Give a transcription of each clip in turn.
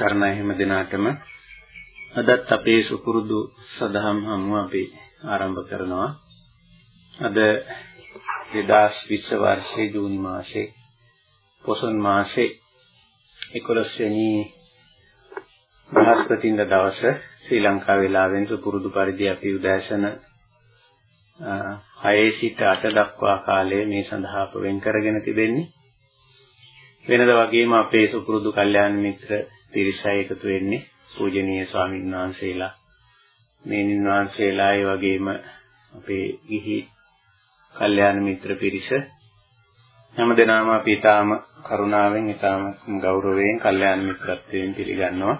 සරණයි. හැම දිනාටම අදත් අපේ සුපුරුදු සදහම් හමුව අපි ආරම්භ කරනවා. අද 2020 වර්ෂයේ ජූනි මාසයේ පොසොන් මාසේ 11 වෙනි බ්‍රහස්පතින්දා දවස ශ්‍රී ලංකා වේලාවෙන් සුපුරුදු පරිදි අපි උදෑසන 6 සිට 8 දක්වා කාලය මේ සඳහා අප වෙන් කරගෙන තිබෙන්නේ. වෙනද වගේම අපේ සුපුරුදු කල්යාණ මිත්‍ර පිරිසයි එකතු වෙන්නේ පූජනීය ස්වාමීන් වහන්සේලා. මේනින් වහන්සේලා ඒ වගේම අපේ ගිහි කල්යාණ මිත්‍ර පිරිස. හැමදෙනාම අපි ඊටාම කරුණාවෙන් ඊටාම ගෞරවයෙන් කල්යාණ මිත්‍රත්වයෙන් පිළිගන්නවා.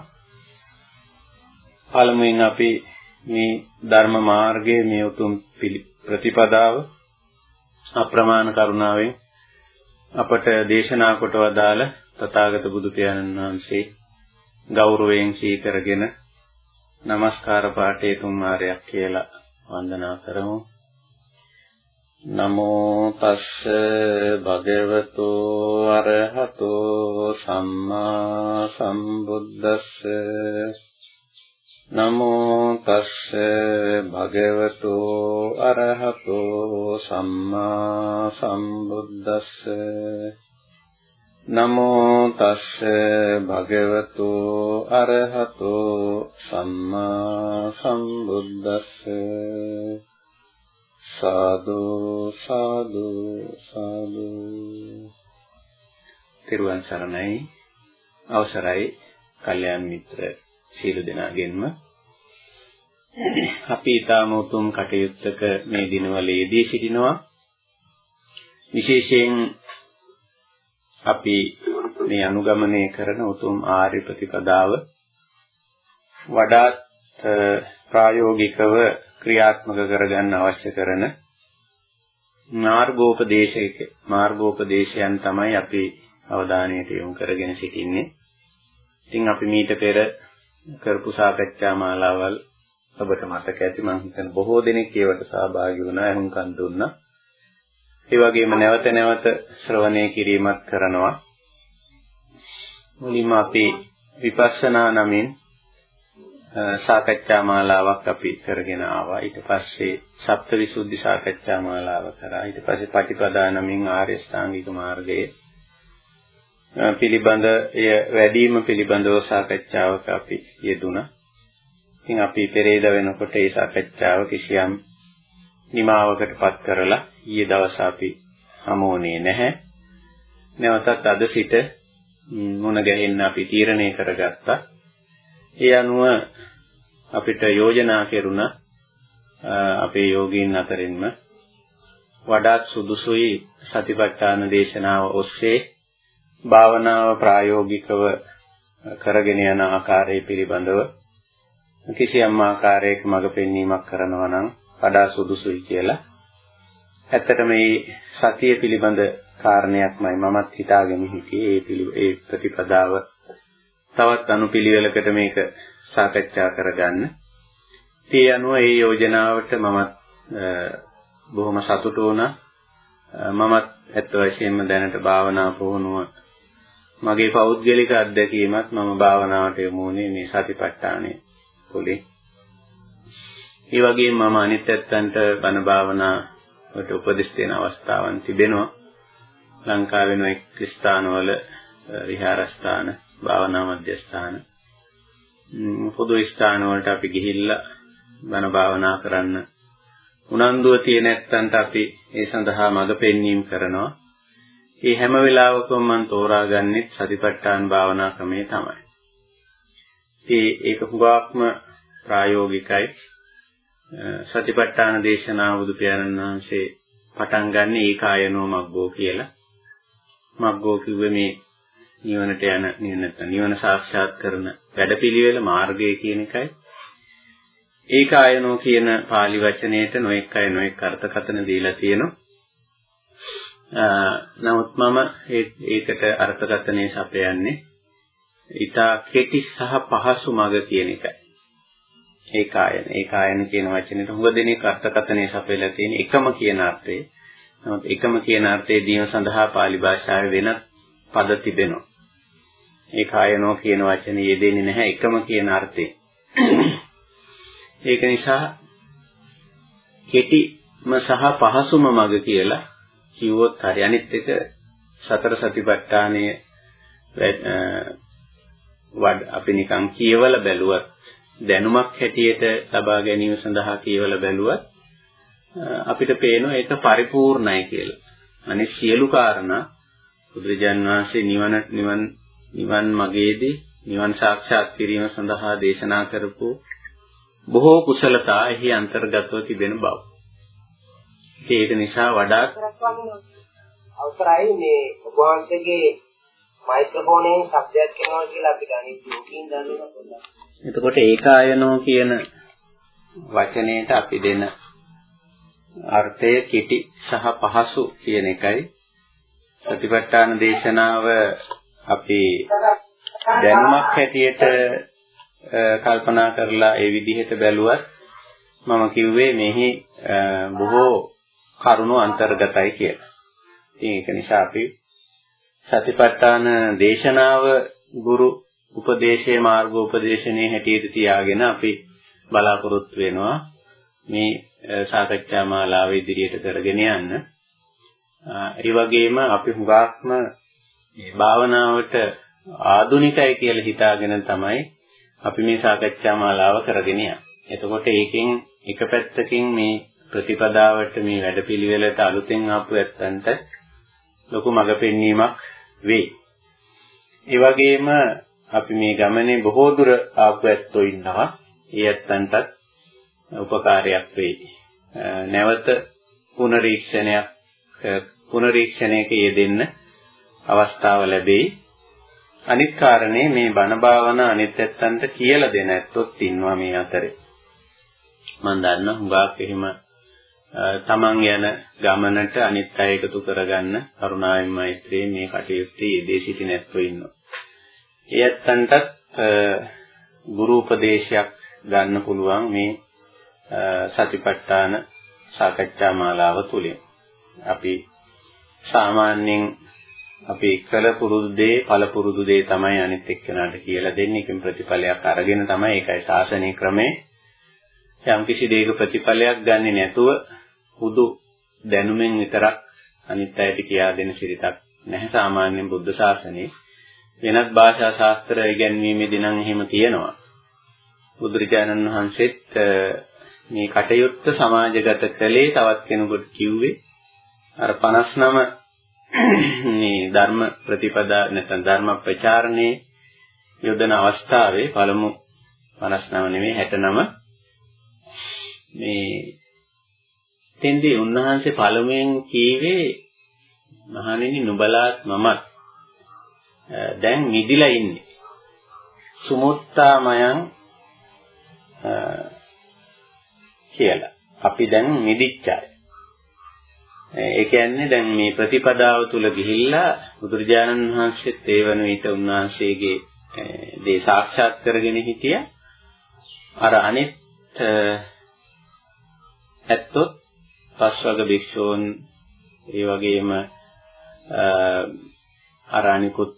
පළමුවෙන් අපි මේ ධර්ම මාර්ගයේ මේ උතුම් ප්‍රතිපදාව අප්‍රමාණ කරුණාවෙන් අපට දේශනා කොට වදාළ තථාගත බුදු පියාණන් වහන්සේ ගෞරවයෙන් සීකරගෙන নমස්කාර පාඨයේ තුන් වාරයක් කියලා වන්දනා කරමු. නමෝ තස්ස භගවතෝ අරහතෝ සම්මා සම්බුද්දස්ස. නමෝ තස්ස භගවතෝ අරහතෝ සම්මා සම්බුද්දස්ස. නමෝ තස්ස භගවතු අරහතෝ සම්මා සම්බුද්දස්ස සාදු සාදු සාදු තිරුවන් සරණයි. අවසරයි කල්යාණ මිත්‍ර සීල දෙනාගෙන්ම. අපි ඊටම උතුම් කටයුත්තක මේ දිනවලේදී සිටිනවා. විශේෂයෙන් අපි මේ අනුගමනය කරන උතුම් ආර්ය ප්‍රතිපදාව වඩාත් ප්‍රායෝගිකව ක්‍රියාත්මක කරගන්න අවශ්‍ය කරන මාර්ගෝපදේශයක මාර්ගෝපදේශයන් තමයි අපි අවධානයට යොමු කරගෙන සිටින්නේ. ඉතින් අපි මීට පෙර කරපු සාකච්ඡා මාලාවල් ඔබට මතක ඇති මම හිතන බොහෝ දෙනෙක් ඒවට සහභාගී වුණා එහුම්කන් දුන්නා. ඒ වගේම නැවත නැවත ශ්‍රවණය කිරීමත් කරනවා. මුලින්ම අපි විපස්සනා නමින් සාකච්ඡා මාලාවක් අපි කරගෙන ආවා. ඊට පස්සේ සප්තවිසුද්ධි සාකච්ඡා මාලාව කරා. ඊට පස්සේ පටිපදා නමින් ආර්ය ශ්‍රාංගික මාර්ගයේ පිළිබඳ එය වැඩිම පිළිබඳව සාකච්ඡාවක අපි යෙදුණා. ඉතින් අපි පෙරේද වෙනකොට ඒ සාකච්ඡාව කිසියම් නිමාවකටපත් කරලා ඊයේ දවස් අපි හමුුනේ නැහැ. නැවතත් අද සිට මුණ ගැහෙන්න අපි තීරණය කරගත්තා. ඒ අනුව අපිට යෝජනා කෙරුණා අපේ යෝගීන් අතරින්ම වඩාත් සුදුසුයි සතිපට්ඨාන දේශනාව ඔස්සේ භාවනාව ප්‍රායෝගිකව කරගෙන යන ආකාරය පිළිබඳව කිසියම් ආකාරයක මඟ පෙන්වීමක් කරනවා නම් වඩා සුදුසුයි කියලා. ඇත්තට මේ සතිය පිළිබඳ කාරණයක්මයි මමත් හිතාගෙන හිටියේ ඒ ඒ ප්‍රතිපදාව තවත් අනුපිළිවෙලකට මේක සාකච්ඡා කරගන්න. ඒ අනුව ඒ යෝජනාවට මමත් බොහොම සතුටු වුණා. මමත් ඇත්ත වශයෙන්ම දැනට භාවනා පුහුණුව මගේ පෞද්ගලික අත්දැකීමත් මම භාවනාවට යොමු වුණේ මේ සතිපට්ඨානය තුළින්. ඒ වගේම මම අනිත් පැත්තන්ට බණ භාවනාවට උපදෙස් දෙන අවස්ථාවන් තිබෙනවා. ලංකාවේ නොඑක් ස්ථානවල විහාරස්ථාන, භාවනා මධ්‍යස්ථාන පොදු ස්ථාන වලට අපි ගිහිල්ලා බණ භාවනා කරන්න උනන්දුව තියෙන නැත්තන්ට අපි ඒ සඳහා මඟ පෙන්වීම කරනවා. ඒ හැම වෙලාවකම මම තෝරාගන්නේ සතිපට්ඨාන භාවනා ක්‍රමය තමයි. ඒ ඒක හුඟක්ම ප්‍රායෝගිකයි. සතිපට්ඨාන දේශනාව බුදු පියාණන් වහන්සේ පටන් ගන්න ඒකායනෝ මග්ගෝ කියලා. මග්ගෝ කිව්වේ මේ නිවනට යන නිවන නිවන සාක්ෂාත් කරන වැඩපිළිවෙල මාර්ගය කියන එකයි. ඒකායනෝ කියන pāli වචනයට නොඑක් අය නොඑක් අර්ථකථන දීලා තියෙනවා. නමුත් මම ඒකට අර්ථකථනය සපයන්නේ ඊට කෙටි සහ පහසු මඟ කියන එකයි. ඒකායන. ඒකායන කියන වචනෙට හුඟ දෙනෙක් අර්ථකථනය සපයලා තියෙන එකම කියන අර්ථය. නමුත් එකම කියන අර්ථයේ දීම සඳහා pāli භාෂාවේ වෙනත් පද තිබෙනවා. ඒ කායනෝ කියන වචනේ යෙදෙන්නේ නැහැ එකම කියන අර්ථේ. ඒක නිසා කෙටිම සහ පහසුම මඟ කියලා කිව්වොත් හරි අනිත් එක සතර සතිපට්ඨානයේ වඩ අපි නිකන් කියවල බැලුවත් දැනුමක් හැටියට ලබා ගැනීම සඳහා කියවල බැලුවත් අපිට පේනවා ඒක පරිපූර්ණයි කියලා. අනිත් සියලු කාරණා බුදුරජාන් වහන්සේ නිවන නිවන් නිවන් මගේදී නිවන් සාක්ෂාත් කිරීම සඳහා දේශනා කරපු බොහෝ කුසලතා එහි අන්තර්ගතව තිබෙන බව. ඒක නිසා වඩාත් අවසරයි මේ ඔබ වහන්සේගේ මයික්‍රොෆෝනයෙන් ශබ්දයක් එනවා කියලා අපිට අනිත් යෝගීන් දන්නවා. එතකොට ඒකායනෝ කියන වචනයට අපි දෙන අර්ථය කිටි සහ පහසු කියන එකයි සතිපට්ඨාන දේශනාව අපි දැනුමක් හැටියට කල්පනා කරලා ඒ විදිහට බැලුවත් මම කිව්වේ මෙහි බොහෝ කරුණු අන්තර්ගතයි කියලා. ඉතින් ඒක නිසා අපි සතිපට්ඨාන දේශනාව ගුරු උපදේශයේ මාර්ග උපදේශනේ හැටියට තියාගෙන අපි බලාපොරොත්තු වෙනවා මේ සාකච්ඡා මාලාව ඉදිරියට කරගෙන යන්න. ඒ වගේම අපි හුඟක්ම මේ භාවනාවට ආදුනිකයි කියලා හිතාගෙන තමයි අපි මේ සාකච්ඡා මාලාව කරගෙන යන්නේ. එතකොට ඒකෙන් එක පැත්තකින් මේ ප්‍රතිපදාවට මේ වැඩපිළිවෙලට අලුතෙන් ආපු ඇත්තන්ට ලොකු මඟ පෙන්වීමක් වෙයි. ඒ වගේම අපි මේ ගමනේ බොහෝ දුර ආපු ඇත්තෝ ඉන්නවා. ඒ ඇත්තන්ටත් උපකාරයක් වෙයි. නැවත පුනරීක්ෂණයක් පුනරීක්ෂණයක යෙදෙන්න අවස්ථාව ලැබෙයි. අනිත් කාරණේ මේ බණ භාවනා අනිත් ඇත්තන්ට කියලා දෙන ඇත්තොත් ඉන්නවා මේ අතරේ. මම දන්න හුඟක් එහෙම තමන් යන ගමනට අනිත් අය එකතු කරගන්න කරුණාවෙන් මෛත්‍රියෙන් මේ කටයුත්තේ යෙදී සිටින ඇත්තෝ ඉන්නවා. ඒ ඇත්තන්ටත් ගුරු උපදේශයක් ගන්න පුළුවන් මේ සතිපට්ඨාන සාකච්ඡා මාලාව තුලින්. අපි සාමාන්‍යයෙන් අපි කළ පුරුදු දේ ඵල පුරුදු දේ තමයි අනිත් එක්කෙනාට කියලා දෙන්නේ. ඒකෙන් ප්‍රතිඵලයක් අරගෙන තමයි ඒකයි ශාසනීය ක්‍රමය. යම් කිසි දෙයක ප්‍රතිඵලයක් ගන්නෙ නැතුව හුදු දැනුමෙන් විතරක් අනිත් අයට කියා දෙන සිරිතක් නැහැ සාමාන්‍යයෙන් බුද්ධ ශාසනයේ. වෙනත් භාෂා ශාස්ත්‍ර ඉගැන්වීමේදී නම් එහෙම තියෙනවා. බුදුරජාණන් වහන්සේත් මේ කටයුත්ත සමාජගත කළේ තවත් කෙනෙකුට කිව්වේ අර 59 මේ ධර්ම ප්‍රතිපදා නැත්නම් ධර්ම ප්‍රචාරණේ යොදන අවස්ථාවේ පළමු 59 නෙමෙයි 69 මේ තෙන්දී උන්වහන්සේ පළමුවෙන් කීවේ මහණෙනි නුඹලාත් මමත් දැන් නිදිලා ඉන්නේ සුමුත්තාමයන් කියලා. අපි දැන් නිදිච්චයි. ඒ කියන්නේ දැන් මේ ප්‍රතිපදාව තුල ගිහිල්ලා බුදුරජාණන් වහන්සේත් ඒ වන විට උන්වහන්සේගේ දේ සාක්ෂාත් කරගෙන හිටිය අර අනිත් ඇත්තොත් පස්වග භික්ෂූන් ඒ වගේම අර අනිකුත්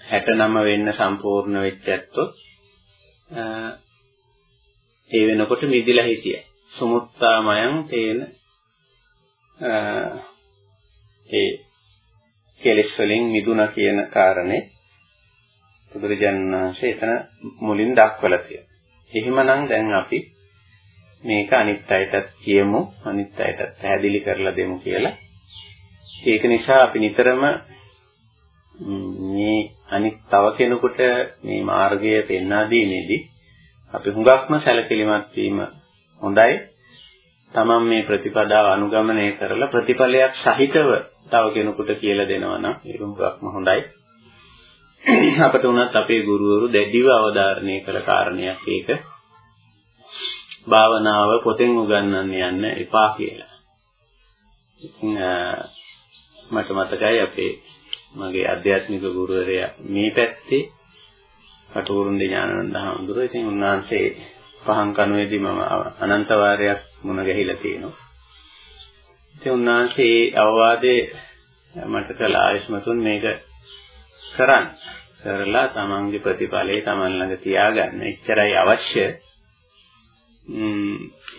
69 වෙන්න සම්පූර්ණ වෙච්ච ඇත්තොත් ඒ වෙනකොට මිදිලා හිටියා. සුමුත්තාමයන් තේන ඒ කෙලෙස් වලින් මිදුණා කියන කාරණේ බුදුරජාණන් වහන්සේ එතන මුලින් දක්වලා තියෙනවා. එහෙමනම් දැන් අපි මේක අනිත් අයටත් කියමු අනිත් අයටත් පැහැදිලි කරලා දෙමු කියලා. ඒක නිසා අපි නිතරම මේ අනිත් තව කෙනෙකුට මේ මාර්ගය පෙන්වා දීමේදී අපි හුඟක්ම සැලකිලිමත් වීම හොඳයි. තමන් මේ ප්‍රතිපදාව අනුගමනය කරලා ප්‍රතිඵලයක් සහිතව තව කෙනෙකුට කියලා දෙනවා නම් ඒක හුඟක්ම හොඳයි. අපට උනත් අපේ ගුරුවරු දැඩිව අවධාරණය කළ කාරණයක් ඒක. භාවනාව පොතෙන් උගන්වන්න යන්න එපා කියලා. ඉතින් මට මතකයි අපේ මගේ අධ්‍යාත්මික ගුරුවරයා මේ පැත්තේ කටුරුන් දිඥානන්ද හඳුර. ඉතින් උන්වහන්සේ පහන් කණුවේදී මම අනන්ත වාරයක් මුණ ගැහිලා තියෙනවා. ඉතින් උන්වහන්සේ අවවාදේ මට කළ ආයස්මතුන් මේක කරන්න. කරලා තමන්ගේ ප්‍රතිඵලය තමන් ළඟ තියාගන්න. එච්චරයි අවශ්‍ය.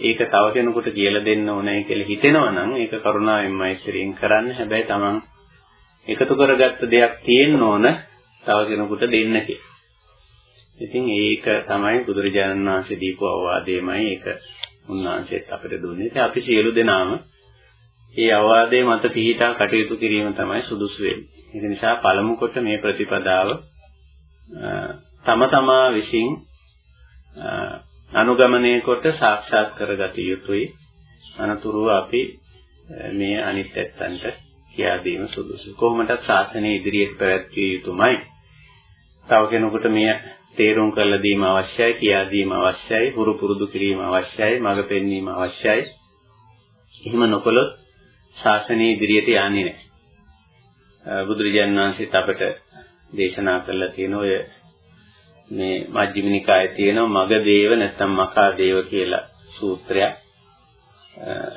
ඒක තව කෙනෙකුට කියලා දෙන්න ඕනේ කියලා හිතෙනවා නම් ඒක කරුණාවෙන් මෛත්‍රියෙන් කරන්න. හැබැයි තමන් එකතු කරගත්ත දෙයක් තියෙන්න ඕන තව කෙනෙකුට දෙන්න කියලා. ඉතින් ඒක තමයි බුදුරජාණන් වහන්සේ දීපු අවවාදයමයි ඒක උන්වහන්සේත් අපිට දුන්නේ. ඉතින් අපි සියලු දෙනාම මේ අවවාදයේ මත පිහිටා කටයුතු කිරීම තමයි සුදුසු වෙන්නේ. ඒක නිසා පළමු කොට මේ ප්‍රතිපදාව තම තමා විසින් අනුගමනය කොට සාක්ෂාත් කරගත යුතුයි. අනතුරුව අපි මේ අනිත් ඇත්තන්ට කියා දීම සුදුසුයි. කොහොමදත් ශාසනය ඉදිරියට පැවැත්විය යුතුමයි. තව කෙනෙකුට මේ තේරුම් කරලා දීම අවශ්‍යයි, කියා දීම අවශ්‍යයි, හුරු පුරුදු කිරීම අවශ්‍යයි, මඟ පෙන්වීම අවශ්‍යයි. එහෙම නොකළොත් ශාසනය ඉදිරියට යන්නේ නැහැ. බුදුරජාණන් වහන්සේත් අපට දේශනා කළා තියෙන ඔය මේ මජ්ක්‍ධිම නිකායේ තියෙන මග දේව නැත්නම් මකා දේව කියලා සූත්‍රයක්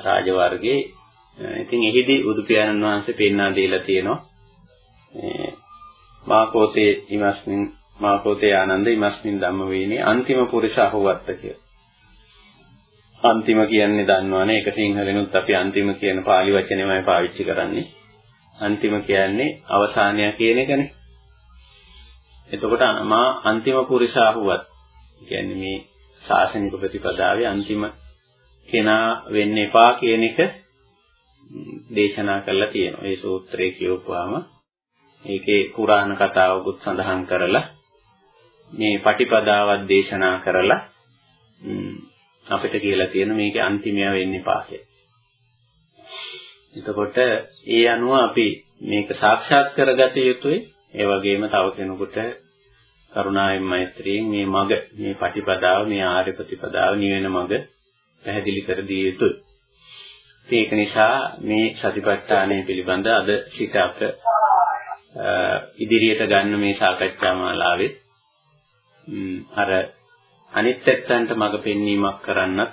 රාජවර්ගයේ ඉතින් එහිදී බුදු පියාණන් වහන්සේ පෙන්වා දීලා තියෙනවා මේ මාකෝතේ ඉමස්මින් මාකෝතේ ආනන්ද ඉමස්මින් ධම්ම වේනේ අන්තිම පුරුෂ අහුවත්ත කියලා. අන්තිම කියන්නේ දන්නවනේ ඒක සිංහලෙනුත් අපි අන්තිම කියන pāli වචනයමයි පාවිච්චි කරන්නේ. අන්තිම කියන්නේ අවසානය කියන එකනේ. එතකොට මා අන්තිම පුරුෂාහුවත් කියන්නේ මේ ශාසනික ප්‍රතිපදාවේ අන්තිම කෙනා වෙන්න එපා කියන එක දේශනා කරලා තියෙනවා. මේ සූත්‍රයේ කියවපුවාම ඒකේ පුරාණ කතාවකුත් සඳහන් කරලා මේ පටිපදාවත් දේශනා කරලා අපිට කියලා තියෙන මේකේ අන්තිමය වෙන්න එපා කියලා. එතකොට ඒ අනුව අපි මේක සාක්ෂාත් කරගත යුතුයි. ඒ වගේම තව කෙනෙකුට කරුණාවෙන් මෛත්‍රියෙන් මේ මග මේ පටිපදාව මේ ආර්ය ප්‍රතිපදාව නිවෙන මග පැහැදිලි කර දිය යුතුයි. ඒක නිසා මේ සතිපට්ඨානය පිළිබඳ අද සිට අප ඉදිරියට ගන්න මේ සාකච්ඡා මාලාවේ අර අනිත් පැත්තන්ට මඟ පෙන්වීමක් කරන්නත්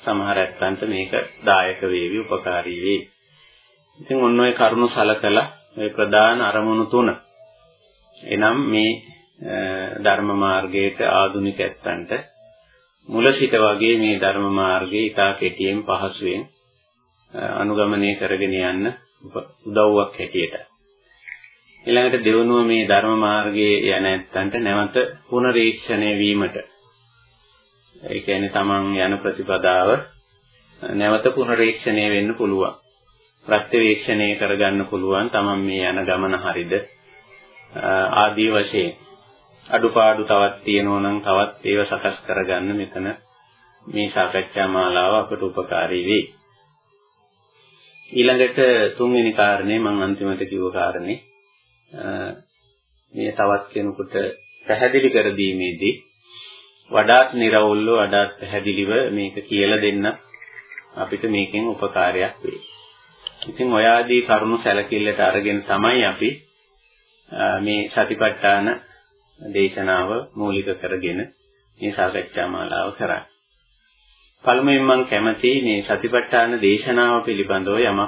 සමහර ඇත්තන්ට මේක දායක වේවි උපකාරී වේ. ඉතින් ඔන්න ඔය කරුණු සලකලා මේ ප්‍රධාන අරමුණු තුන. එනම් මේ ධර්ම මාර්ගයට ආධුනික ඇත්තන්ට මුල සිට වගේ මේ ධර්ම මාර්ගයේ ඉතා කෙටියෙන් පහසුවෙන් අනුගමනය කරගෙන යන්න උදව්වක් හැටියට. ඊළඟට දෙවනුව මේ ධර්ම මාර්ගයේ යන ඇත්තන්ට නැවත පුනරීක්ෂණය වීමට ඒ කියන්නේ තමන් යන ප්‍රතිපදාව නැවත පුනරීක්ෂණය වෙන්න පුළුවන්. ප්‍රත්‍යවේක්ෂණය කරගන්න පුළුවන් තමන් මේ යන ගමන හරිද ආදී වශයෙන් අඩුපාඩු තවත් තියෙනවා නම් තවත් ඒව සකස් කරගන්න මෙතන මේ සාකච්ඡා මාලාව අපට උපකාරී වෙයි. ඊළඟට තුන්වෙනි කාරණේ මම අන්තිමට කිව්ව කාරණේ මේ තවත් කෙනෙකුට පැහැදිලි කර දීමේදී වඩාත් निराවුල්ව වඩාත් පැහැදිලිව මේක කියලා දෙන්න අපිට මේකෙන් උපකාරයක් වෙයි. ඉතින් ඔය ආදී කරුණු සැලකිල්ලට අරගෙන තමයි අපි මේ සතිපට්ඨාන දේශනාව මූලික කරගෙන මේ සාකච්ඡා මාලාව කරන්නේ. පළමුවෙන් මම කැමති මේ සතිපට්ඨාන දේශනාව පිළිබඳව යමක්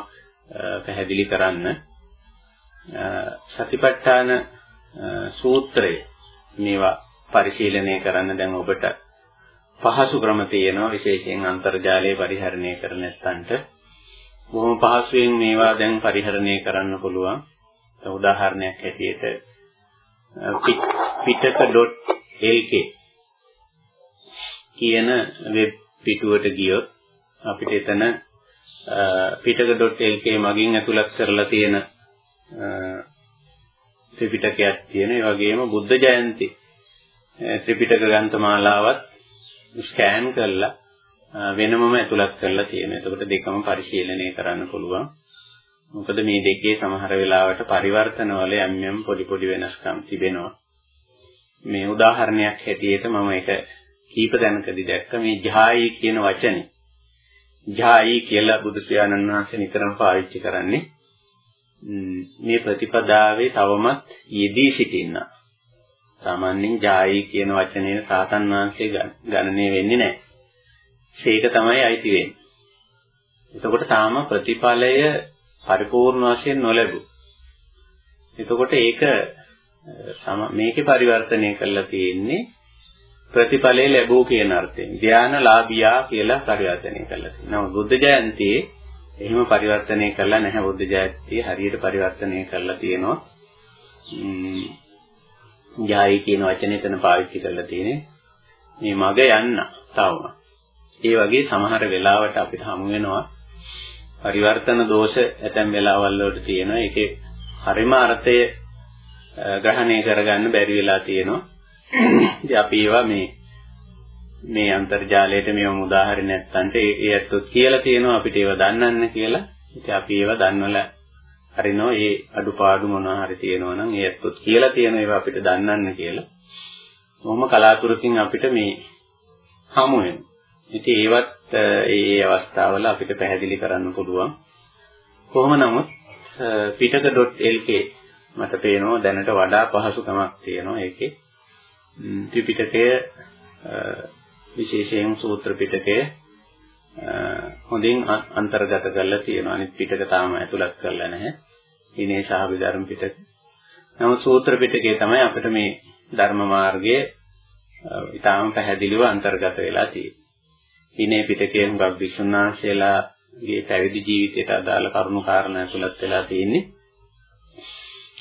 පැහැදිලි කරන්න. සතිපට්ඨාන සූත්‍රය මේවා පරිශීලනය කරන්න දැන් ඔබට පහසු ක්‍රම තියෙනවා විශේෂයෙන් අන්තර්ජාලය පරිහරණය කරන නැත්තන්ට බොහොම පහසුවෙන් මේවා දැන් පරිහරණය කරන්න පුළුවන් උදාහරණයක් ඇටියට pitaka.lk කියන වෙබ් පිටුවට ගියොත් අපිට එතන pitaka.lk මගින් ඇතුළත් කරලා තියෙන ත්‍රිපිටකයක් තියෙන ඒ වගේම බුද්ධ ජයන්ති ත්‍රිපිටක ග්‍රන්ථ මාලාවත් ස්කෑන් කරලා වෙනමම ඇතුළත් කරලා තියෙනවා. එතකොට දෙකම පරිශීලනය කරන්න පුළුවන්. මොකද මේ දෙකේ සමහර වෙලාවට පරිවර්තනවල යම් යම් පොඩි පොඩි වෙනස්කම් තිබෙනවා. මේ උදාහරණයක් හැටියට මම ඒක කීප දැනකදී දැක්ක මේ ජායි කියන වචනේ. ජායි කියලා බුදු පියාණන් වහන්සේ නිතරම පාවිච්චි කරන්නේ මේ ප්‍රතිපදාවේ තවමත් යෙදී සිටින්නා. සාමාන්‍යයෙන් ජායි කියන වචනේ සාතන් වහන්සේ ගණනය වෙන්නේ නැහැ. ඒක තමයි අයිති වෙන්නේ. එතකොට තාම ප්‍රතිඵලය පරිපූර්ණ වශයෙන් නොලැබු. එතකොට ඒක මේකේ පරිවර්තනය කරලා තියෙන්නේ ප්‍රතිඵලය ලැබූ කියන අර්ථයෙන්. ධානලාභියා කියලා පරිවර්තනය කරලා තියෙනවා. බුද්ධ ජයන්තියේ එහෙම පරිවර්තනය කරලා නැහැ බුද්ධ ජයන්තියේ හරියට පරිවර්තනය කරලා තියෙනවා. යායි කියන වචනේ එතන පාවිච්චි කරලා තියෙන්නේ. මේ මග යන්න තවම. ඒ වගේ සමහර වෙලාවට අපිට හමු වෙනවා පරිවර්තන දෝෂ ඇතැම් වෙලාවල් වලට තියෙනවා. ඒකේ හරිම අර්ථය ග්‍රහණය කරගන්න බැරි වෙලා තියෙනවා. ඉතින් අපි ඒවා මේ මේ අන්තර්ජාලයට මේවම උදාහරණයක් නැත්තන්ට ඒ ඇත්තොත් කියලා තියෙනවා අපිට ඒවා දන්නන්න කියලා. ඉතින් අපි ඒවා දන්වලා හරිනෝ ඒ අඩුපාඩු මොනවා හරි තියෙනවා නම් ඒ ඇත්තොත් කියලා තියෙන ඒවා අපිට දන්නන්න කියලා. කොහොම කලාතුරකින් අපිට මේ හමු වෙනවා. ඉතින් ඒවත් ඒ අවස්ථාවල අපිට පැහැදිලි කරන්න පුළුවන්. කොහොම නමුත් පිටක.lk මට පේනවා දැනට වඩා පහසුකමක් තියෙනවා ඒකේ. ත්‍රිපිටකය විශේෂයෙන් සූත්‍ර පිටකය හොඳින් අන්තර්ගත කරලා තියෙනවා. අනිත් පිටක තාම ඇතුළත් කරලා නැහැ. විනය සහ විධර්ම පිටක. නමුත් සූත්‍ර පිටකේ තමයි අපිට මේ ධර්ම මාර්ගයේ ඊටාම පැහැදිලිව අන්තර්ගත වෙලා තියෙන්නේ. විනය පිටකයේ හුඟක් විසුණුනාශයලාගේ පැවිදි ජීවිතයට අදාළ කරුණු කාරණා ඇතුළත් වෙලා තියෙන්නේ.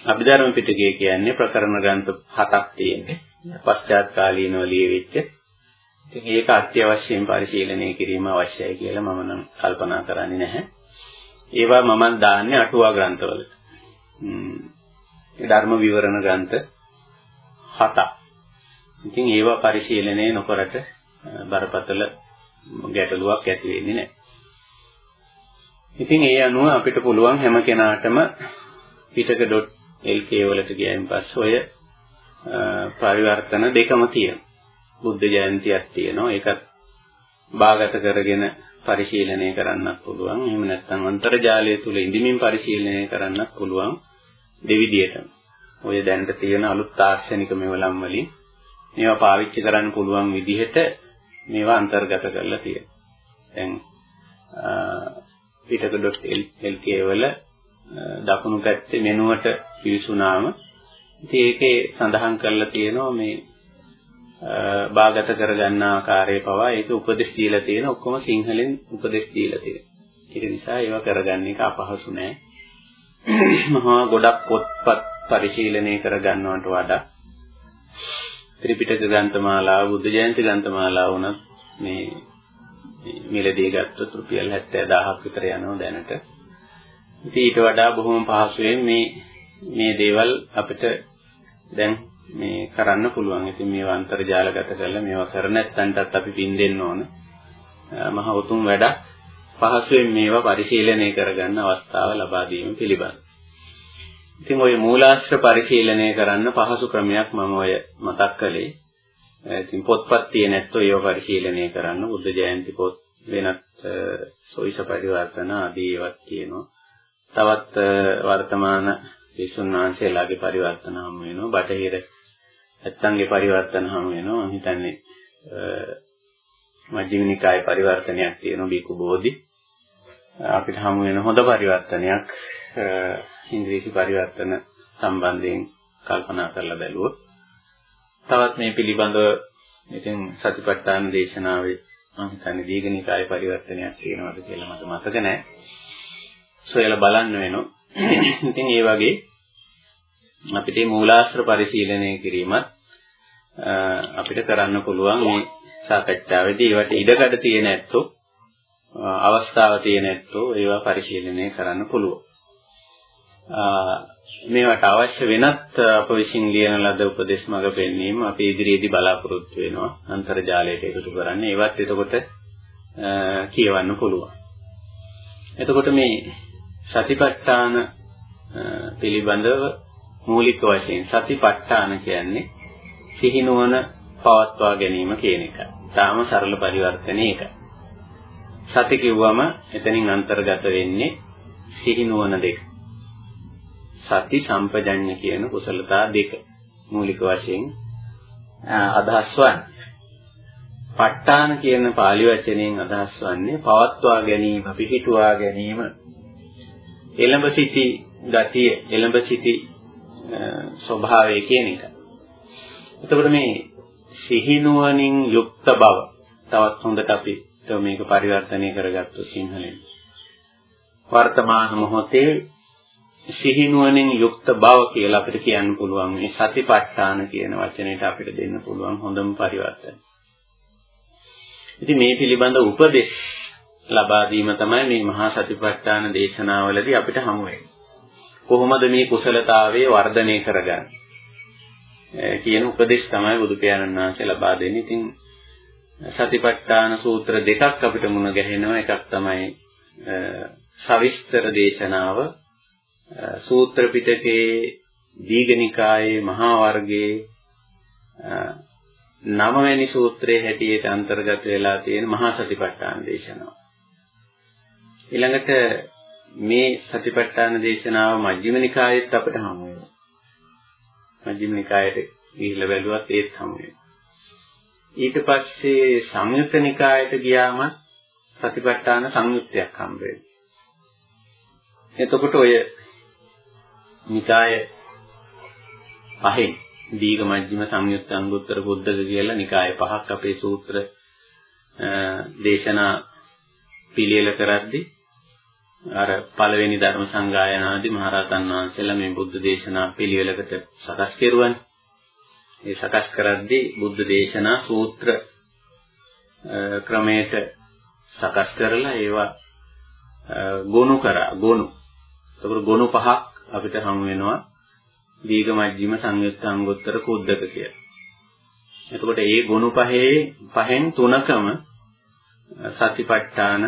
අභිධර්ම පිටකය කියන්නේ ප්‍රකරණ ග්‍රන්ථ හතක් තියෙන්නේ. පශ්චාත් කාලීනව ලියවිච්ච. ඉතින් ඒක අත්‍යවශ්‍යයෙන් පරිශීලනය කිරීම අවශ්‍යයි කියලා මම නම් කල්පනා කරන්නේ නැහැ. ඒවා මම දාන්නේ අටුවා ග්‍රන්ථවල. ධර්ම විවරණ ග්‍රන්ථ හතක්. ඉතින් ඒවා පරිශීලනය නොකරට බරපතල ගැටලුවක් ඇති වෙන්නේ නැහැ. ඉතින් ඒ අනුව අපිට පුළුවන් හැම කෙනාටම පිටක.lk වලට ගියයින් පස්සේ ඔය පරිවර්තන දෙකම තියෙනවා. බුද්ධ ජයන්තියක් තියෙනවා. ඒකත් බාගත කරගෙන පරිශීලනය කරන්නත් පුළුවන්. එහෙම නැත්නම් අන්තර්ජාලය තුල ඉඳිමින් පරිශීලනය කරන්නත් පුළුවන් දෙවිදියටම. ඔය දැනට තියෙන අලුත් තාක්ෂණික මෙවලම් වලින් මේවා පාවිච්චි කරන්න පුළුවන් විදිහට මේවා අන්තර්ගත කරලා තියෙනවා. දැන් පිටක.lk වල දකුණු පැත්තේ මෙනුවට පිවිසුනාම ඉතින් ඒකේ සඳහන් කරලා තියෙනවා මේ බාගත කරගන්න ආකාරය පවා ඒක උපදෙස් දීලා තියෙන ඔක්කොම සිංහලෙන් උපදෙස් දීලා තියෙනවා. ඒක නිසා ඒවා කරගන්න එක අපහසු නෑ. මහා ගොඩක් පොත්පත් පරිශීලනය කරගන්නවට වඩා ත්‍රිපිටක ග්‍රන්ථමාලාව බුද්ධ ජයන්ති ග්‍රන්ථමාලාව උනත් මේ මිලදී ගත්තොත් රුපියල් 70000ක් විතර යනවා දැනට. ඉතින් ඊට වඩා බොහොම පහසුවෙන් මේ මේ දේවල් අපිට දැන් මේ කරන්න පුළුවන්. ඉතින් මේවා අන්තර්ජාලගත කරලා මේවා කර නැත්නම්ටත් අපි පින් දෙන්න ඕන. මහ උතුම් වැඩක් පහසුවෙන් මේවා පරිශීලනය කරගන්න අවස්ථාව ලබා දීම පිළිබඳ. ඉතින් ওই මූලාශ්‍ර පරිශීලනය කරන්න පහසු ක්‍රමයක් මම ඔය මතක් කළේ. ඉතින් පොත්පත් තියෙන ඇත්තෝ ඒව පරිශීලනය කරන්න බුද්ධ ජයන්ති පොත් වෙනත් සොයිස පරිවර්තන ආදී ඒවත් තියෙනවා. තවත් වර්තමාන විසුන් වහන්සේලාගේ පරිවර්තන හමු වෙනවා. බටහිර ඇත්තන්ගේ පරිවර්තන හමු වෙනවා. මම හිතන්නේ මජ්ක්‍ධිම නිකායේ පරිවර්තනයක් තියෙනවා බිකු බෝධි. අපිට හමු වෙන හොඳ පරිවර්තනයක් ඉංග්‍රීසි පරිවර්තන සම්බන්ධයෙන් කල්පනා කරලා බැලුවොත් තවත් මේ පිළිබඳව ඉතින් සතිපට්ඨාන දේශනාවේ මම හිතන්නේ දීඝනිකායේ පරිවර්තනයක් තියෙනවද කියලා මට මතක නැහැ. සොයලා බලන්න වෙනවා. ඉතින් ඒ වගේ අපිට මූලාශ්‍ර පරිශීලනය කිරීමත් අපිට කරන්න පුළුවන් මේ සාකච්ඡාවේදී ඒවට ඉඩකඩ තියෙන ඇත්තෝ අවස්ථාව තියෙන ඇත්තෝ ඒවා පරිශීලනය කරන්න පුළුවන්. මේවට අවශ්‍ය වෙනත් අප විසින් ලියන ලද උපදේශ මඟ පෙන්වීම අපි ඉදිරියේදී බලාපොරොත්තු වෙනවා අන්තර්ජාලයට එකතු කරන්න. ඒවත් එතකොට කියවන්න පුළුවන්. එතකොට මේ සතිපට්ඨාන පිළිබඳව මූලික වශයෙන් සතිපට්ඨාන කියන්නේ සිහිනුවන පවත්වා ගැනීම කියන එක. තාම සරල පරිවර්තනය ඒක. සති කිව්වම එතනින් අන්තර්ගත වෙන්නේ සිහිනුවන දෙක. සති සම්පජඤ්ඤ කියන කුසලතා දෙක මූලික වශයෙන් අදහස් වන්නේ. ප ဋ ාණ කියන pāli වචනයෙන් අදහස් වන්නේ පවත්වා ගැනීම, පිහිටුවා ගැනීම, එළඹ සිටි ගතිය, එළඹ සිටි ස්වභාවය කියන එක. එතකොට මේ සිහිනුවණින් යුක්ත බව තවත් හොඳට අපි මේක පරිවර්තනය කරගත්තු සිංහලෙන්. වර්තමාන මොහොතේ සිහිනුවණින් යුක්ත බව කියලා අපිට කියන්න පුළුවන් මේ සතිපට්ඨාන කියන වචනයට අපිට දෙන්න පුළුවන් හොඳම පරිවර්තනය. ඉතින් මේ පිළිබඳ උපදෙස් ලබා දීම තමයි මේ මහා සතිපට්ඨාන දේශනාවලදී අපිට හමු වෙන්නේ. කොහොමද මේ කුසලතාවයේ වර්ධනය කරගන්නේ කියන උපදෙස් තමයි බුදු පියාණන් වහන්සේ ලබා දෙන්නේ. ඉතින් සතිපට්ඨාන සූත්‍ර දෙකක් අපිට මුණ ගැහෙනවා. එකක් තමයි සවිස්තර දේශනාව සූත්‍ර පිටකයේ දීඝනිකායේ මහා වර්ගයේ නවවැනි සූත්‍රයේ හැටියට අන්තර්ගත වෙලා තියෙන මහා සතිපට්ඨාන දේශනාව. ඊළඟට මේ සතිපට්ඨාන දේශනාව මජ්ක්‍ධිම නිකායෙත් අපිට හමු වෙනවා. මජ්ක්‍ධිම නිකායට ගිහිල්ලා බැලුවත් ඒත් හමු වෙනවා. ඊට පස්සේ සංයුත්ත නිකායට ගියාම සතිපට්ඨාන සංයුත්තයක් හම්බ වෙනවා. එතකොට ඔය නිකාය පහෙන් දීඝ මජ්ක්‍ධිම සංයුත්ත අංගුත්තර බුද්ධක කියලා නිකාය පහක් අපේ සූත්‍ර දේශනා පිළියෙල කරද්දී අර පළවෙනි ධර්ම සංගායනාදී මහරහතන් වහන්සේලා මේ බුද්ධ දේශනා පිළිවෙලකට සකස් කෙරුවානේ. ඒ සකස් කරද්දී බුද්ධ දේශනා සූත්‍ර ක්‍රමයට සකස් කරලා ඒවා ගොනු කරා ගොනු. ඒකට ගොනු පහක් අපිට හමු වෙනවා දීඝ මජ්ක්‍ධිම සංයුක්ත අංගුත්තර කුද්දක කියලා. එතකොට මේ ගුණ පහේ පහෙන් තුනකම සතිපට්ඨාන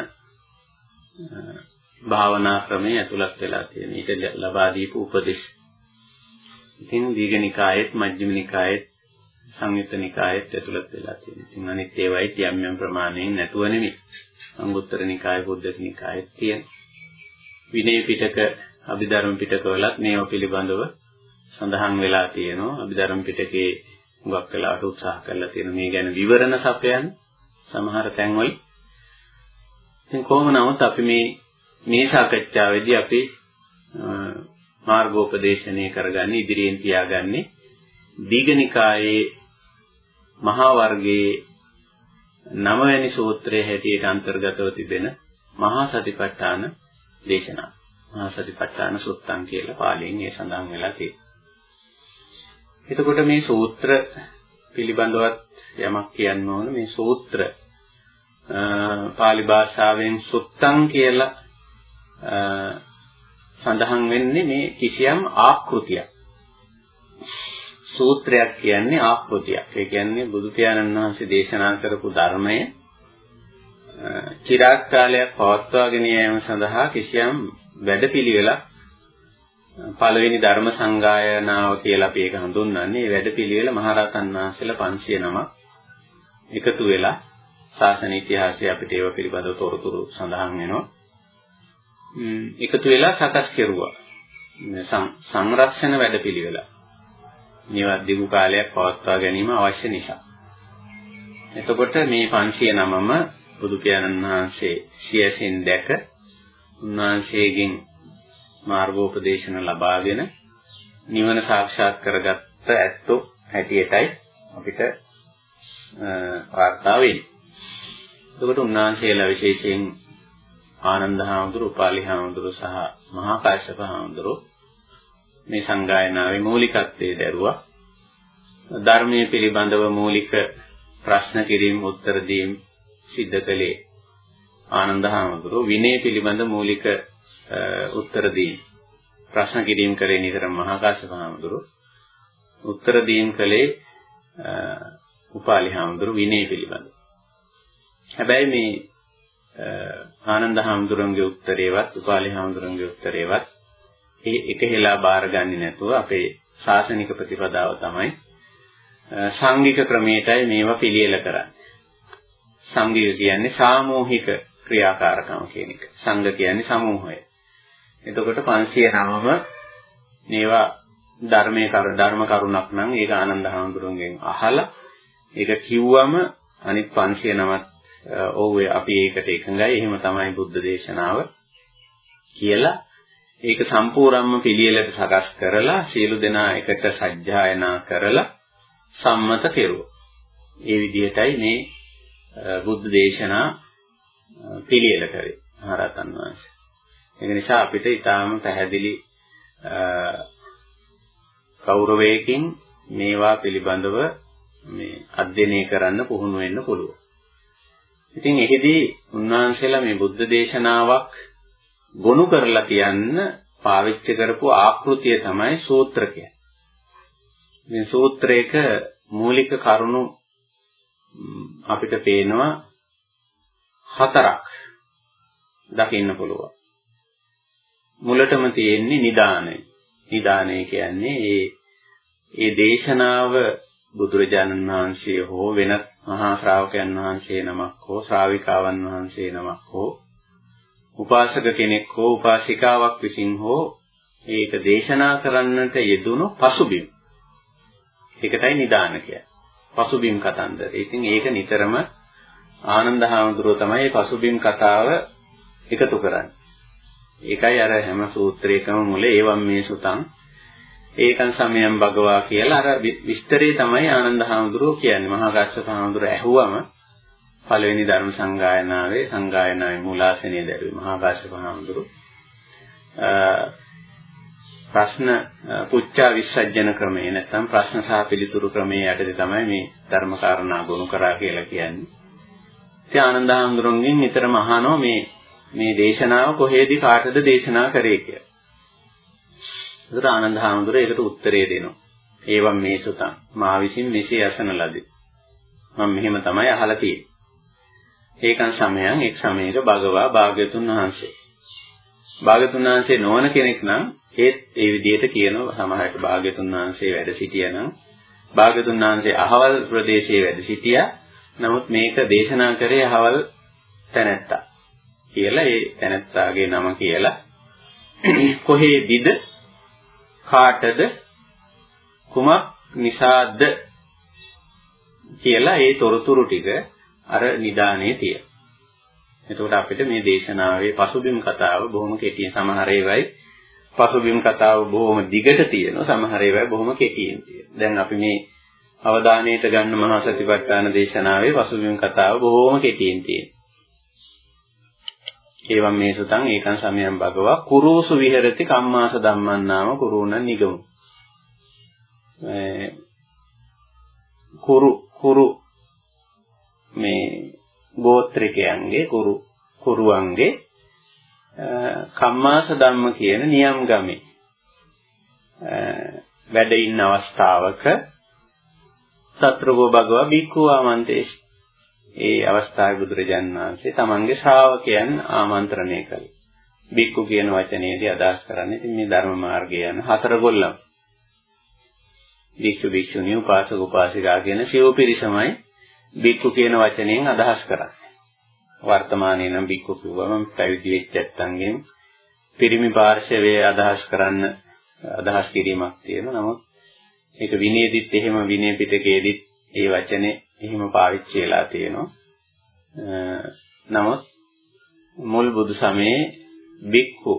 භාවනා ක්‍රමයේ ඇතුළත් වෙලා තියෙන. ඊට ලබා දීපු උපදෙස්. ඉතින් දීඝ නිකායෙත් මජ්ක්‍ධිම නිකායෙත් සංයුත්ත නිකායෙත් ඇතුළත් වෙලා තියෙනවා. ඉතින් අනිත් ඒවායිත් යම් යම් ප්‍රමාණයෙන් නැතුව නෙමෙයි. අංගුත්තර නිකාය, බුද්ධ නිකායෙත් තියෙන. විනය පිටක අභිධර්ම පිටකවලත් මේව පිළිබඳව සඳහන් වෙලා තියෙනවා. අභිධර්ම පිටකේ හුඟක් වෙලාවට උත්සාහ කරලා තියෙන මේ ගැන විවරණ සපයන්න සමහර තැන්වල. ඉතින් කොහොම නමුත් අපි මේ මේ සාකච්ඡාවේදී අපි මාර්ගෝපදේශනය කරගන්නේ ඉදිරියෙන් තියාගන්නේ දීඝනිකායේ මහා වර්ගයේ නවවැනි සූත්‍රයේ හැටියට අන්තර්ගතව තිබෙන මහා සතිපට්ඨාන දේශනාව. මහා සතිපට්ඨාන සුත්තං කියලා පාලියෙන් ඒ සඳහන් වෙලා තියෙනවා. එතකොට මේ සූත්‍ර පිළිබඳවත් යමක් කියන්න ඕන මේ සූත්‍ර පාලි භාෂාවෙන් සුත්තං කියලා සඳහන් වෙන්නේ මේ කිසියම් ආකෘතියක්. සූත්‍රයක් කියන්නේ ආකෘතියක්. ඒ කියන්නේ බුදු පියාණන් වහන්සේ දේශනා කරපු ධර්මය චිරාත් කාලයක් පවත්වාගෙන යාම සඳහා කිසියම් වැඩපිළිවෙලක් පළවෙනි ධර්ම සංගායනාව කියලා අපි ඒක හඳුන්වන්නේ. මේ වැඩපිළිවෙල මහරහතන් වහන්සේලා 500 නමක් එකතු වෙලා ශාසන ඉතිහාසයේ අපිට ඒව පිළිබඳව තොරතුරු සඳහන් වෙනවා. එකතු වෙලා සකස් කෙරුවා. සංරක්ෂණ වැඩපිළිවෙල. මේවා දිගු කාලයක් පවත්වා ගැනීම අවශ්‍ය නිසා. එතකොට මේ 500 නමම බුදු පියාණන් වහන්සේ සියසින් දැක උන්වහන්සේගෙන් මාර්ගෝපදේශන ලබාගෙන නිවන සාක්ෂාත් කරගත්ත ඇත්තෝ හැටියටයි අපිට වාර්තා වෙන්නේ. එතකොට උන්වහන්සේලා විශේෂයෙන් ආනන්ද හාමුදුරුවෝ, උපාලි හාමුදුරුවෝ සහ මහා කාශ්‍යප හාමුදුරුවෝ මේ සංගායනාවේ මූලිකත්වයේ දරුවා. ධර්මයේ පිළිබඳව මූලික ප්‍රශ්න කිරීම උත්තර දීම සිද්ධ කළේ ආනන්ද හාමුදුරුවෝ විනය පිළිබඳ මූලික උත්තර දීම ප්‍රශ්න කිරීම කරේ නිතරම මහා කාශ්‍යප හාමුදුරුවෝ උත්තර දීම කළේ උපාලි හාමුදුරුවෝ විනය පිළිබඳ. හැබැයි මේ ආනන්ද හාමුදුරන්ගේ උත්තරේවත් උපාලි හාමුදුරන්ගේ උත්තරේවත් ඒ එක හෙලා බාරගන්නේ නැතුව අපේ ශාසනික ප්‍රතිපදාව තමයි සංඝික ක්‍රමයටයි මේවා පිළියෙල කරන්නේ. සංඝික කියන්නේ සාමූහික ක්‍රියාකාරකම කියන එක. සංඝ කියන්නේ සමූහය. එතකොට 509ම මේවා ධර්මයේ කර ධර්ම කරුණක් නම් ඒක ආනන්ද හාමුදුරුවන්ගෙන් අහලා ඒක කිව්වම අනිත් 509ත් ඔව් අපි ඒකට එකඟයි. එහෙම තමයි බුද්ධ දේශනාව කියලා ඒක සම්පූර්ණයෙන්ම පිළියෙලට සකස් කරලා සියලු දෙනා එකට සජ්ජායනා කරලා සම්මත කෙරුවා. ඒ විදිහටයි මේ බුද්ධ දේශනා පිළියෙල කරේ මහරහතන් වහන්සේ. ඒක නිසා අපිට ඊටාම පැහැදිලි කෞරවයකින් මේවා පිළිබඳව මේ අධ්‍යයනය කරන්න පුහුණු වෙන්න පුළුවන්. ඉතින් එහිදී උන්වහන්සේලා මේ බුද්ධ දේශනාවක් ගොනු කරලා කියන්න පාවිච්චි කරපු ආකෘතිය තමයි සූත්‍ර කියන්නේ. මේ සූත්‍රයක මූලික කරුණු අපිට පේනවා හතරක් දකින්න පුළුවන්. මුලටම තියෙන්නේ නිදානය. නිදානය කියන්නේ ඒ ඒ දේශනාව බුදුරජාණන් වහන්සේ හෝ වෙනත් මහා ශ්‍රාවකයන් වහන්සේ නමක් හෝ ශ්‍රාවිකාවන් වහන්සේ නමක් හෝ උපාසක කෙනෙක් හෝ උපාසිකාවක් විසින් හෝ ඒක දේශනා කරන්නට යෙදුණු පසුබිම්. ඒකටයි නිදාන කියන්නේ. පසුබිම් කතන්දර. ඉතින් ඒක නිතරම ආනන්ද හාමුදුරුවෝ තමයි පසුබිම් කතාව එකතු කරන්නේ. ඒකයි අර හැම සූත්‍රයකම මුල ඒවම් මේ සුතං ඒකන් සමයන් භගවා කියලා අර විස්තරේ තමයි ආනන්ද හාමුදුරුවෝ කියන්නේ. මහා කාශ්‍යප හාමුදුරුවෝ ඇහුවම පළවෙනි ධර්ම සංගායනාවේ සංගායනාවේ මූලාසනයේ දැරුවේ මහා කාශ්‍යප හාමුදුරුවෝ. ප්‍රශ්න පුච්චා විසර්ජන ක්‍රමය නැත්නම් ප්‍රශ්න සහ පිළිතුරු ක්‍රමයේ යටතේ තමයි මේ ධර්ම කාරණා ගොනු කරා කියලා කියන්නේ. ඉතින් ආනන්ද හාමුදුරුවන්ගෙන් නිතරම අහනවා මේ මේ දේශනාව කොහේදී කාටද දේශනා කරේ කියලා. ඒකට ආනන්ද හාමුදුරුවෝ ඒකට උත්තරේ දෙනවා. ඒවම් මේ සුතං මා විසින් මෙසේ අසන ලදී. මම මෙහෙම තමයි අහලා තියෙන්නේ. ඒකන් සමයන් එක් සමයක භගවා භාග්‍යතුන් වහන්සේ. භාග්‍යතුන් වහන්සේ නොවන කෙනෙක් නම් ඒත් ඒ විදිහට කියනවා සමහරට භාග්‍යතුන් වහන්සේ වැඩ සිටියනම් භාග්‍යතුන් වහන්සේ අහවල් ප්‍රදේශයේ වැඩ සිටියා. නමුත් මේක දේශනා කරේ අහවල් තැනැත්තා. කියලා ඒ තැනැත්තාගේ නම කියලා කොහේදීද කාටද කුමක් නිසාද කියලා ඒ තොරතුරු ටික අර නිදානේ තියෙනවා. එතකොට අපිට මේ දේශනාවේ පසුබිම් කතාව බොහොම කෙටියෙන් සමහර ඒවායි පසුබිම් කතාව බොහොම දිගට තියෙනවා සමහර ඒවායි බොහොම කෙටියෙන් තියෙනවා. දැන් අපි මේ අවධානයට ගන්න මහා සතිපට්ඨාන දේශනාවේ පසුබිම් කතාව බොහොම කෙටියෙන් තියෙනවා. ඒවම් මේ සුතං ඒකං සමයං භගවා කුරුසු විහෙරති කම්මාස ධම්මං නාම කුරුණ නිගමු. කුරු කුරු මේ ගෝත්‍රිකයන්ගේ කුරු කුරුවන්ගේ කම්මාස ධම්ම කියන නියම් ගමේ වැඩ ඉන්න අවස්ථාවක සත්‍රගෝ භගවා බික්ඛු ආමන්තේශ ඒ අවස්ථාවේ බුදුරජාණන් වහන්සේ තමන්ගේ ශ්‍රාවකයන් ආමන්ත්‍රණය කළේ. බික්ඛු කියන වචනේදී අදහස් කරන්නේ ඉතින් මේ ධර්ම මාර්ගය යන හතර ගොල්ලන්. භික්ෂු භික්ෂුණී උපාසක උපාසිකා කියන සිව් පිරිසමයි බික්කු කියන වචනයෙන් අදහස් කරන්නේ. වර්තමානයේ නම් බික්කු කිව්වම පැවිදි වෙච්ච ඇත්තන්ගෙන් පිරිමි පාර්ශවයේ අදහස් කරන්න අදහස් කිරීමක් තියෙනවා. නමුත් ඒක විනයදිත් එහෙම විනය පිටකයේදිත් ඒ වචනේ එහෙම පාවිච්චි වෙලා තියෙනවා. නමුත් මුල් බුදු සමයේ බික්කු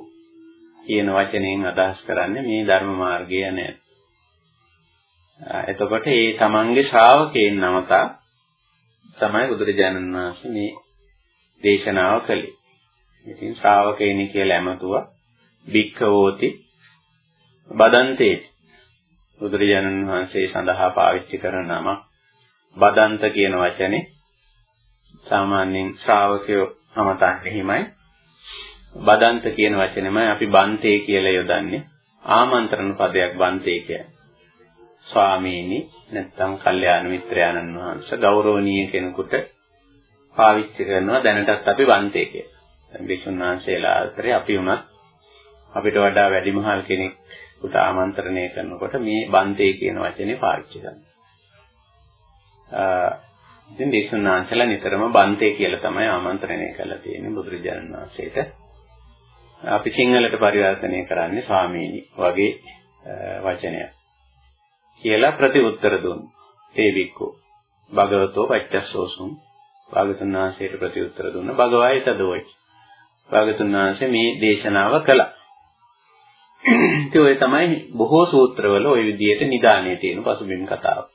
කියන වචනයෙන් අදහස් කරන්නේ මේ ධර්ම මාර්ගය නෑ. එතකොට ඒ තමන්ගේ ශ්‍රාවකයන් නමතා තමයි බුදුරජාණන් වහන්සේ මේ දේශනාව කළේ. ඉතින් ශ්‍රාවකයනි කියලා ඇමතුවා භික්ඛවෝති බදන්තේ බුදුරජාණන් වහන්සේ සඳහා පාවිච්චි කරන නම බදන්ත කියන වචනේ සාමාන්‍යයෙන් ශ්‍රාවකයෝ අමතන්නේ හිමයි බදන්ත කියන වචනේමයි අපි බන්තේ කියලා යොදන්නේ ආමන්ත්‍රණ පදයක් බන්තේ කියන්නේ ස්වාමීනි නැත්නම් කල්යාණ මිත්‍රයාණන් වහන්සේ ගෞරවනීය කෙනෙකුට පාවිච්චි කරනවා දැනටත් අපි වන්තේ කියලා. දැන් බිසුන් වහන්සේලා අතරේ අපි උනත් අපිට වඩා වැඩිමහල් කෙනෙකුට ආමන්ත්‍රණය කරනකොට මේ බන්තේ කියන වචනේ පාවිච්චි කරනවා. ඉතින් බිසුන් වහන්සේලා නිතරම බන්තේ කියලා තමයි ආමන්ත්‍රණය කරලා තියෙන්නේ බුදුරජාණන් වහන්සේට. අපි සිංහලට පරිවර්තනය කරන්නේ ස්වාමීනි වගේ වචනයක්. කියලා ප්‍රතිඋත්තර දුන්නා. ඒ වික්කෝ භගවතෝ පච්චස්සෝසුම් භාගතුන් වහන්සේට ප්‍රතිඋත්තර දුන්න භගවායි තදෝයි. භාගතුන් වහන්සේ මේ දේශනාව කළා. ඉතින් ඔය තමයි බොහෝ සූත්‍රවල ওই විදිහට නිදානේ තියෙන පසුබිම් කතාව.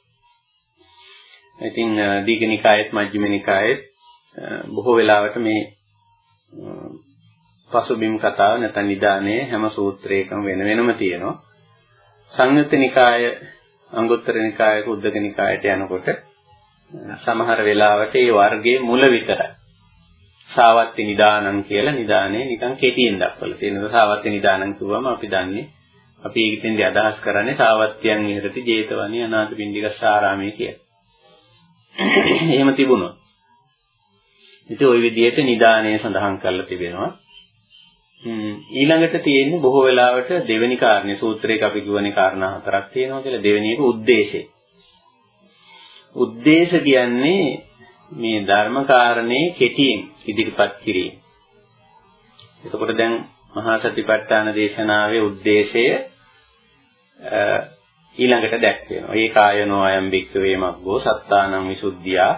ඉතින් දීඝනිකායෙත් මජ්ක්‍ධිමනිකායෙත් බොහෝ වෙලාවට මේ පසුබිම් කතාව නැත්නම් නිදානේ හැම සූත්‍රයකම වෙන වෙනම තියෙනවා. සංයුත්ත නිකාය අංගුත්තර නිකායක උද්දක නිකායට යනකොට සමහර වෙලාවට ඒ වර්ගයේ මුල විතරයි. සාවත්ති නිදානං කියලා නිදානේ නිකන් කෙටියෙන් දක්වලා තියෙනවා. සාවත්ති නිදානං කිව්වම අපි දන්නේ අපි ඒකෙන්දී අදහස් කරන්නේ සාවත්තියන් ඉහළට ජේතවනී අනාථපිණ්ඩික සාරාමයේ කියලා. එහෙම තිබුණොත්. ඉතින් ওই විදිහට නිදාණය සඳහන් කරලා තිබෙනවා. ඊළඟට තියෙන්නේ බොහෝ වෙලාවට දෙවෙනි කාරණේ සූත්‍රයක අපි කියවනේ කාරණා හතරක් තියෙනවා කියලා දෙවෙනි එක ಉದ್ದೇಶය. ಉದ್ದೇಶ කියන්නේ මේ ධර්ම කාරණේ කෙටියෙන් ඉදිරිපත් කිරීම. එතකොට දැන් මහා සතිපට්ඨාන දේශනාවේ ಉದ್ದೇಶය ඊළඟට දැක් වෙනවා. ඒ කායනෝ අයම් භික්ඛවේ මග්ගෝ සත්තානං විසුද්ධියා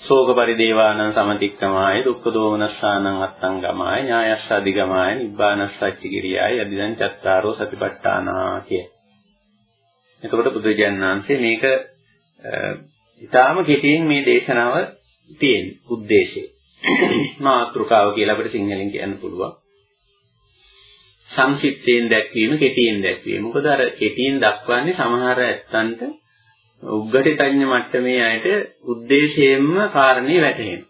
සෝක පරිදේවානං සමතික්කමාය දුක්ඛ දෝමනස්සානං අත්තංගමාය ඥායස්ස අධිගමාය නිබ්බානස්සච්ච කිරියාය අධිදං චත්තාරෝ සතිපට්ඨානා කිය. එතකොට බුදුරජාණන් වහන්සේ මේක ඊටාම කෙටියෙන් මේ දේශනාව තියෙන උද්දේශය. මාත්‍රිකාව කියලා අපිට සිංහලෙන් කියන්න පුළුවන්. සංක්ෂිප්තයෙන් දැක්වීම කෙටියෙන් දැක්වීම. මොකද අර කෙටියෙන් දක්වන්නේ සමහර ඇත්තන්ට උග්ගටිතඤ්ඤ මට්ටමේ අයට ಉದ್ದೇಶයෙන්ම කාරණේ වැටහෙන.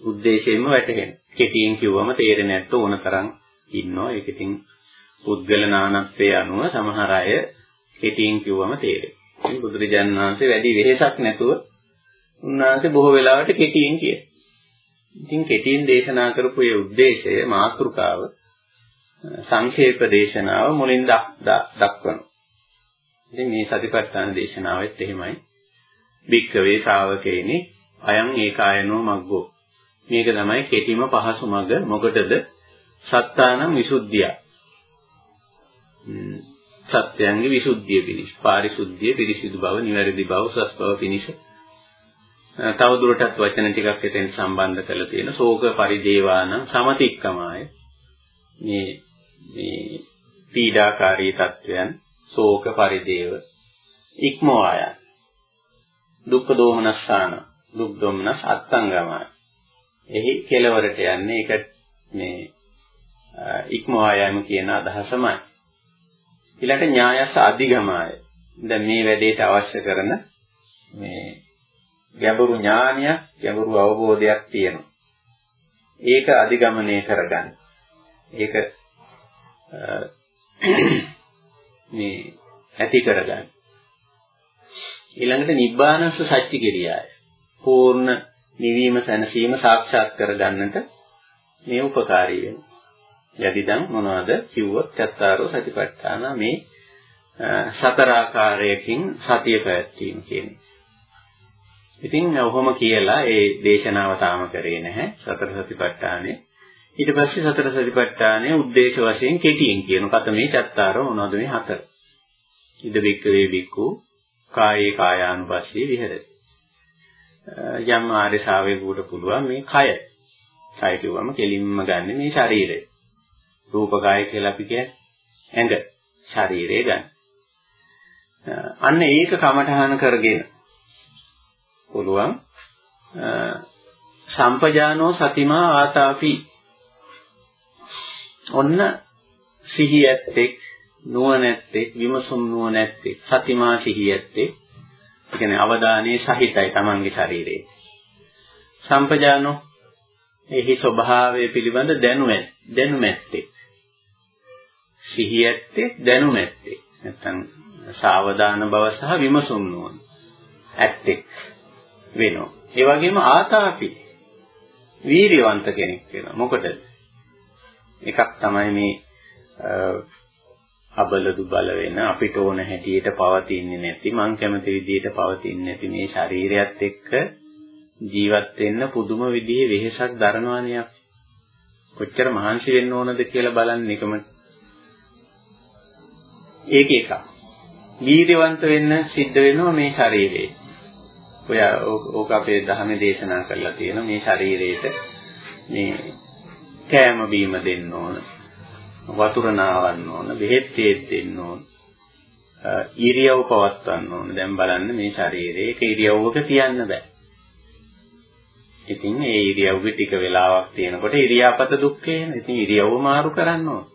ಉದ್ದೇಶයෙන්ම වැටහෙන. කෙටියෙන් කිව්වම තේරෙන්නේ නැත්ත ඕන තරම් ඉන්නවා. ඒක ඉතින් පුද්ගල නානත්වයේ අනුව සමහර අය කෙටියෙන් කිව්වම තේරෙයි. ඉතින් බුදුරජාණන් වහන්සේ වැඩි වෙහෙසක් නැතුව උන්වහන්සේ බොහෝ වෙලාවට කෙටියෙන් කියේ. ඉතින් කෙටියෙන් දේශනා කරපු ඒ ಉದ್ದೇಶය මාතෘකාව සංක්ෂේප දේශනාව මුලින් දක්වනවා. ඉතින් මේ සතිපට්ඨාන දේශනාවෙත් එහෙමයි. භික්කවේ ශ්‍රාවකේනි අයං ඒකායනෝ මග්ගෝ. මේක තමයි කෙටිම පහසු මඟ. මොකටද? සත්තානම් විසුද්ධිය. සත්‍යයන්ගේ විසුද්ධිය පිණිස, පාරිශුද්ධිය, පිරිසිදු බව, නිවැරදි බව, සස් බව පිණිස. තව දුරටත් වචන ටිකක් එතෙන් සම්බන්ධ කරලා තියෙන ශෝක පරිදේවාන සමතික්කමාය. මේ මේ පීඩාකාරී තත්වයන් ශෝක පරිදේව ඉක්මවා යන. දුක්ඛ දෝමනස්සාන දුක් දොම්නස් අත්තංගමයි එහි කෙලවරට යන්නේ ඒක මේ ඉක්මවා යෑම කියන අදහසමයි. ඊළඟ ඥායස අධිගමය. දැන් මේ වැඩේට අවශ්‍ය කරන මේ ගැඹුරු ඥානයක් ගැඹුරු අවබෝධයක් තියෙනවා. ඒක අධිගමනය කරගන්න. ඒක මේ ඇති කරගන්න. ඊළඟට නිබ්බානස්ස සත්‍ය කිරියාය. පූර්ණ නිවීම සැනසීම සාක්ෂාත් කරගන්නට මේ උපකාරී වෙනවා. යදිදන් මොනවද කිව්වොත් චත්තාරෝ සතිපට්ඨාන මේ සතර ආකාරයකින් සතිය පැවැත්වීම කියන්නේ. ඉතින් ඔහොම කියලා ඒ දේශනාව තාම කරේ නැහැ සතර සතිපට්ඨානේ. ඊට පස්සේ සතර සතිපට්ඨානය උද්දේශ වශයෙන් කෙටියෙන් කියන කතමේ චත්තාර මොනවද මේ හතර. ඉද බික්කවේ බික්කු කායේ කායානුපස්සී විහෙරති. යම් ආර්ය ශාවේකුට පුළුවන් මේ කය. කය කියවම කෙලින්ම ගන්න මේ ශරීරය. රූප කය කියලා අපි කියන්නේ ඇඟ ශරීරය ගන්න. අන්න ඒක කමඨහන කරගෙන පුළුවන් සම්පජානෝ සතිමා ආතාපි ඔන්න සිහියැත්තෙක් නුවණැත්තෙක් විමසුම් නුවණැත්තෙක් සතිමා සිහියැත්තෙක් ඒ කියන්නේ අවධානයේ සහිතයි Tamange ශරීරයේ. සම්පජානෝ එහි ස්වභාවය පිළිබඳ දැනුමැත් දැනුමැත්තෙක් සිහියැත්තෙක් දැනුමැත්තෙක් නැත්නම් සාවධාන බව සහ විමසුම් නුවණ ඇත්තෙක් වෙනවා. ඒ වගේම ආතාපි. වීරියවන්ත කෙනෙක් වෙනවා. මොකටද? එකක් තමයි මේ අබලදු බල වෙන අපිට ඕන හැටියට පවතින්නේ නැති මං කැමති විදිහට පවතින්නේ නැති මේ ශරීරයත් එක්ක ජීවත් වෙන්න පුදුම විදිහේ වෙහෙසක් දරනවානේ කොච්චර මහන්සි වෙන්න ඕනද කියලා බලන්න එකම ඒක එකක්. වීර්යවන්ත වෙන්න සිද්ධ වෙනවා මේ ශරීරේ ඔය ඕක අපේ ධර්මයේ දේශනා කරලා තියෙනවා මේ ශරීරේට මේ කෑම බීම දෙන්න ඕන. වතුර නාවන්න ඕන, බෙහෙත් දෙන්න ඕන. ඉරියව් පවත්වන්න ඕන. දැන් බලන්න මේ ශරීරයේ එක ඉරියව්වක තියන්න බෑ. ඉතින් ඒ ඉරියව්වේ ටික වෙලාවක් තියෙනකොට ඉරියාපත දුක් වෙන. ඉතින් ඉරියව්ව මාරු කරන්න ඕන.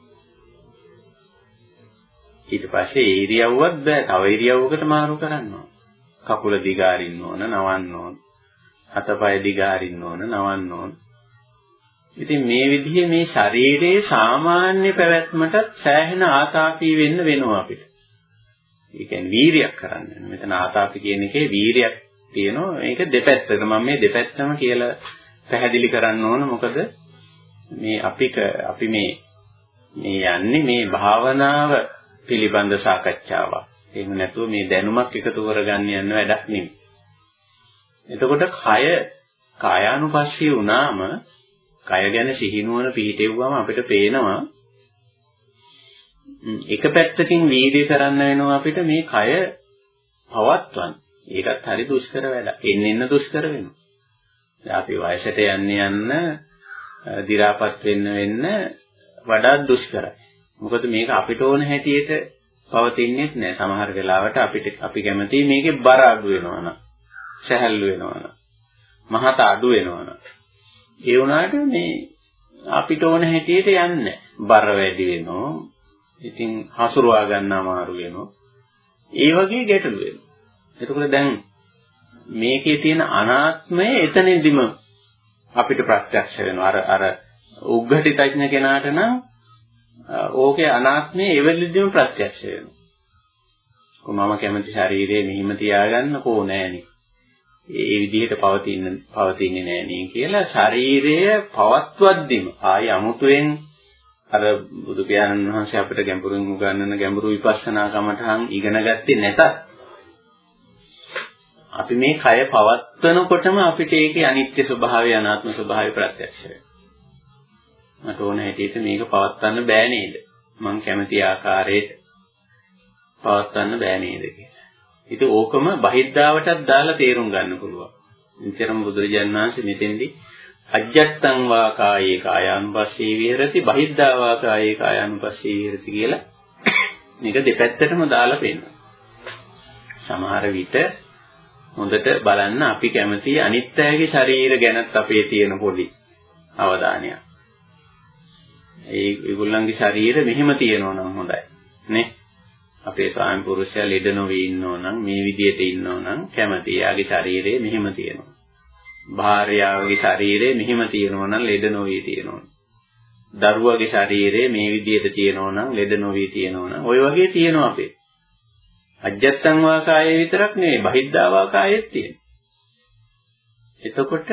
ඊට පස්සේ ඒ ඉරියව්වත් බෑ. තව ඉරියව්වකට මාරු කරන්න ඕන. කකුල දිගාරින්න ඕන, නවන්න ඕන. අතපය දිගාරින්න ඕන, නවන්න ඕන. ඉතින් මේ විදිහේ මේ ශරීරයේ සාමාන්‍ය පැවැත්මට සෑහෙන ආතාපී වෙන්න වෙනවා අපිට. ඒ කියන්නේ වීරියක් කරන්න. මෙතන ආතාපි කියන එකේ වීරියක් තියෙනවා. මේක දෙපැත්තට. මම මේ දෙපැත්තම කියලා පැහැදිලි කරන්න ඕන. මොකද මේ අපි අපි මේ මේ යන්නේ මේ භාවනාව පිළිබඳ සාකච්ඡාවක්. එහෙම නැතුව මේ දැනුමක් එකතු කරගන්න යන වැඩක් නෙමෙයි. එතකොට කය කායානුපස්සී වුණාම කය ගැන සිහිනුවන පිහිටෙව්වම අපිට පේනවා එක පැත්තකින් වීර්ය කරන්න වෙනවා අපිට මේ කය පවත්වන්න. ඒකත් හරි දුෂ්කර වැඩක්. එන්න එන්න දුෂ්කර වෙනවා. දැන් අපි වයසට යන්න යන්න දි รา පත් වෙන්න වෙන්න වඩාත් දුෂ්කරයි. මොකද මේක අපිට ඕන හැටියට පවතින්නේ නැහැ. සමහර වෙලාවට අපිට අපි කැමති මේකේ බර අඩු වෙනවා නම්, සැහැල්ලු වෙනවා නම්, මහත අඩු වෙනවා නම්. ඒ වුණාට මේ අපිට ඕන හැටියට යන්නේ බර වැඩි වෙනවා. ඉතින් හසුරුවා ගන්න අමාරු වෙනවා. ඒ වගේ ගැටලු වෙනවා. එතකොට දැන් මේකේ තියෙන අනාත්මය එතනදිම අපිට ප්‍රත්‍යක්ෂ වෙනවා. අර අර උග්ඝටිතඥ කෙනාට නම් ඕකේ අනාත්මය එවෙලෙදිම ප්‍රත්‍යක්ෂ වෙනවා. කොහොමම කැමති ශරීරයේ මෙහිම තියාගන්න කෝ නෑනේ. ඒ විදිහට පවතින පවතින්නේ නෑනේ කියලා ශරීරය පවත්වද්දිම ආයි අමුතුවෙන් අර බුදු පියාණන් වහන්සේ අපිට ගැඹුරින් උගන්වන ගැඹුරු විපස්සනා කමඨහන් ඉගෙන ගත්තේ නැතත් අපි මේ කය පවත්වනකොටම අපිට ඒකේ අනිත්‍ය ස්වභාවය අනාත්ම ස්වභාවය ප්‍රත්‍යක්ෂ මට ඕන හැටියට මේක පවත්වන්න බෑ නේද? මං කැමති ආකාරයට පවත්වන්න බෑ නේද කියලා. ඉතින් ඕකම බහිද්ධාවටත් දාලා තේරුම් ගන්න පුළුවන්. නිතරම බුදුරජාණන් වහන්සේ මෙතෙන්දී අජ්ජත්තං වා කායේ කායානුපස්සී විහෙරති බහිද්ධා වා කායේ කායානුපස්සී විහෙරති කියලා මේක දෙපැත්තටම දාලා පෙන්නනවා. සමහර විට හොඳට බලන්න අපි කැමති අනිත්‍යයේ ශරීර ගැනත් අපේ තියෙන පොඩි අවධානයක්. ඒ ඒගොල්ලන්ගේ ශරීර මෙහෙම තියෙනවා නම් හොඳයි. නේ? අපේ ස්වාමි පුරුෂයා ලෙඩ නොවී ඉන්නෝ නම් මේ විදියට ඉන්නෝ නම් කැමති. යාගේ ශරීරය මෙහෙම තියෙනවා. භාර්යාවගේ ශරීරය මෙහෙම තියෙනවා නම් ලෙඩ නොවී තියෙනවා. දරුවගේ ශරීරය මේ විදිහට තියෙනවා නම් ලෙඩ නොවී තියෙනවා නම් ওই වගේ තියෙනවා අපේ. අජත්තං වාකායේ විතරක් නෙවෙයි බහිද්ධා වාකායෙත් තියෙනවා. එතකොට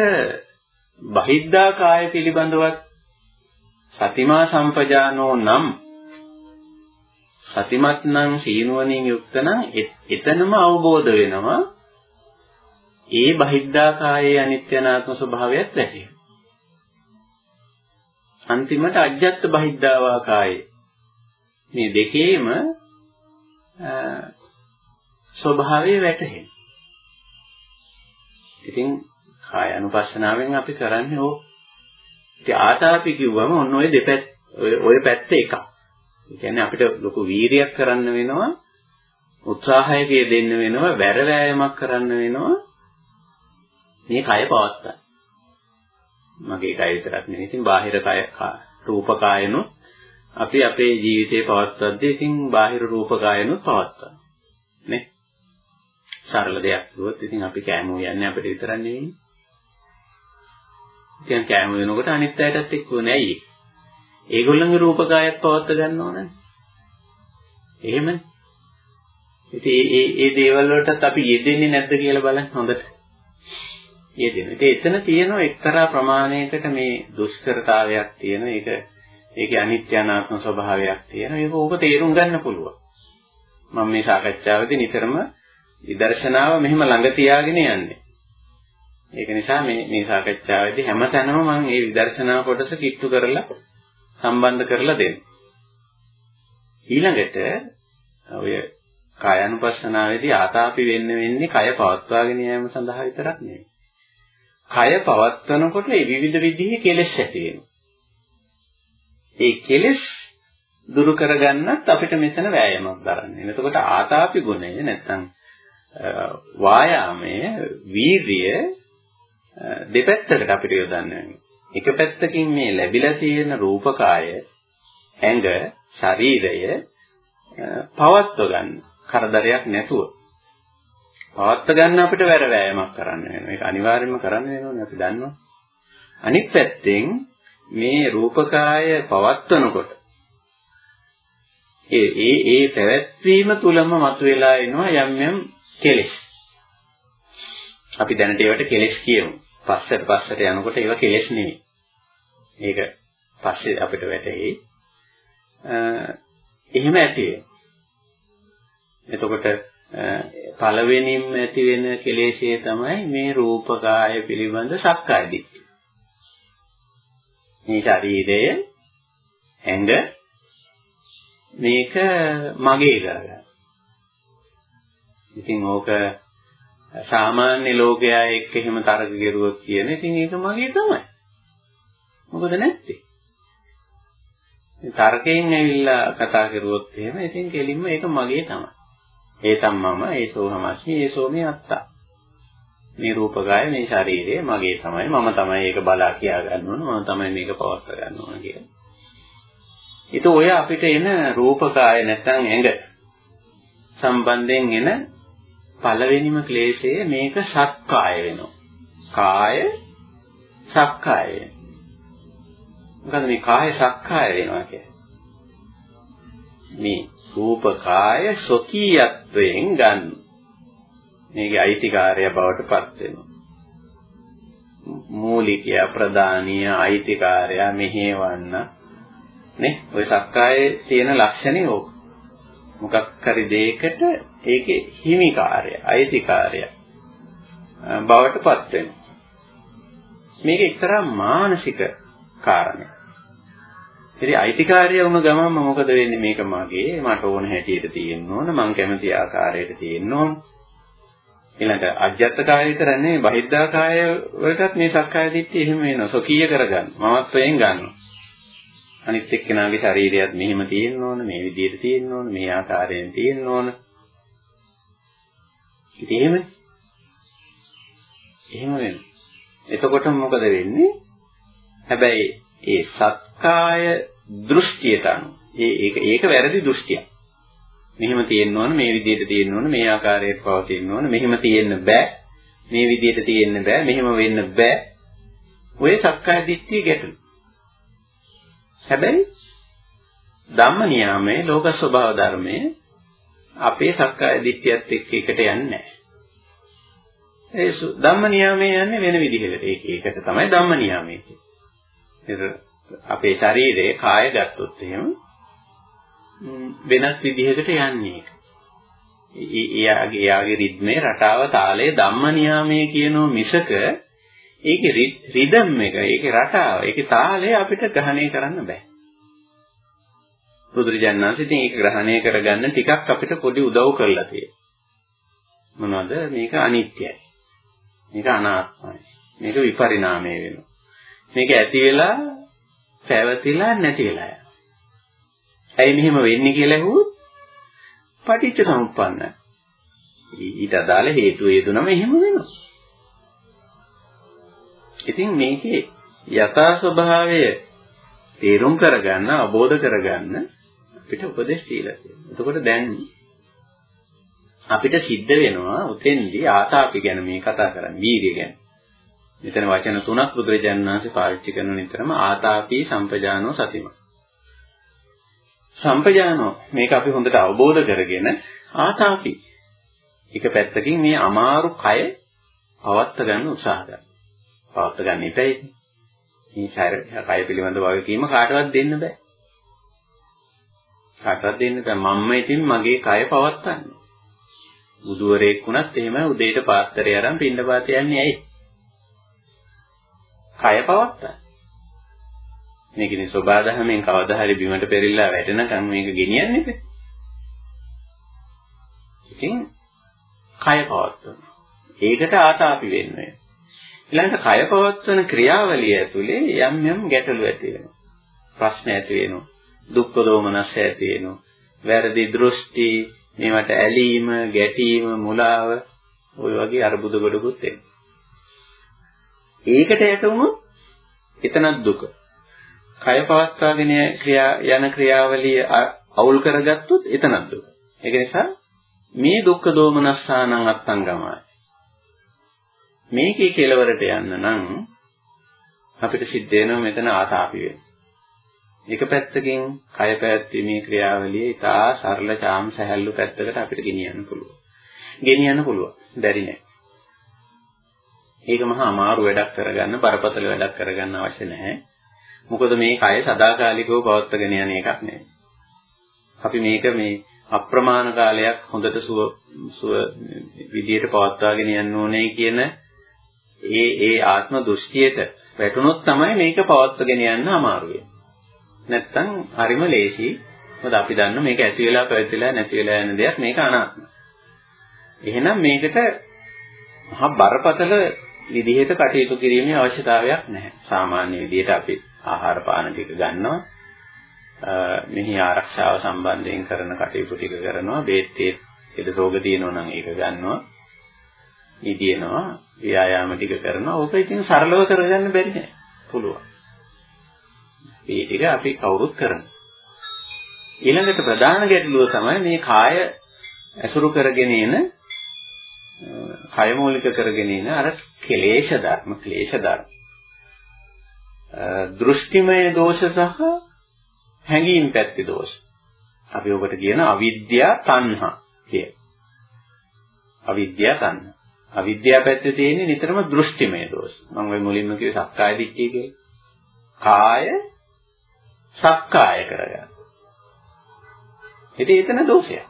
බහිද්ධා කාය පිළිබඳවත් සතිමා සම්පජානෝ නම් සතිමත් නම් සීනුවණින් යුක්ත නම් එතනම අවබෝධ වෙනවා ඒ බහිද්ධා කායේ අනිත්‍ය අනාත්ම ස්වභාවයත් වැටහෙනවා. අන්තිමට අජ්ජත් බහිද්ධාවා කායේ මේ දෙකේම ස්වභාවය වැටහෙනවා. ඉතින් කාය අනුපස්සනාවෙන් අපි කරන්නේ ඕක. ඉතින් ආතාපි කිව්වම ඔන්න ඔය දෙපැත්ත ඔය පැත්ත එකක්. ඒ කියන්නේ අපිට ලොකු වීරියක් කරන්න වෙනවා උත්සාහයක දෙන්න වෙනවා වැර වෑයමක් කරන්න වෙනවා මේ කය පවත්තා. මගේ කය විතරක් නෙවෙයි ඉතින් බාහිර කය රූප කායනොත් අපි අපේ ජීවිතේ පවත්වද්දී ඉතින් බාහිර රූප කායනොත් පවත්තා. නේ? සරල දෙයක් කිව්වොත් ඉතින් අපි කෑම උයන්නේ අපිට විතරක් නෙවෙයි. ඉතින් කෑම වෙනකොට අනිත් අයටත් එක්ක නැයි. ඒගොල්ලන්ගේ රූප කායත් පවත්ව ගන්න ඕනනේ. එහෙමනේ. ඉතින් මේ මේ දේවල් වලටත් අපි යෙදෙන්නේ නැද්ද කියලා බලන්න හොඳට. යෙදෙනවා. ඉතින් එතන තියෙන එක්තරා ප්‍රමාණයකට මේ දුෂ්කරතාවයක් තියෙන ඒක ඒකේ අනිත්‍ය අනාත්ම ස්වභාවයක් තියෙන ඒක ඕක තේරුම් ගන්න පුළුවන්. මම මේ සාකච්ඡාවේදී නිතරම විදර්ශනාව මෙහෙම ළඟ තියාගෙන යන්නේ. ඒක නිසා මේ මේ සාකච්ඡාවේදී හැමතැනම මම මේ විදර්ශනා කොටස කිට්ටු කරලා සම්බන්ධ කරලා දෙනවා. ඊළඟට ඔය කායानुපස්සනාවේදී ආතාපි වෙන්න වෙන්නේ කය පවත්වාගෙන යාම සඳහා විතරක් නෙවෙයි. කය පවත්වනකොට ඒ විවිධ විදිහේ කෙලෙස් ඇති වෙනවා. ඒ කෙලෙස් දුරු කරගන්නත් අපිට මෙතන වෑයමක් දරන්න. එතකොට ආතාපි ගුණය නැත්නම් වායාමය වීර්ය දෙපැත්තකට අපිට යොදන්න එක පැත්තකින් මේ ලැබිලා තියෙන රූපකාය ඇඟ ශරීරය පවත්ව ගන්න කරදරයක් නැතුව පවත්ව ගන්න අපිට වැර වෑයමක් කරන්න වෙනවා. ඒක අනිවාර්යයෙන්ම කරන්න වෙනෝනේ අපි දන්නවා. අනිත් පැත්තෙන් මේ රූපකාය පවත්වනකොට ඒ ඒ ඒ පැවැත්වීම තුලම මතුවලා එනවා යම් යම් කෙලෙස්. අපි දැනට ඒවට කෙලෙස් කියමු. පස්සට පස්සට යනකොට ඒවා කෙලෙස් නෙමෙයි. ඒක පස්සේ අපිට වැටහෙයි. එහෙම ඇති එතකොට පළවෙනිම ඇති වෙන කෙලෙෂය තමයි මේ රූපකාය පිළිබඳ සක්කාය දිට්ඨිය. මේ ශරීරය ඇඟ මේක මගේ කරගන්න. ඉතින් ඕක සාමාන්‍ය ලෝකයා එක්ක එහෙම තරක කෙරුවොත් කියන ඉතින් ඒක මගේ තමයි. මොකද නැත්තේ? තර්කයෙන් ඇවිල්ලා කතා කරුවොත් එහෙම ඉතින් කෙලින්ම ඒක මගේ තමයි. ඒ තමමම ඒසෝ හමස්මි ඒසෝ මේ අත්තා. මේ රූපගාය මේ ශරීරය මගේ තමයි. මම තමයි ඒක බලා කියා ගන්න ඕන. මම තමයි මේක පවත්වා ගන්න ඕන කියලා. ඒක ඔය අපිට එන රූපකාය නැත්නම් ඇඟ සම්බන්ධයෙන් එන පළවෙනිම ක්ලේශය මේක සක්කාය වෙනවා. කාය සක්කාය. මොකද මේ කාය සක්කාය වෙනවා කියන්නේ? මේ රූප කාය සොකීයත්වයෙන් ගන්න. මේකේ අයිතිකාරය බවට පත් වෙනවා. මූලිකය ප්‍රධානීය අයිතිකාරය මෙහෙවන්න නේ ඔය සක්කායේ තියෙන ලක්ෂණේ ඕක. මොකක් හරි දෙයකට ඒකේ හිමිකාරය, අයිතිකාරය බවට පත් වෙනවා. මේක එක්තරා මානසික කාරණයක්. ඉතින් අයිතිකාරය වුණ ගමන්ම මොකද වෙන්නේ මේක මගේ මට ඕන හැටියට තියෙන්න ඕන මං කැමති ආකාරයට තියෙන්න ඕන ඊළඟ අජ්‍යත්ත කාය විතර නෙවෙයි බහිද්ධා කාය වලටත් මේ සක්කාය දිට්ඨිය එහෙම වෙනවා සොකීය කරගන්න මමත්වයෙන් ගන්නවා අනිත් එක්කෙනාගේ ශරීරයත් මෙහෙම තියෙන්න ඕන මේ විදිහට තියෙන්න ඕන මේ ආකාරයෙන් තියෙන්න ඕන. ඉතින් එහෙම එහෙම වෙනවා එතකොට මොකද වෙන්නේ? හැබැයි ඒ සත්කාය දෘෂ්ටියට අනුව ඒ ඒක ඒක වැරදි දෘෂ්ටියක්. මෙහෙම තියෙන්න ඕන මේ විදිහට තියෙන්න ඕන මේ ආකාරයට පවතින්න ඕන මෙහෙම තියෙන්න බෑ. මේ විදිහට තියෙන්න බෑ මෙහෙම වෙන්න බෑ. ඔය සක්කාය දිට්ඨිය ගැටලු. හැබැයි ධම්ම නියාමයේ ලෝක ස්වභාව ධර්මයේ අපේ සක්කාය දිට්ඨියත් එක්ක එකට යන්නේ නැහැ. ඒ ධම්ම නියාමයේ යන්නේ වෙන විදිහකට. ඒක ඒකට තමයි ධම්ම නියාමයේ කියන්නේ. අපේ ශරීරයේ කාය ගත්තොත් එහෙම වෙනස් විදිහකට යන්නේ. එයාගේ එයාගේ රිද්මේ රටාව තාලයේ ධම්ම නියාමයේ කියනෝ මිසක ඒකේ රිද්ම් එක ඒකේ රටාව ඒකේ තාලය අපිට ග්‍රහණය කරන්න බෑ. බුදුරජාණන් වහන්සේ ඉතින් ඒක ග්‍රහණය කරගන්න ටිකක් අපිට පොඩි උදව් කරලා තියෙනවා. මොනවද මේක අනිත්‍යයි. මේක අනාත්මයි. මේක විපරිණාමය වෙනවා. මේක ඇති වෙලා පැවතිලා නැති වෙලා යනවා. ඇයි මෙහෙම වෙන්නේ කියලා ඇහුවොත් පටිච්ච සමුප්පන්න. ඊට අදාළ හේතු හේතුනම එහෙම වෙනවා. ඉතින් මේකේ යථා ස්වභාවය තේරුම් කරගන්න, අවබෝධ කරගන්න අපිට උපදෙස් දීලා තියෙනවා. එතකොට දැන් අපිට සිද්ධ වෙනවා උතෙන්දී ආතාපි ගැන මේ කතා කරන්නේ, වීර්ය ගැන. මෙතන වචන තුනක් බුදුරජාණන් වහන්සේ පාවිච්චි කරන නිතරම ආතාපි සම්පජානෝ සතිම. සම්පජානෝ මේක අපි හොඳට අවබෝධ කරගෙන ආතාපි එක පැත්තකින් මේ අමාරු කය පවත්ත ගන්න උත්සාහ කරනවා. පවත්ත ගන්න ඉතයි. මේ ශරීර කය පිළිබඳ වගකීම කාටවත් දෙන්න බෑ. කාටවත් දෙන්න බෑ. මම්ම ඉතින් මගේ කය පවත්තන්නේ. බුදුවරයෙක් වුණත් එහෙම උදේට පාත්‍රය අරන් පින්න පාත යන්නේ ඇයි? කය පවත්තා. මේකනේ සබාධමෙන් කවදා හරි බිමට පෙරිලා වැටෙනකන් මේක ගෙනියන්නේ ඉතින්. ඉතින් කය පවත්වන. ඒකට ආතාපි වෙන්නේ. ඊළඟට කය පවත්වන ක්‍රියාවලිය ඇතුලේ යම් යම් ගැටලු ඇති වෙනවා. ප්‍රශ්න ඇති වෙනවා. දුක්ඛ දෝමනස් ඇති වෙනවා. වැරදි දෘෂ්ටි, මේවට ඇලීම, ගැටීම, මුලාව ওই වගේ අරුබුද ගොඩකුත් එනවා. ඒකට යටුණොත් එතනක් දුක. කය පවත්වාගෙන ක්‍රියා යන ක්‍රියාවලිය අවුල් කරගත්තොත් එතනක් දුක. ඒක නිසා මේ දුක්ඛ දෝමනස්සානං අත්තංගමයි. මේකේ කෙලවරට යන්න නම් අපිට සිද්ධ වෙනවා මෙතන ආතාපි වෙන්න. එක පැත්තකින් කය පැවැත්වීමේ ක්‍රියාවලිය ඉතා සරල චාම් සැහැල්ලු පැත්තකට අපිට ගෙනියන්න පුළුවන්. ගෙනියන්න පුළුවන්. බැරි නෑ. ඒක මහා අමාරු වැඩක් කරගන්න, බරපතල වැඩක් කරගන්න අවශ්‍ය නැහැ. මොකද මේ කය සදාකාලිකව පවත්වාගෙන යන එකක් නෙවෙයි. අපි මේක මේ අප්‍රමාණ කාලයක් හොඳට සුව සුව විදියට පවත්වාගෙන යන්න ඕනේ කියන ඒ ඒ ආත්ම දෘෂ්ටියට වැටුනොත් තමයි මේක පවත්වාගෙන යන්න අමාරු වෙන්නේ. නැත්තම් හරිම ලේසි. මොකද අපි දන්න මේක ඇති වෙලා පැවතිලා නැති වෙලා යන දෙයක් මේක අනාත්මයි. එහෙනම් මේකට මහා බරපතල විදිහට කටයුතු කිරීමේ අවශ්‍යතාවයක් නැහැ. සාමාන්‍ය විදිහට අපි ආහාර පාන ටික ගන්නවා. මෙහි ආරක්ෂාව සම්බන්ධයෙන් කරන කටයුතු ටික කරනවා. බේත් ඒද රෝග තියෙනවා නම් ඒක ගන්නවා. නිදිනවා, ව්‍යායාම ටික කරනවා. ඕක ඉතින් සරලව කරගන්න බැරි නෑ. පුළුවන්. මේ ටික අපි කවුරුත් කරනවා. ඊළඟට ප්‍රධාන ගැටලුව තමයි මේ කාය ඇසුරු කරගෙන එන කය මූලික කරගෙන එන අර කෙලේශ ධර්ම ක්ලේශ ධර්ම. දෘෂ්ටිමය දෝෂ සහ හැඟීම් පැත්තේ දෝෂ. අපි ඔබට කියන අවිද්‍යා තණ්හා කිය. අවිද්‍යා තණ්හා. අවිද්‍යාව පැත්තේ තියෙන්නේ නිතරම දෘෂ්ටිමය දෝෂ. මම ওই මුලින්ම කිව්වේ සක්කාය දිට්ඨිය කියලා. කාය සක්කාය කරගන්න. ඉතින් එතන දෝෂයක්.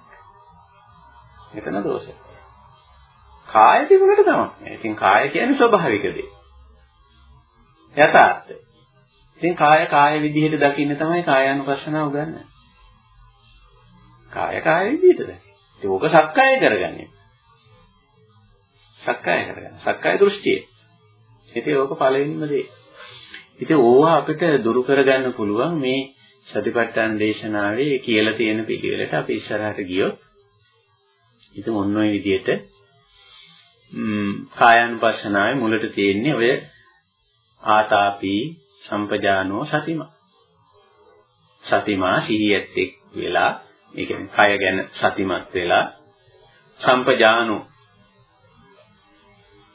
එතන දෝෂයක්. කාය තිබුණට තමයි. ඉතින් කාය කියන්නේ ස්වභාවික දේ. යථාර්ථය. ඉතින් කාය කාය විදිහට දකින්න තමයි කායානුපස්සනාව උගන්වන්නේ. කාය කාය විදිහට දකින්න. ඒක ඕක සක්කාය කරගන්නේ. සක්කාය කරගන්න. සක්කාය දෘෂ්ටිය. ඉතින් ඕක පළවෙනිම දේ. ඉතින් ඕවා අපිට දුරු කරගන්න පුළුවන් මේ සතිපට්ඨාන දේශනාවේ කියලා තියෙන පිළිවෙලට අපි ඉස්සරහට ගියොත් ඉතින් ඔන්න ඔය විදිහට කායानुපස්සනාවේ මුලට තියෙන්නේ ඔය ආතාපි සම්පජානෝ සතිමා. සතිමා සිහියත් එක් වෙලා ඒ කියන්නේ කය ගැන සතිමත් වෙලා සම්පජානෝ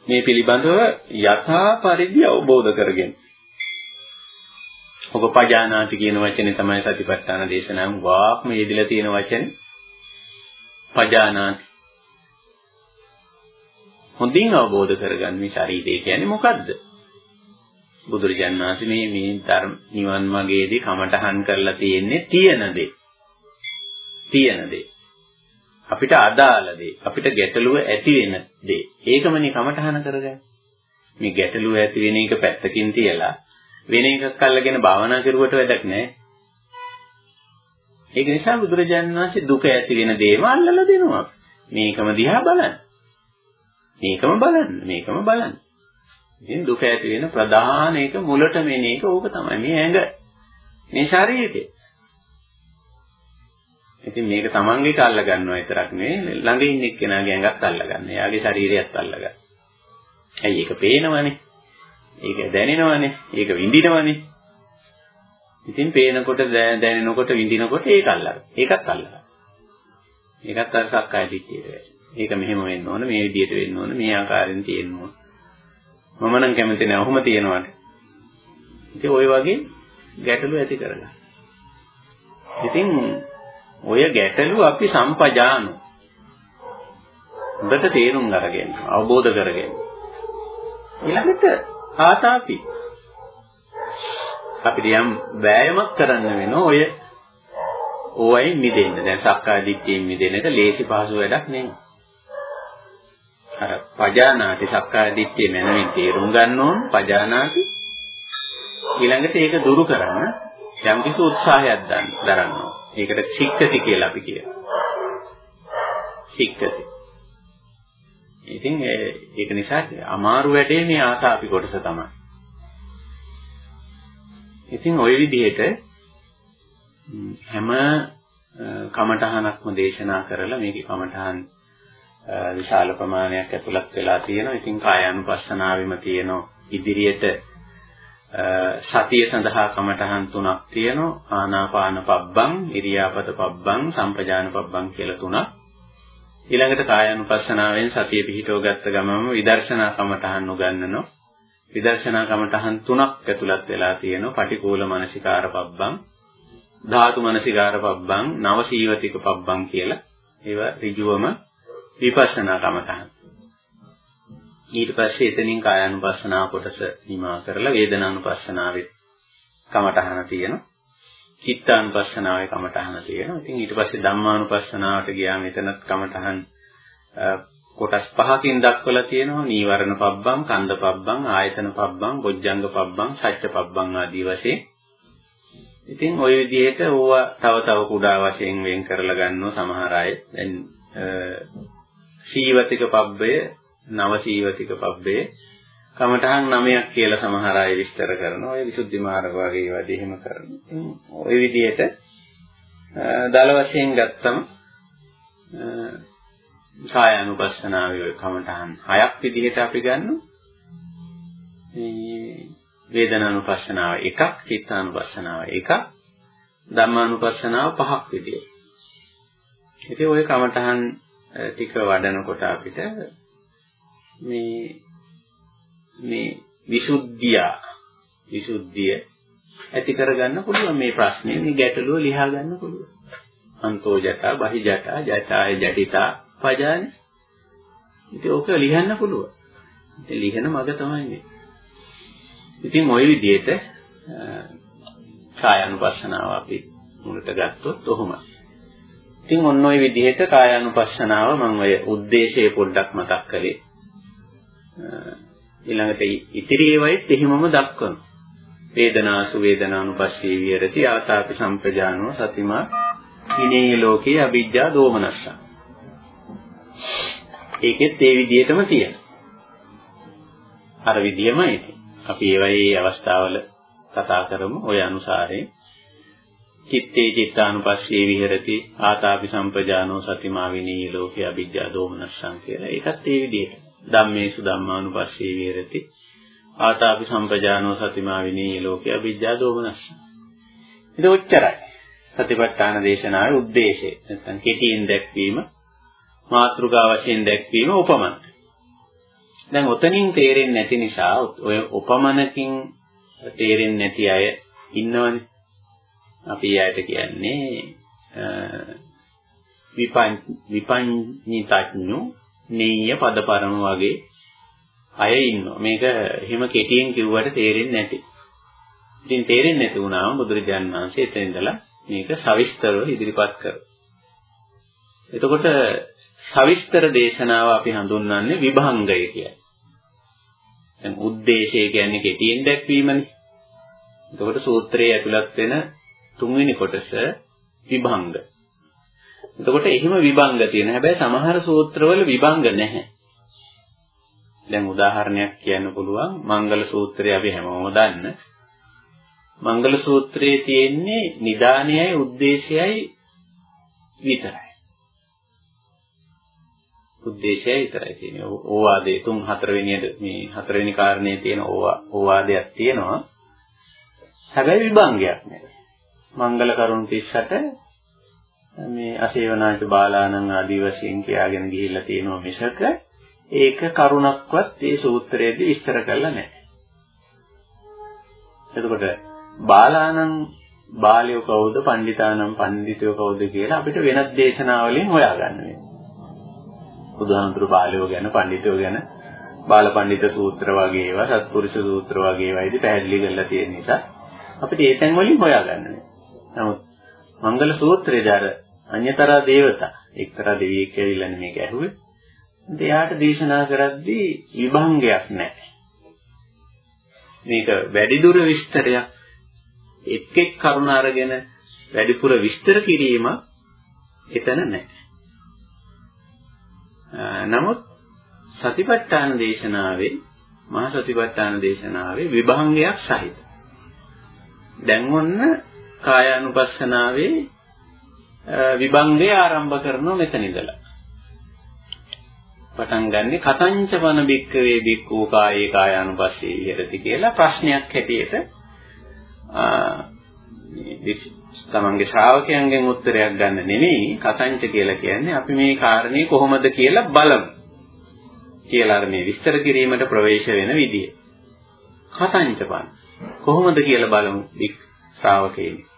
මේ පිළිබඳව යථා පරිදි අවබෝධ කරගෙන ඔබ පජානාති කියන වචනේ තමයි සතිපට්ඨාන දේශනාවෙන් වාක්ම යෙදিলা තියෙන වචනේ පජානාති හොඳින් අවබෝධ කරගන්න මේ ශරීරය කියන්නේ මොකද්ද බුදුරජාණන් වහන්සේ මේ මේ ධර්ම නිවන් මාර්ගයේදී කමඨහන් කරලා තියෙන්නේ තියෙන දේ. තියෙන දේ. අපිට අදාළ දේ, අපිට ගැටලුව ඇති වෙන දේ. ඒකමනේ කමඨහන කරගන්නේ. මේ ගැටලුව ඇති වෙන එක පැත්තකින් තියලා වෙන එකක් අල්ලගෙන භාවනා කරුවට වැඩක් නැහැ. ඒක නිසා බුදුරජාණන් වහන්සේ දුක ඇති වෙන දේම අල්ලලා දෙනවා. මේකම දිහා බලන්න. මේකම බලන්න. මේකම බලන්න. ඉතින් දුක ඇති වෙන ප්‍රධාන එක මුලට මෙන එක ඕක තමයි මේ ඇඟ. මේ ශරීරය. ඉතින් මේක තමන්ගේ කල්ල ගන්නවා විතරක් නෙවෙයි ළඟ ඉන්න එක්කෙනාගේ ඇඟත් අල්ල ගන්න. එයාගේ ශරීරයත් අල්ල ගන්න. ඇයි ඒක පේනවනේ. ඒක දැනෙනවනේ. ඒක විඳිනවනේ. ඉතින් පේනකොට දැනෙනකොට විඳිනකොට ඒක අල්ලගන්න. ඒකත් අල්ලගන්න. ඒකත් අර සක්කාය දිට්ඨියට. ඒක මෙහෙම වෙන්න ඕන, මේ විදිහට වෙන්න ඕන, මේ ආකාරයෙන් තියෙන්න ඕන. මම නම් කැමති නෑ ඔහොම තියනවාට. ඉතින් ওই වගේ ගැටලු ඇති කරගන්න. ඉතින් ඔය ගැටලු අපි සම්පජාන හොඳට තේරුම් අරගෙන අවබෝධ කරගෙන ඊළඟට ආතාපි අපිට යම් වෑයමක් කරන්න වෙනවා ඔය ඕවයින් මිදෙන්න. දැන් සක්කාය දිට්ඨියෙන් මිදෙන එක ලේසි පහසු වැඩක් නෙවෙයි. අර පජානාති සක්කාය දිට්ඨිය මනමින් තේරුම් ගන්න ඕන පජානාති ඊළඟට ඒක දුරු කරන්න යම් කිසි උත්සාහයක් ගන්න දරන්න ඕන. ඒකට සික්කති කියලා අපි කියනවා. සික්කති. ඉතින් ඒක නිසා අමාරු වැඩේ මේ ආතාපි කොටස තමයි. ඉතින් ওই විදිහට හැම කමඨහනක්ම දේශනා කරලා මේකේ කමඨහන් විශාල ප්‍රමාණයක් ඇතුළත් වෙලා තියෙනවා. ඉතින් කායානුපස්සනාවෙම තියෙන ඉදිරියට සතිය සඳහා කමඨහන් තුනක් තියෙනවා. ආනාපාන පබ්බං, ඉරියාපත පබ්බං, සම්පජාන පබ්බං කියලා තුනක්. ඊළඟට කායානුපස්සනාවෙන් සතිය පිහිටව ගත්ත ගමම විදර්ශනා කමඨහන් උගන්වනවා. විදර්ශනා කමඨහන් තුනක් ඇතුළත් වෙලා තියෙනවා. පටිකූල මනසිකාර පබ්බං, ධාතු මනසිකාර පබ්බං, නව සීවතික පබ්බං කියලා. ඒවා ඍජුවම විපස්සනා කමඨහන්. ඊට පස්සේ එතනින් කායානුපස්සනාව කොටස නිමා කරලා වේදනානුපස්සනාවේ කමඨහන තියෙනවා. චිත්තානුපස්සනාවේ කමඨහන තියෙනවා. ඉතින් ඊට පස්සේ ධම්මානුපස්සනාවට ගියාම එතනත් කමඨහන් කොටස් පහකින් දක්වලා තියෙනවා. නීවරණ පබ්බං, කන්ද පබ්බං, ආයතන පබ්බං, බොජ්ජංග පබ්බං, සච්ච පබ්බං ආදී වශයෙන්. ඉතින් ওই විදිහට ඕවා තව තව කුඩා වශයෙන් වෙන් කරලා ගන්නවා සමහර අය. දැන් සීවතික පබ්බය, නවසීවතික පබ්බේ කමඨහන් නමයක් කියලා සමහර අය විස්තර කරනවා. ඒ විසුද්ධි මාර්ග වගේ ඒවා දෙහිම කරනවා. ওই විදිහට දල වශයෙන් ගත්තම කාය අනුපස්සනාවේ කමඨහන් හයක් විදිහට අපි ගන්නවා. මේ වේදනා අනුපස්සනාව එකක්, චිත්ත අනුපස්සනාව එකක්, ධම්ම අනුපස්සනාව පහක් විදිහට. ඉතින් ওই කමඨහන් ටික වඩනකොට අපිට මේ මේ විසුද්ධිය විසුද්ධිය ඇති කරගන්න පුළුවන් මේ ප්‍රශ්නේ. මේ ගැටලුව ලියා ගන්න පුළුවන්. අන්තෝ ජටා බහි ජටා ජටාය ජටිතා පජානි. ඉතින් ඕක ලියන්න පුළුවන්. ඉතින් ලියන මඟ තමයි මේ. ඉතින් ওই විදිහට කායानुපස්සනාව අපි මුලට ගත්තොත් ඔහොමයි ඉතින් ඔන්න ওই විදිහට කායानुපස්සනාව මම ඔය ಉದ್ದೇಶය පොඩ්ඩක් මතක් කරේ ඊළඟට ඉතිරි ඒවායිත් එහෙමම දක්වනවා. වේදනාසු වේදනානුපස්සී විහෙරති ආතාපි සම්පජානෝ සතිමා ඉනේ ලෝකේ අවිජ්ජා දෝමනස්ස. ඒකෙත් ඒ විදිහටම තියෙනවා. අර විදියමයි. අපි ඒවයේ අවස්ථාවල කතා කරමු ওই අනුසාරයෙන්. චිත්තේ චිත්තානුපස්සී විහෙරති ආතාපි සම්පජානෝ සතිමා විනී ලෝකේ අවිජ්ජා දෝමනස්සං කියලා. ඒකත් ඒ විදිහට. ධම්මේසු ධම්මානුපස්සී විහෙරති ආතාපි සම්පජානෝ සතිමා විනීය ලෝකේ අවිජ්ජා දෝමනස්ස. ඉත ඔච්චරයි. සතිපට්ඨාන දේශනාවේ ಉದ್ದೇಶය නැත්නම් කෙටියෙන් දැක්වීම මාතෘකා වශයෙන් දැක්වීම උපමන. දැන් ඔතනින් තේරෙන්නේ නැති නිසා ඔය උපමනකින් තේරෙන්නේ නැති අය ඉන්නවනේ. අපි ඊයට කියන්නේ විපං විපං නිතඥෝ නෙය්‍ය පදපරම වගේ අය ඉන්නවා. මේක එහෙම කෙටියෙන් කිව්වට තේරෙන්නේ නැති. ඉතින් තේරෙන්නේ නැති වුණාම බුදුරජාණන් වහන්සේ එතන ඉඳලා මේක සවිස්තරව ඉදිරිපත් කරනවා. එතකොට සවිස්තර දේශනාව අපි හඳුන්වන්නේ විභංගය කියලා. දැන් උද්දේශය කියන්නේ කෙටියෙන් දැක්වීමනේ. එතකොට සූත්‍රයේ ඇතුළත් වෙන තුන්වෙනි කොටස විභංගය. එතකොට එහෙම විභංග තියෙන. හැබැයි සමහර සූත්‍රවල විභංග නැහැ. දැන් උදාහරණයක් කියන්න පුළුවන් මංගල සූත්‍රය අපි හැමෝම දන්න. මංගල සූත්‍රයේ තියෙන්නේ නිදානයයි උද්දේශයයි විතරයි. උද්දේශයයි විතරයි තියෙන්නේ. ඕවාදේ තුන් හතරවෙනියද මේ හතරවෙනි කාරණේ තියෙන ඕවාදයක් තියෙනවා. හැබැයි විභංගයක් නෑ. මංගල කරුණ 38 මේ අසේවනාච බාලාණන් ආදී වශයෙන් කියාගෙන ගිහිල්ලා තියෙනවා මිසක ඒක කරුණක්වත් මේ සූත්‍රයේදී විස්තර කරලා නැහැ. එතකොට බාලාණන් බාලියෝ කවුද පණ්ඩිතානම් පණ්ඩිතයෝ කවුද කියලා අපිට වෙනත් දේශනාවලින් හොයාගන්න වෙනවා. බුදුහාමුදුරු බාලියෝ ගැන පණ්ඩිතයෝ ගැන බාල පණ්ඩිත සූත්‍ර වගේ ඒවා සත්පුරුෂ සූත්‍ර වගේ ඒවා ඉදි පැහැදිලි කරලා තියෙන නිසා අපිට ඒ තැන් වලින් හොයාගන්න වෙනවා. නමුත් මංගල සූත්‍රයේදී අර අඤ්‍යතරා දේවතා එක්තරා දෙවියෙක් ඇවිල්ලානේ මේක ඇහුවේ. එයාට දේශනා කරද්දී විභංගයක් නැහැ. මේක වැඩිදුර විස්තරයක් එක් එක් කරුණ අරගෙන වැඩිපුර විස්තර කිරීම එතන නැහැ. නමුත් සතිපට්ඨාන දේශනාවේ මහා සතිපට්ඨාන දේශනාවේ විභංගයක් සහිත. දැන් ඔන්න කායානුපස්සනාවේ විභංගය ආරම්භ කරනවා මෙතන ඉඳලා. පටන් ගන්නෙ කතංච වන බික්කවේ බික්කෝ කායේ කායානුපස්සේ විහෙරති කියලා ප්‍රශ්නයක් හැටියට තමන්ගේ ශ්‍රාවකයන්ගෙන් උත්තරයක් ගන්න නෙමෙයි කතංච කියලා කියන්නේ අපි මේ කාරණේ කොහොමද කියලා බලමු කියලා අර මේ විස්තර කිරීමට ප්‍රවේශ වෙන විදිය. කතංච පන් කොහොමද කියලා බලමු බික් ශ්‍රාවකයනි.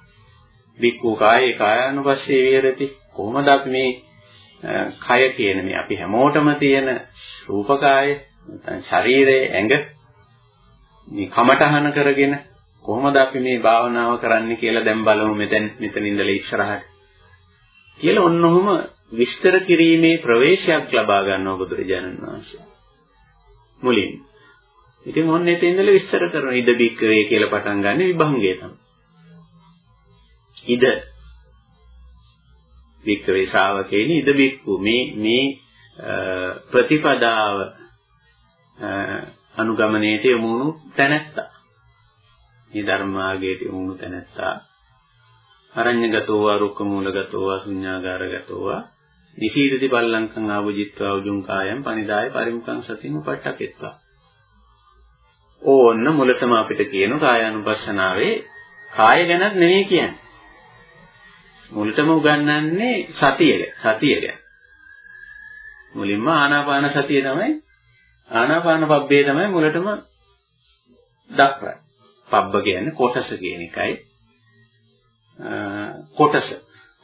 බික්කු කායේ කායානුපස්සේ විහෙරති කොහොමද අපි මේ කය කියන මේ අපි හැමෝටම තියෙන රූපකාය නැත්නම් ශරීරයේ ඇඟ මේ කමටහන කරගෙන කොහොමද අපි මේ භාවනාව කරන්නේ කියලා දැන් බලමු මෙතෙන් මෙතන ඉඳලා ඉස්සරහට. කියලා ඔන්නෝම විස්තර කිරීමේ ප්‍රවේශයක් ලබා ගන්නවා බුදුරජාණන් වහන්සේ. මුලින්. ඉතින් ඔන්න එතෙන් ඉඳලා විස්තර කරන ඉද බික්කවේ කියලා පටන් ගන්න විභංගය තමයි. ඉද බික්කවේ ශ්‍රාවකේනි ඉද බික්කු මේ මේ ප්‍රතිපදාව අනුගමනයේට යොමුණු තැනැත්තා. මේ ධර්ම මාර්ගයට යොමුණු තැනැත්තා. අරඤ්‍යගතෝ වා රුක්කමූලගතෝ වා ශුඤ්ඤාගාරගතෝ වා නිසීදති බල්ලංකං ආවජිත්වා උජුං කායම් පනිදාය පරිමුඛං සතින් උපට්ඨකෙත්වා ඕන්න මුලතම අපිට කියන කායානුපස්සනාවේ කාය ගැනත් නෙමෙයි කියන්නේ මුලටම උගන්වන්නේ සතිය සතිය ගැන මුලින්ම ආනාපාන සතිය තමයි ආනාපාන පබ්බේ තමයි මුලටම දක්වන්නේ පබ්බ කියන්නේ කොටස කියන එකයි කොටස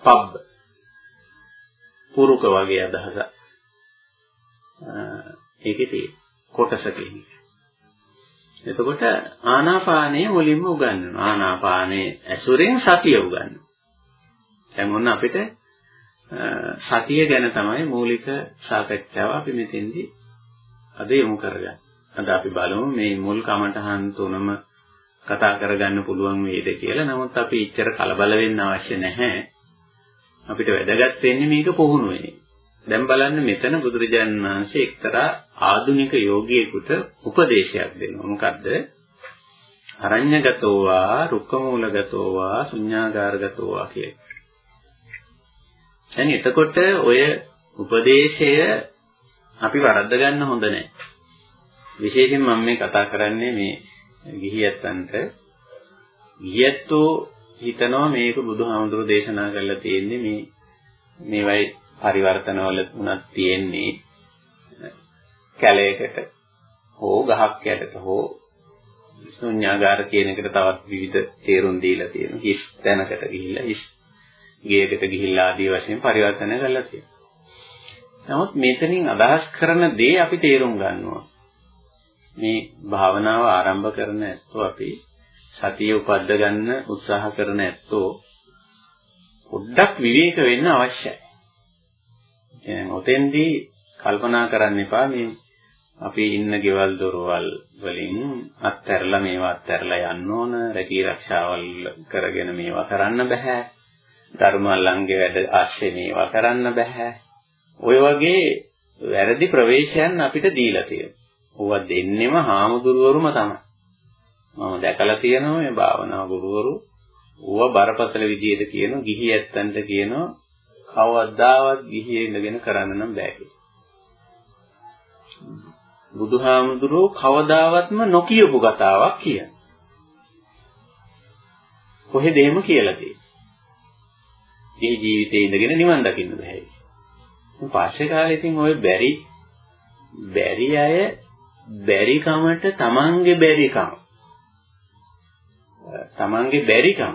පබ්බ පුරුක වගේ අදහසක් ඒකේ තියෙන කොටස කියන එක. එතකොට ආනාපානයේ මුලින්ම උගන්වනවා. ආනාපානයේ ඇසුරෙන් සතිය උගන්වනවා. දැන් ඔන්න අපිට සතිය ගැන තමයි මූලික සාකච්ඡාව අපි මෙතෙන්දී අද යොමු කරගන්නේ. අද අපි බලමු මේ මුල් කමටහන් තුනම කතා කරගන්න පුළුවන් වේද කියලා. නමුත් අපි ඉච්චර කලබල වෙන්න අවශ්‍ය නැහැ. අපිට වැදගත් වෙන්නේ මේක පුහුණු වෙන එක. දැන් බලන්න මෙතන බුදුරජාණන් වහන්සේ එක්තරා ආධුනික යෝගියෙකුට උපදේශයක් දෙනවා. මොකද්ද? අරඤ්‍යගතෝ වා, රුක්කමූලගතෝ වා, ශුඤ්ඤාගාරගතෝ වා කියන. දැන් එතකොට ඔය උපදේශය අපි වරද්ද ගන්න හොඳ නැහැ. විශේෂයෙන් මම මේ කතා කරන්නේ මේ ගිහියත්තන්ට ගියත්තෝ හිතනවා මේක බුදුහාමුදුරු දේශනා කරලා තියෙන්නේ මේ මේවයි පරිවර්තනවල උනත් තියෙන්නේ කැලයකට හෝ ගහක් යටට හෝ ශුන්‍යාගාර කියන එකට තවත් විවිධ තේරුම් දීලා තියෙනවා. හිස් තැනකට ගිහිල්ලා හිස් ගේයකට ගිහිල්ලා ආදී වශයෙන් පරිවර්තනය කරලා තියෙනවා. නමුත් මෙතනින් අදහස් කරන දේ අපි තේරුම් ගන්නවා. මේ භාවනාව ආරම්භ කරන ඇත්තෝ අපි සතිය උපද්ද ගන්න උත්සාහ කරන ඇත්තෝ පොඩ්ඩක් විවේක වෙන්න අවශ්‍යයි. කියන්නේ ඔතෙන්දී කල්පනා කරන්න එපා මේ අපි ඉන්න ගෙවල් දොරවල් වලින් අත්හැරලා මේවා අත්හැරලා යන්න ඕන රැකී රක්ෂාවල් කරගෙන මේවා කරන්න බෑ ධර්මල්ලංගේ වැඩ ආශ්‍රේ මේවා කරන්න බෑ ඔය වගේ වැරදි ප්‍රවේශයන් අපිට දීලා තියෙනවා. ඕවා දෙන්නෙම හාමුදුරුවරුම තමයි. මම දැකලා තියෙනවා මේ භාවනා ගුරුවරු ඌව බරපතල විදියට කියන ගිහි ඇත්තන්ට කියනවා කවදාවත් ගිහියේ ඉඳගෙන කරන්න නම් බෑ කියලා. බුදුහාමුදුරුවෝ කවදාවත්ම නොකියපු කතාවක් කියන්නේ. කොහෙද එහෙම කියලා තියෙන්නේ? මේ ජීවිතේ ඉඳගෙන නිවන් දකින්න බෑ. පස්සේ කාලේ ඉතින් ওই බැරි බැරි අය බැරි කමට තමන්ගේ බැරිකම තමන්ගේ බැරිකම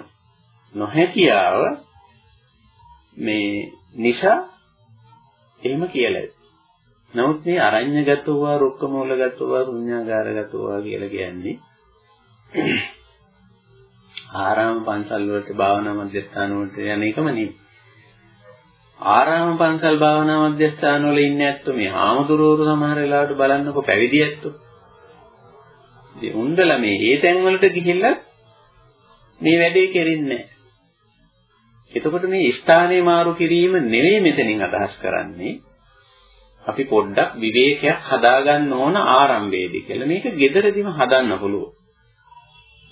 නොහැකියාව මේ නිසා එහෙම කියලා. නමුත් මේ අරඤ්‍යගතෝවා රුක්කමූලගතෝවා ශුඤ්ඤාගාරගතෝවා කියලා කියන්නේ ආරාම පන්සල් වලට භාවනා මධ්‍යස්ථාන වලට යන එකම නෙවෙයි. ආරාම පන්සල් භාවනා මධ්‍යස්ථාන වල ඉන්නේ ඇත්තෝ මේ ආමතුරුවරු සමහර වෙලාවට බලන්නකො පැවිදි ඇත්තෝ. ඉතින් උන්දලා මේ ඒ තැන් වලට ගිහිල්ලා මේ වැඩේ කෙරෙන්නේ නැහැ. එතකොට මේ ස්ථානේ මාරු කිරීම නෙවෙයි මෙතනින් අදහස් කරන්නේ. අපි පොඩ්ඩක් විවේකයක් හදාගන්න ඕන ආරම්භයේදී කියලා. මේක gederදිම හදන්න පුළුවන්.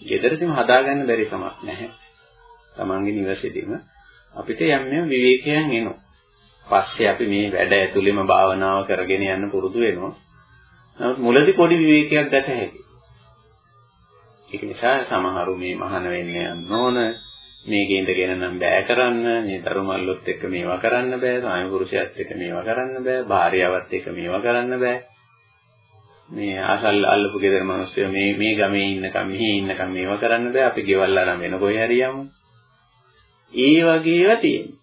Gederදිම හදාගන්න බැරි කමක් නැහැ. තමන්ගේ නිවසේදීම අපිට යම් යම් විවේකයන් එනවා. පස්සේ අපි මේ වැඩ ඇතුළෙම භාවනාව කරගෙන යන්න පුරුදු වෙනවා. නමුත් මුලදී පොඩි විවේකයක් ගත හැකියි. ඒක නිසා සමහරු මේ මහාන වෙන්න යන්න ඕන. මේකේ ඉඳගෙන නම් බෑ කරන්න. මේ දරුමල්ලොත් එක්ක මේවා කරන්න බෑ. ස්වාමි පුරුෂයත් එක්ක මේවා කරන්න බෑ. භාර්යාවත් එක්ක මේවා කරන්න බෑ. මේ ආසල් අල්ලපු ගෙදර මිනිස්සු මේ මේ ගමේ ඉන්නකම් මෙහි ඉන්නකම් මේවා කරන්න බෑ. අපි ගෙවල් අරන් වෙන කොහේ හරි යමු. ඒ වගේ ඒවා තියෙනවා.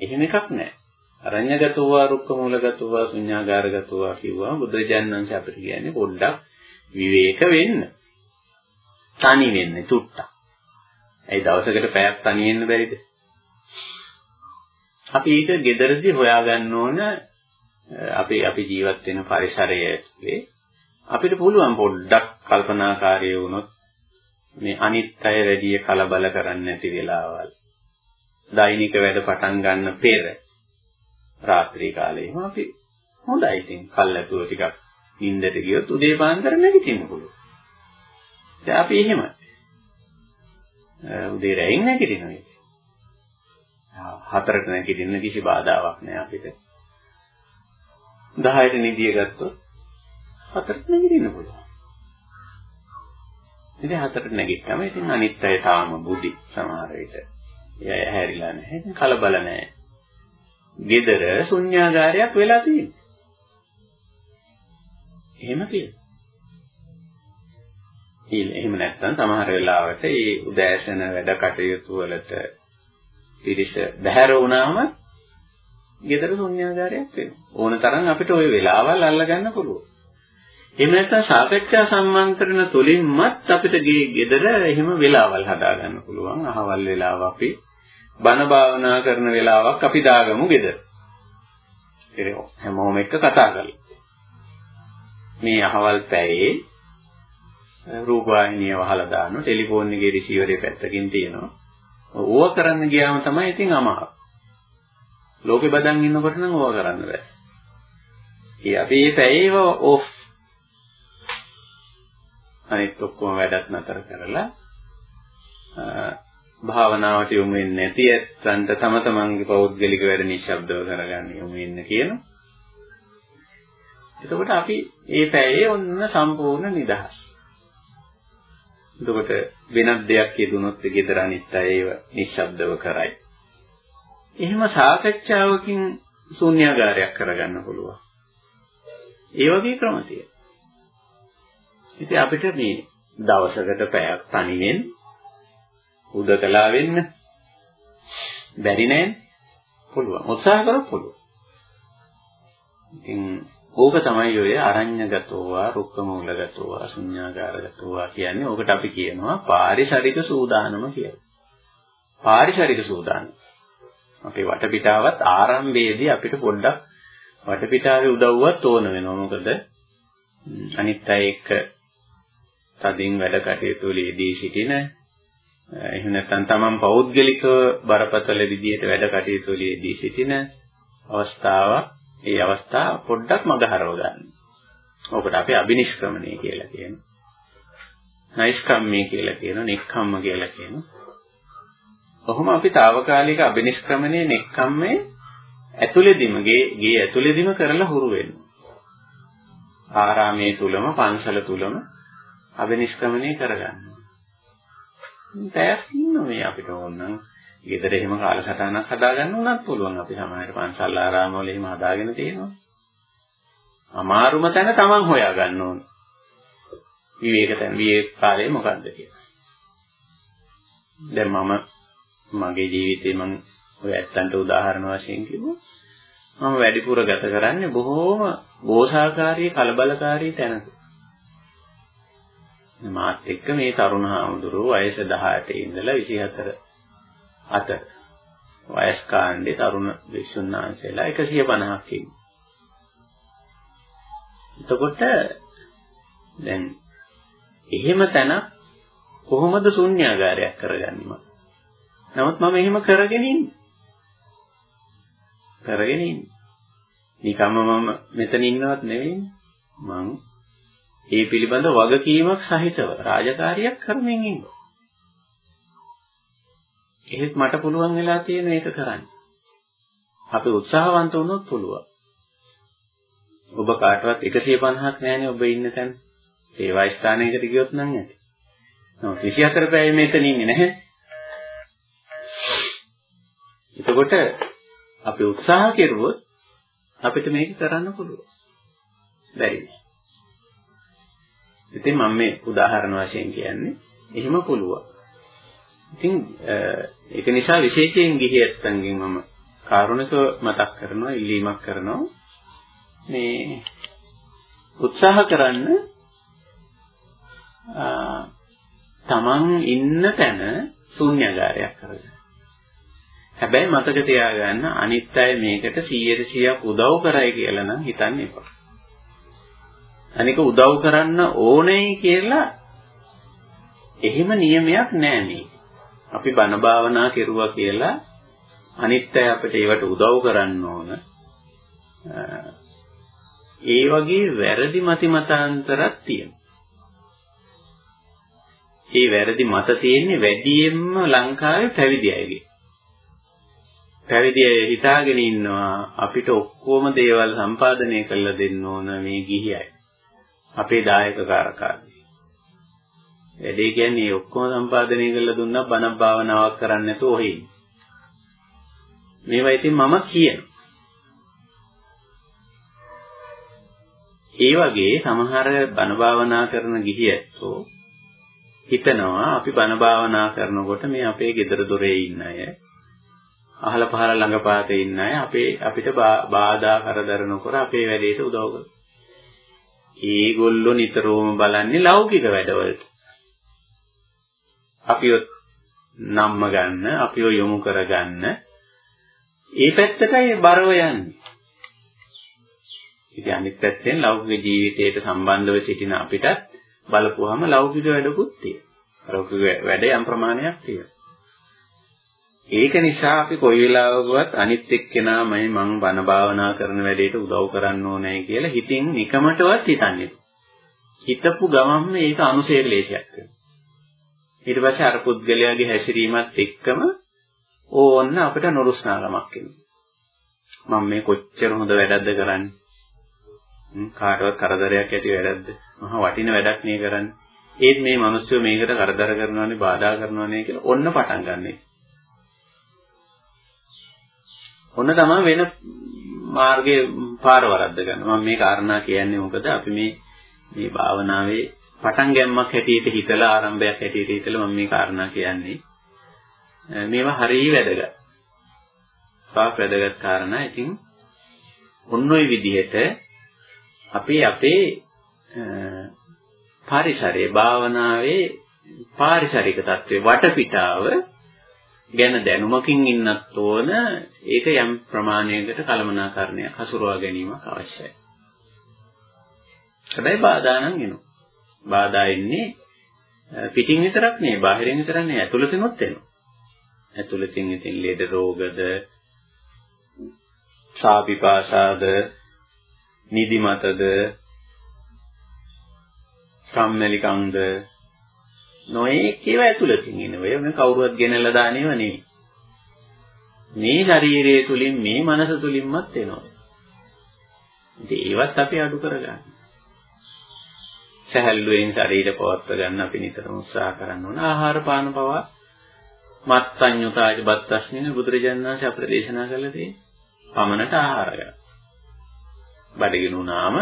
එහෙම එකක් නැහැ. අරඤ්‍යගතව රුක්ක මූලගතව ශුඤ්ඤාගාරගතව කිව්වා බුදුරජාණන් වහන්සේ අපිට කියන්නේ පොඩ්ඩක් විවේක වෙන්න. තනි වෙන්න චුට්ටක්. ඒ දවසකට පැයක් තනි වෙන්න බැරිද? අපි ඒක gederදී හොයාගන්න ඕන අපි අපි ජීවත් වෙන පරිසරයේ අපිට පුළුවන් පොඩ්ඩක් කල්පනාකාරී වුණොත් මේ අනිත් අය වැඩි කලබල කරන්නේ නැති වෙලාවල් දෛනික වැඩ පටන් ගන්න පෙර රාත්‍රී කාලේම අපි හොඳයි ඉතින් කල්ැතුව ටිකක් නිින්දට ගියොත් උදේ පාන්දර නැගිටින්න පුළුවන්. දැන් අපි එහෙමයි. උදේ රැයින් නැගිටිනවා. හතරට නැගිටින්න කිසි බාධාවක් නැහැ අපිට. 10ට නිදිය ගත්තොත් හතරට නැගිටින්න පුළුවන්. ඉතින් හතරට නැගිට්ටම ඉතින් අනිත් අය තාම බුදි සමහර විට. එය හැරිලා නැහැ. ඉතින් කලබල නැහැ. gedara ශුන්‍යාගාරයක් වෙලා තියෙනවා. එහෙම තියෙනවා. එහෙම නැත්නම් සමහර වෙලාවට මේ උදෑසන වැඩ කටයුතු වලට පිරිස බැහැර වුණාම ගෙදර ශුන්‍යාගාරයක් වෙනවා. ඕන තරම් අපිට ওই වෙලාවල් අල්ලගන්න පුළුවන්. එහෙම නැත්නම් සාකච්ඡා සම්මන්ත්‍රණ තුලින්මත් අපිට ගෙදර එහෙම වෙලාවල් හදාගන්න පුළුවන්. අහවල් වෙලාව අපි බණ භාවනා කරන වෙලාවක් අපි දාගමු ගෙදර. ඒ හැමෝම එක්ක කතා කරලා. මේ අහවල් පැයේ රූපවාහිනිය වහලා දානවා ටෙලිෆෝන් එකේ රිසීවරේ පැත්තකින් තියෙනවා. ඕවා කරන්න ගියාම තමයි ඉතින් අමාරු. ලෝකෙ බදන් ඉන්නකොට නම් ඕවා කරන්න බෑ. ඒ අපි මේ පැයේව ඔෆ් අනිත් ඔක්කොම වැඩත් නතර කරලා භාවනාවට යොමු වෙන්නේ නැති ඇත්තන්ට තම තමන්ගේ පෞද්ගලික වැඩ නිශ්ශබ්දව කරගන්න යොමු වෙන්න කියනවා. එතකොට අපි මේ පැයේ ඔන්න සම්පූර්ණ නිදහස්. එතකොට වෙනත් දෙයක් යෙදුනොත් ඒ gedara අනිත් අය ඒව නිශ්ශබ්දව කරයි. එහෙම සාකච්ඡාවකින් ශූන්‍යාගාරයක් කරගන්න පුළුවන්. ඒ වගේ ක්‍රම තියෙනවා. ඉතින් අපිට මේ දවසකට පැයක් තනියෙන් උදකලා වෙන්න බැරි නෑනේ. පුළුවන්. උත්සාහ කරොත් පුළුවන්. ඉතින් ඕක තමයි ඔය අරඤ්‍යගතෝවා, රුක්කමූලගතෝවා, ශුන්‍යාගාරගතෝවා කියන්නේ. ඕකට අපි කියනවා පාරිසරික සූදානම කියලා. පාරිසරික සූදානම. අපේ වටපිටාවත් ආරම්භයේදී අපිට පොඩ්ඩක් වටපිටාවේ උදව්වක් ඕන වෙනවා. මොකද අනිත් අය එක්ක තදින් වැඩ කටයුතු වලදී සිටින එහෙම නැත්නම් තමන් පෞද්ගලිකව බරපතල විදියට වැඩ කටයුතු වලදී සිටින අවස්ථාව ඒ අවස්ථාව පොඩ්ඩක් මගහරව ගන්න. ඕකට අපි අබිනිෂ්ක්‍රමණය කියලා කියනවා. නයිස්කම්මී කියලා කියනවා, නික්කම්ම කියලා කියනවා. කොහොම අපි తాවකාලික අබිනිෂ්ක්‍රමණය නෙක්කම්මේ ඇතුළේදීම ගේ ගේ ඇතුළේදීම කරලා හුරු වෙනවා. ආරාමයේ තුලම පන්සල තුලම අබිනිෂ්ක්‍රමණය කරගන්නවා. දැස් ඉන්නේ අපිට ඕනනම් ගෙදර එහෙම කාලසටහනක් හදාගන්න උනත් පුළුවන්. අපි සමහර පන්සල් ආරාම වල එහෙම හදාගෙන තියෙනවා. අමාරුම තැන Taman හොයාගන්න ඕන. විවේක තැන විවේක කාලේ මොකද්ද කියලා. දැන් මම මගේ ජීවිතේ මම ඔය ඇත්තන්ට උදාහරණ වශයෙන් කිව්වොත් මම වැඩිපුර ගත කරන්නේ බොහෝම ගෝසාකාරී කලබලකාරී තැනක. මාත් එක්ක මේ තරුණ හාමුදුරුවෝ වයස 18 ඉඳලා 24 අතර වයස් කාණ්ඩේ තරුණ වික්ෂුන් වහන්සේලා 150ක් ඉන්නවා. එතකොට දැන් එහෙම තැන කොහොමද ශුන්‍යාගාරයක් කරගන්නේ නමුත් මම එහෙම කරගෙන ඉන්නේ. කරගෙන ඉන්නේ. නිකම්ම මම මෙතන ඉන්නවත් නෙවෙයි. මං ඒ පිළිබඳ වගකීමක් සහිතව රාජකාරියක් කරමින් ඉන්නවා. එහෙත් මට පුළුවන් වෙලා තියෙන එක කරන්න. අපි උත්සාහවන්ත වුණොත් පුළුවන්. ඔබ කාටවත් 150ක් නැහැනේ ඔබ ඉන්න තැන. සේවා ස්ථානයකට ගියොත් නම් ඇති. නමුත් 24 පැය මෙතන ඉන්නේ නැහැ. එතකොට අපි උත්සාහ කෙරුවොත් අපිට මේක කරන්න පුළුවන්. බැරි නෑ. ඉතින් මම මේ උදාහරණ වශයෙන් කියන්නේ එහෙම පුළුවන්. ඉතින් ඒක නිසා විශේෂයෙන් ගිහියත්තන්ගෙන් මම කාරුණිකව මතක් කරනවා ඉල්ලීමක් කරනවා මේ උත්සාහ කරන්න තමන් ඉන්න තැන ශුන්‍යagaraයක් කරගන්න. හැබැයි මතක තියාගන්න අනිත් අය මේකට 100%ක් උදව් කරයි කියලා නම් හිතන්න එපා. අනික උදව් කරන්න ඕනේ කියලා එහෙම නියමයක් නෑ මේ. අපි බණ භාවනා කෙරුවා කියලා අනිත් අය අපිට ඒවට උදව් කරන්න ඕන. ඒ වගේ වැරදි මති මතාන්තරක් තියෙනවා. ඒ වැරදි මත තියෙන්නේ වැඩියෙන්ම ලංකාවේ පැවිදි අයගේ. පැවිදි අය හිතාගෙන ඉන්නවා අපිට ඔක්කොම දේවල් සම්පාදනය කරලා දෙන්න ඕන මේ ගිහි අය. අපේ දායක කාරකාදී. වැඩේ කියන්නේ ඔක්කොම සම්පාදනය කරලා දුන්නා බණ භාවනාවක් කරන්න නැතුව ඔහේ. මේවා ඉතින් මම කියනවා. ඒ වගේ සමහර බණ භාවනා කරන ගිහි ඇත්තෝ හිතනවා අපි බණ භාවනා කරනකොට මේ අපේ ගෙදර දොරේ ඉන්න අය අහල පහල ළඟපාතේ ඉන්න අය අපේ අපිට බාධා කරදර නොකර අපේ වැඩේට උදව් කරනවා. ඒගොල්ලෝ නිතරම බලන්නේ ලෞකික වැඩවලට. අපිව නම්ම ගන්න, අපිව යොමු කරගන්න. ඒ පැත්තටයි බරව යන්නේ. ඉතින් අනිත් පැත්තෙන් ලෞකික ජීවිතයට සම්බන්ධව සිටින අපිට බලපුවාම ලෞකික වැඩකුත් තියෙනවා. ලෞකික වැඩ යම් ප්‍රමාණයක් තියෙනවා. ඒක නිසා අපි කොයි වෙලාවකවත් අනිත් එක්කෙනා මම මං බණ භාවනා කරන වැඩේට උදව් කරන්න ඕනේ කියලා හිතින් නිකමටවත් හිතන්නේ. හිතපු ගමන්ම ඒක අනුසය ක්ලේශයක් වෙනවා. ඊට පස්සේ අර පුද්ගලයාගේ හැසිරීමත් එක්කම ඕන්න අපිට නුරුස්නාකමක් එනවා. මම මේ කොච්චර හොඳ වැඩක්ද කරන්නේ. කාටවත් කරදරයක් ඇති වැඩක්ද? මහා වටින වැඩක් නේ කරන්නේ. ඒත් මේ මිනිස්සු මේකට කරදර කරනවානේ බාධා කරනවානේ කියලා ඔන්න පටන් ගන්නනේ. ඔන්න තමයි වෙන මාර්ගයේ පාර වරද්ද ගන්න. මම මේ කාරණා කියන්නේ මොකද අපි මේ මේ භාවනාවේ පටන් ගැම්මක් හැටියට හිතලා ආරම්භයක් හැටියට හිතලා මම මේ කාරණා කියන්නේ. මේවා හරිය වැදගත්. පාක් වැදගත් කාරණා. ඉතින් ඔන්න ඔය විදිහට අපි අපේ පරිසරයේ භාවනාවේ පාරිසරික தત્ත්වේ වටපිටාව ගැන දැනුමකින් ඉන්නත් ඕන ඒක යම් ප්‍රමාණයකට කලමනාකරණයක් හසුරවා ගැනීමක් අවශ්‍යයි. හැබැයි බාධා නම් එනවා. බාධා එන්නේ පිටින් විතරක් නෙවෙයි බාහිරින් විතරක් නෙවෙයි ඇතුළතිනුත් එනවා. ඇතුළතින් ඉතින් ලෙඩ රෝගද සාපිපාසාද නිදිමතද කම්මැලිකම්ද නොයේ ඒව ඇතුළතින් එනවා. ඒ වෙන කවුරුවත් ගෙනල්ලා දානේව නෙවෙයි. මේ ශරීරය තුලින් මේ මනස තුලින්මත් එනවා. ඉතින් ඒවත් අපි අඩු කරගන්න. සහැල්ලුවෙන් ශරීර පවත්ව ගන්න අපි නිතරම උත්සාහ කරන්න ඕන. ආහාර පාන පවා මත්ඤ්‍යතාජ බත්තස්මින බුදුරජාණන් වහන්සේ අපට දේශනා කළේ තියෙන්නේ. පමණට ආහාර ගන්න. බඩගිනුනාම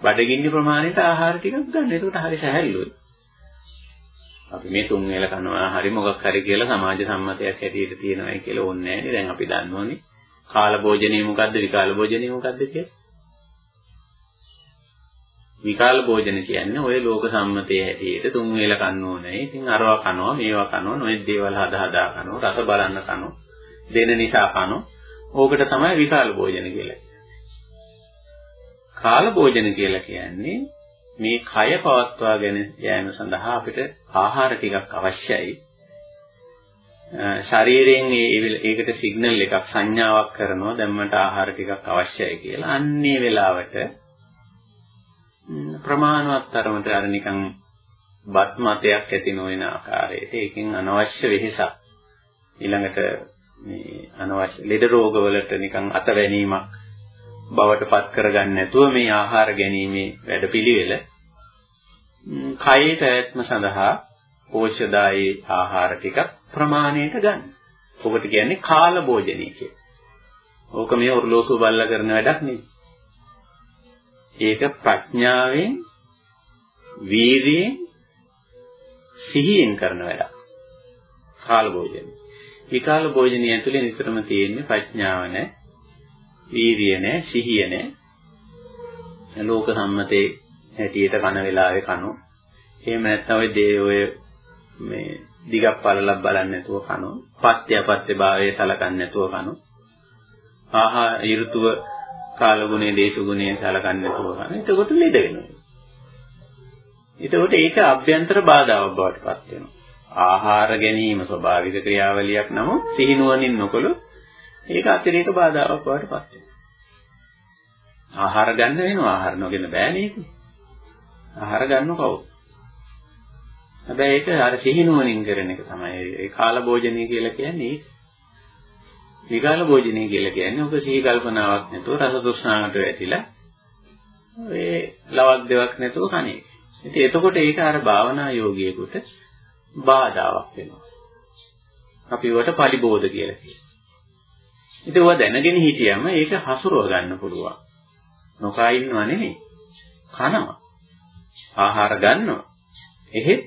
බඩගින්න ප්‍රමාණයට ආහාර ටිකක් ගන්න. ඒකට හරි සහැල්ලුයි. අපි මේ තුන් වේල කනවා හරි මොකක් හරි කියලා සමාජ සම්මතයක් හැටියට තියෙනවායි කියලා ඕනේ නැහැ දැන් අපි දන්නෝනේ කාල භෝජනේ මොකද්ද විකාල භෝජනේ මොකද්ද කියලා විකාල භෝජන කියන්නේ ඔය ලෝක සම්මතයේ හැටියට තුන් වේල කන්න ඕනේ. ඉතින් අරවා කනවා මේවා කනවා නොයෙක් දේවල් හදා හදා කනවා රස බලන්න කනවා දෙන නිසා කනවා. ඕකට තමයි විකාල භෝජන කියලා කාල භෝජන කියලා කියන්නේ මේ කය පවත්වාගෙන යෑම සඳහා අපිට ආහාර ටිකක් අවශ්‍යයි. ශරීරයෙන් ඒකට සිග්නල් එකක් සංඥාවක් කරනවා දැම්මට ආහාර ටිකක් අවශ්‍යයි කියලා. අන්නේ වෙලාවට ප්‍රමාණවත් තරමට අර නිකන් බත් මතයක් ඇති නොවන ආකාරයට ඒකෙන් අනවශ්‍ය වෙහෙසක් ඊළඟට මේ අනවශ්‍ය ලෙඩ රෝගවලට නිකන් අතවැනීමක් බවට පත් කරගන්න නැතුව මේ ආහාර ගැනීමේ වැඩපිළිවෙල කයේ පැවැත්ම සඳහා පෝෂ්‍යදායී ආහාර ටික ප්‍රමාණයට ගන්න. ඔකට කියන්නේ කාල භෝජනය කියලා. ඕක මේ ඔරලෝසුව බල්ලා කරන වැඩක් නෙවෙයි. ඒක ප්‍රඥාවෙන් වීර්යයෙන් සිහියෙන් කරන වැඩක්. කාල භෝජනය. විකාල භෝජනය ඇතුලේ නිතරම තියෙන්නේ ප්‍රඥාව නැ, වීර්යය නැ, සිහිය නැ. ලෝක සම්මතේ හැටියට කන වෙලාවේ කනෝ. එහෙම නැත්නම් ඔය දේ ඔය මේ දිගක් පළලක් බලන්නේ නැතුව කනෝ. පත්‍ය අපත්‍ය භාවයේ සලකන්නේ නැතුව කනෝ. ආහා ඍතුව කාලගුණේ දේශගුණේ සලකන්නේ නැතුව කන. එතකොට ලෙඩ වෙනවා. එතකොට ඒක අභ්‍යන්තර බාධාවක් බවට පත් වෙනවා. ආහාර ගැනීම ස්වභාවික ක්‍රියාවලියක් නමුත් සිහිනුවණින් නොකළොත් ඒක අතිරේක බාධාවක් බවට පත් වෙනවා. ආහාර ගන්න වෙනවා ආහාර නොගෙන බෑ නේද? ආහාර ගන්න කවුද? හැබැයි ඒක අර සිහිනුවණින් කරන එක තමයි. ඒ කාල භෝජනය කියලා කියන්නේ ඒක. විකාල භෝජනය කියලා කියන්නේ ඔක සිහි කල්පනාවක් නැතුව රස තෘෂ්ණාවට වැටිලා ඒ ලවක් දෙවක් නැතුව කණේ. ඉතින් එතකොට ඒක අර භාවනා යෝගියෙකුට බාධාවක් වෙනවා. අපි ඒවට පරිබෝධ කියලා කියනවා. ඉතින් ඔය දැනගෙන හිටියම ඒක හසුරව ගන්න පුළුවන්. නොකා ඉන්නව නෙමෙයි. කනවා. ආහාර ගන්නවා. එහෙත්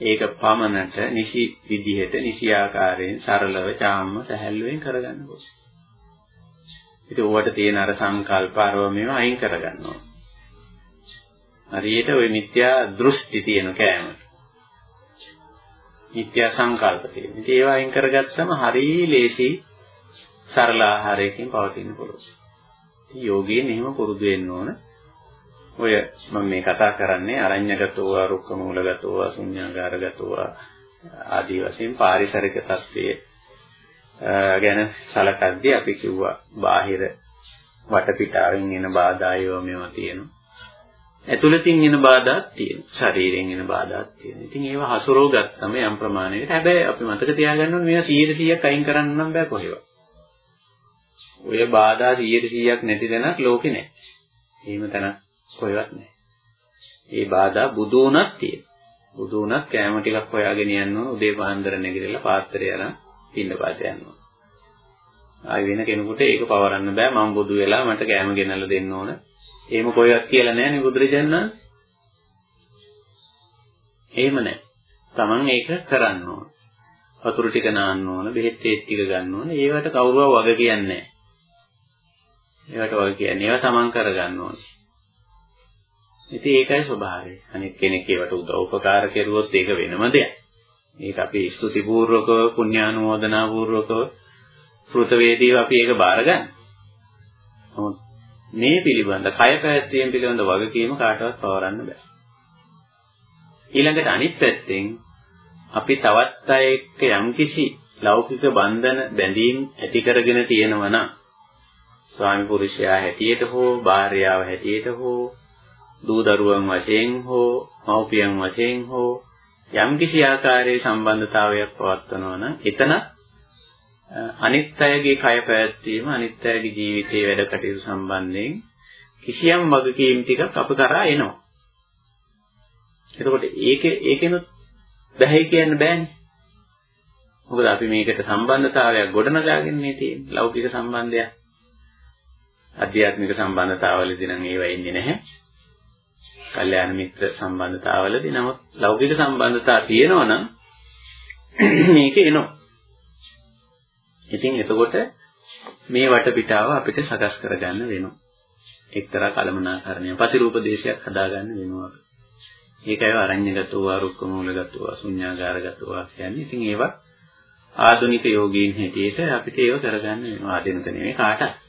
ඒක පමණට නිසි විදිහට නිසි ආකාරයෙන් සරලව චාම්ම සැහැල්ලුවෙන් කරගන්න ඕනේ. ඉතින් ඕවට තියෙන අර සංකල්ප අරව මේවා අයින් කරගන්නවා. හරියට ওই මිත්‍යා දෘෂ්ටි තියෙන කෑම. මිත්‍යා සංකල්ප තියෙන. ඉතින් ඒවා අයින් කරගත්තම හරිය ලේසි සරල ආහාරයකින් පවතින්න පුළුවන්. ඉතින් යෝගයෙන් එහෙම පුරුදු වෙන්න ඕන. ඔය මම මේ කතා කරන්නේ අරඤ්‍යගතව, රුක්කමූලගතව, ශුන්‍යාගාරගතව ආදී වශයෙන් පාරිසරික තත්ත්වයේ ගැන සලකද්දී අපි කිව්වා බාහිර වටපිටාවෙන් එන බාධා ඒවා මේවා තියෙනවා. ඇතුළතින් එන බාධාත් තියෙනවා. ශරීරයෙන් එන බාධාත් තියෙනවා. ඉතින් ඒවා හසුරව ගත්තම යම් ප්‍රමාණයකට හැබැයි අපි මතක තියාගන්න ඕනේ මේවා 100%ක් අයින් කරන්න නම් බෑ කොහෙවත්. ඔය බාධා 100%ක් නැති තැනක් ලෝකේ නැහැ. එහෙම තැනක් කොහෙවත් නැහැ. ඒ බාධා බුදු වුණත් තියෙනවා. බුදු වුණත් කෑම ටිකක් හොයාගෙන යන්න ඕන උදේ පාන්දර නැගිටලා පාත්‍රය අරන් පින්න පාත යනවා. ආයි වෙන කෙනෙකුට ඒක පවරන්න බෑ මම බුදු වෙලා මට කෑම ගෙනල්ලා දෙන්න ඕන. එහෙම කොහෙවත් කියලා නැහැනේ බුදුරජාණන් එහෙම නැහැ. Taman ඒක කරන්න ඕන. වතුර ටික නාන්න ඕන, බෙහෙත් ටික ගන්න ඕන. ඒවට කවුරුව වග කියන්නේ නැහැ. ඒවට වග කියන්නේ ඒවා Taman කරගන්න ඕනේ. ඉතින් ඒකයි ස්වභාවය. අනිත් කෙනෙක් ඒවට උදව් උපකාර කෙරුවොත් ඒක වෙනම දෙයක්. මේක අපි ස්තුති පූර්වකව පුණ්‍යානුමෝදනා පූර්වකව ශ්‍රුත වේදීව අපි ඒක බාර ගන්න. නමුත් මේ පිළිබඳ කය පැවැත්වීම පිළිබඳ වගකීම කාටවත් පවරන්න බෑ. ඊළඟට අනිත් පැත්තෙන් අපි තවත් අය එක්ක යම්කිසි ලෞකික බන්ධන බැඳීම් ඇති කරගෙන තියෙනවා නම් ස්වාමි පුරුෂයා හැටියට හෝ භාර්යාව හැටියට හෝ දූ දරුවන් වශයෙන් හෝ මව්පියන් වශයෙන් හෝ යම්කිසි ආකාරයේ සම්බන්ධතාවයක් පවත්වනවා නම් එතන අනිත් අයගේ කය පැවැත්වීම අනිත් අයගේ ජීවිතයේ වැඩ කටයුතු සම්බන්ධයෙන් කිසියම් වගකීම් ටිකක් අප කරා එනවා. එතකොට ඒකේ ඒකෙනුත් බැහැ කියන්න බෑනේ. මොකද අපි මේකට සම්බන්ධතාවයක් ගොඩනගාගෙන මේ තියෙන්නේ ලෞකික සම්බන්ධයක්. අධ්‍යාත්මික සම්බන්ධතාවවලදී නම් ඒව ඉන්නේ නැහැ. කල්යාණ මිත්‍ර සම්බන්ධතාවවලදී නමුත් ලෞකික සම්බන්ධතා තියෙනවා නම් මේක එනවා. ඉතින් එතකොට මේ වටපිටාව අපිට සකස් කරගන්න වෙනවා. එක්තරා කලමනාකරණයක් ප්‍රතිරූප දේශයක් හදාගන්න වෙනවා. ඒකයි අරඤ්‍යගතව, රුක්කමූලගතව, ශුන්‍යාගාරගතව කියන්නේ. ඉතින් ඒවා ආධුනික යෝගීන් හැටියට අපිට ඒව කරගන්න වෙනවා. ආධුනික නෙමෙයි කාටත්.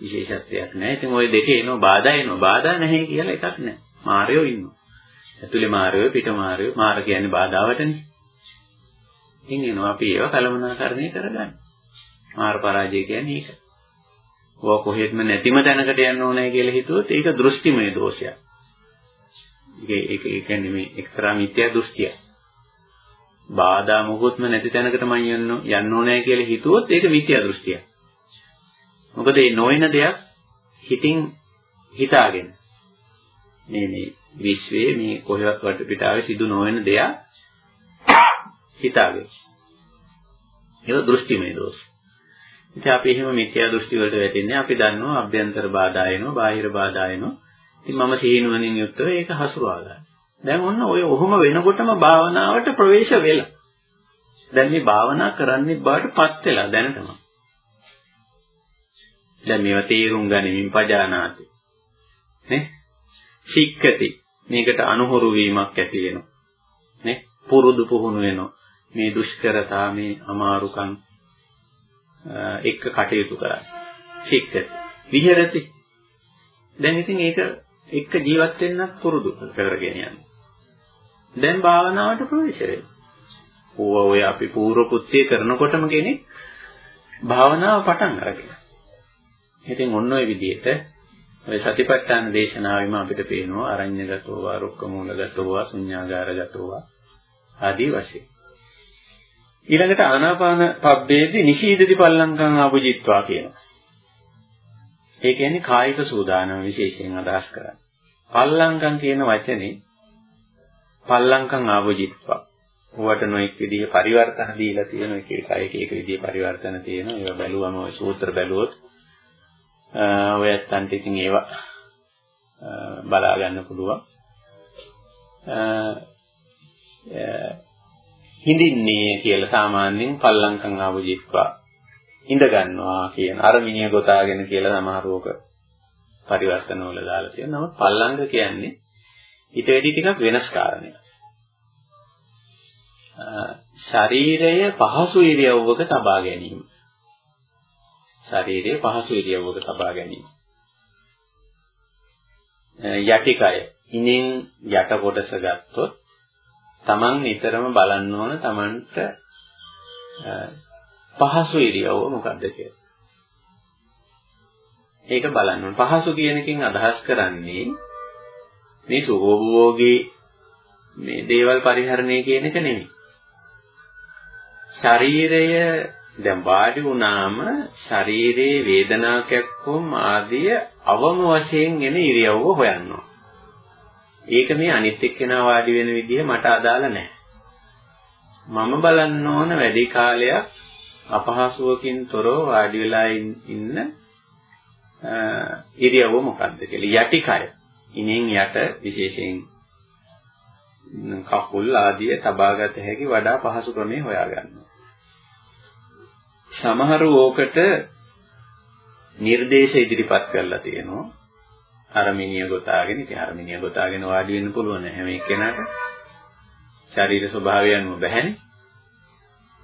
විශේෂත්වයක් නැහැ. ඉතින් ওই දෙකේ එනවා බාධා එනවා. බාධා නැහැ කියලා එකක් නැහැ. මායෝ ඉන්නවා. ඇතුලේ මායෝ පිට මායෝ මාර කියන්නේ බාධාවටනේ. ඉතින් එනවා අපි ඒව කලමනාකරණය කරගන්න. මාර පරාජය කියන්නේ ඒක. ඕක කොහෙත්ම නැතිම තැනකට යන්න ඕනේ කියලා හිතුවොත් ඒක දෘෂ්ටිමය දෝෂයක්. ඒක ඒක කියන්නේ මේ එක්තරා මිත්‍යා දෘෂ්ටියක්. බාධා මොකොත්ම නැති තැනකට මම යන්න යන්න ඕනේ කියලා හිතුවොත් ඒක මිත්‍යා දෘෂ්ටියක්. මොකද මේ නොවන දෙයක් හිතින් හිතාගෙන මේ මේ විශ්වයේ මේ කොහෙවත් වටපිටාවේ සිදු නොවන දෙයක් හිතාගෙන. ඒක දෘෂ්ටිමය දෝෂ. ඉතින් අපි එහෙම මිත්‍යා දෘෂ්ටි වලට වැටෙන්නේ අපි දන්නවා අභ්‍යන්තර බාධා එනවා බාහිර බාධා එනවා. ඉතින් මම සීනුවණින් යුක්තව ඒක හසුරවා ගන්නවා. දැන් ඔන්න ඔය ඔහොම වෙනකොටම භාවනාවට ප්‍රවේශ වෙලා. දැන් මේ භාවනා කරන්නේ බාටපත් වෙලා දැනටම. දැන් මේවා තේරුම් ගනිමින් පජානාති. නේ? සික්කති. මේකට අනුහුරු වීමක් ඇති වෙනවා. නේ? පුරුදු පුහුණු වෙනවා. මේ දුෂ්කරතා මේ අමාරුකම් එක්ක කටයුතු කරන්නේ. සික්කති. විහෙරති. දැන් ඉතින් ඒක එක්ක ජීවත් වෙන්නත් පුරුදු කරගෙන යනවා. දැන් භාවනාවට ප්‍රවේශ වෙනවා. ඕවා ඔය අපි පූර්ව කෘත්‍ය කරනකොටම කෙනෙක් භාවනාව පටන් අරගෙන. ඉතින් ඔන්න ඔය විදිහට ඔය සතිපට්ඨාන දේශනාවෙම අපිට පේනවා අරඤ්‍යගතෝව, රුක්කමූලගතෝව, ශුඤ්ඤාගාරගතෝව ආදී වශයෙන්. ඊළඟට ආනාපාන පබ්බේදී නිශීදති පල්ලංකං ආපුජිත්වා කියනවා. ඒ කියන්නේ කායික සූදානම විශේෂයෙන් අදහස් කරන්නේ. පල්ලංකම් කියන වචනේ පල්ලංකම් ආවජිත්වා. උවට නොඑක් විදිහේ පරිවර්තන දීලා තියෙන එක එක එක එක විදිහේ පරිවර්තන තියෙනවා. ඒවා බැලුවම ඔය සූත්‍ර බැලුවොත් ඔය ඇත්තන්ට ඉතින් ඒවා බලා ගන්න පුළුවන්. හිඳින්නේ කියලා සාමාන්‍යයෙන් පල්ලංකම් ආවජිත්වා ඉඳ ගන්නවා කියන අරමිනිය ගොතාගෙන කියලා සමහරවක පරිවර්තන වල දාලා තියෙනවා. නමුත් පල්ලංග කියන්නේ ඊට වැඩි ටිකක් වෙනස් කාරණයක්. ශරීරය පහසු ඉරියව්වක තබා ගැනීම. ශරීරය පහසු ඉරියව්වක තබා ගැනීම. යටිකය ඉනින් යට කොටස ගත්තොත් Taman නිතරම බලන්න ඕන Tamanට පහසු ඉරියව්ව මොකක්ද කියලා. ඒක බලන්න ඕන. පහසු කියන එකෙන් අදහස් කරන්නේ මේ සුභෝභෝගී මේ දේවල් පරිහරණය කියන එක නෙමෙයි. ශරීරය දැන් වාඩි වුණාම ශරීරයේ වේදනා කැක්කුම් ආදිය අවම වශයෙන් එන ඉරියව්ව හොයනවා. ඒක මේ අනිත් එක්කෙනා වාඩි වෙන විදිහ මට අදාළ නැහැ. මම බලන්න ඕන වැඩි කාලයක් අපහසුවකින් තොරව වාඩි වෙලා ඉන්න ඉරියව්ව මොකක්ද කියලා යටි කය. ඉනෙන් යට විශේෂයෙන් කකුල් ආදිය තබාගත හැකි වඩා පහසු ක්‍රමේ හොයාගන්නවා. සමහර ඕකට නිර්දේශ ඉදිරිපත් කරලා තියෙනවා. අරමිනිය ගොතාගෙන ඉතින් අරමිනිය ගොතාගෙන වාඩි වෙන්න පුළුවන් හැම එක්කෙනාට. ශරීර ස්වභාවයන්ම බැහැනේ.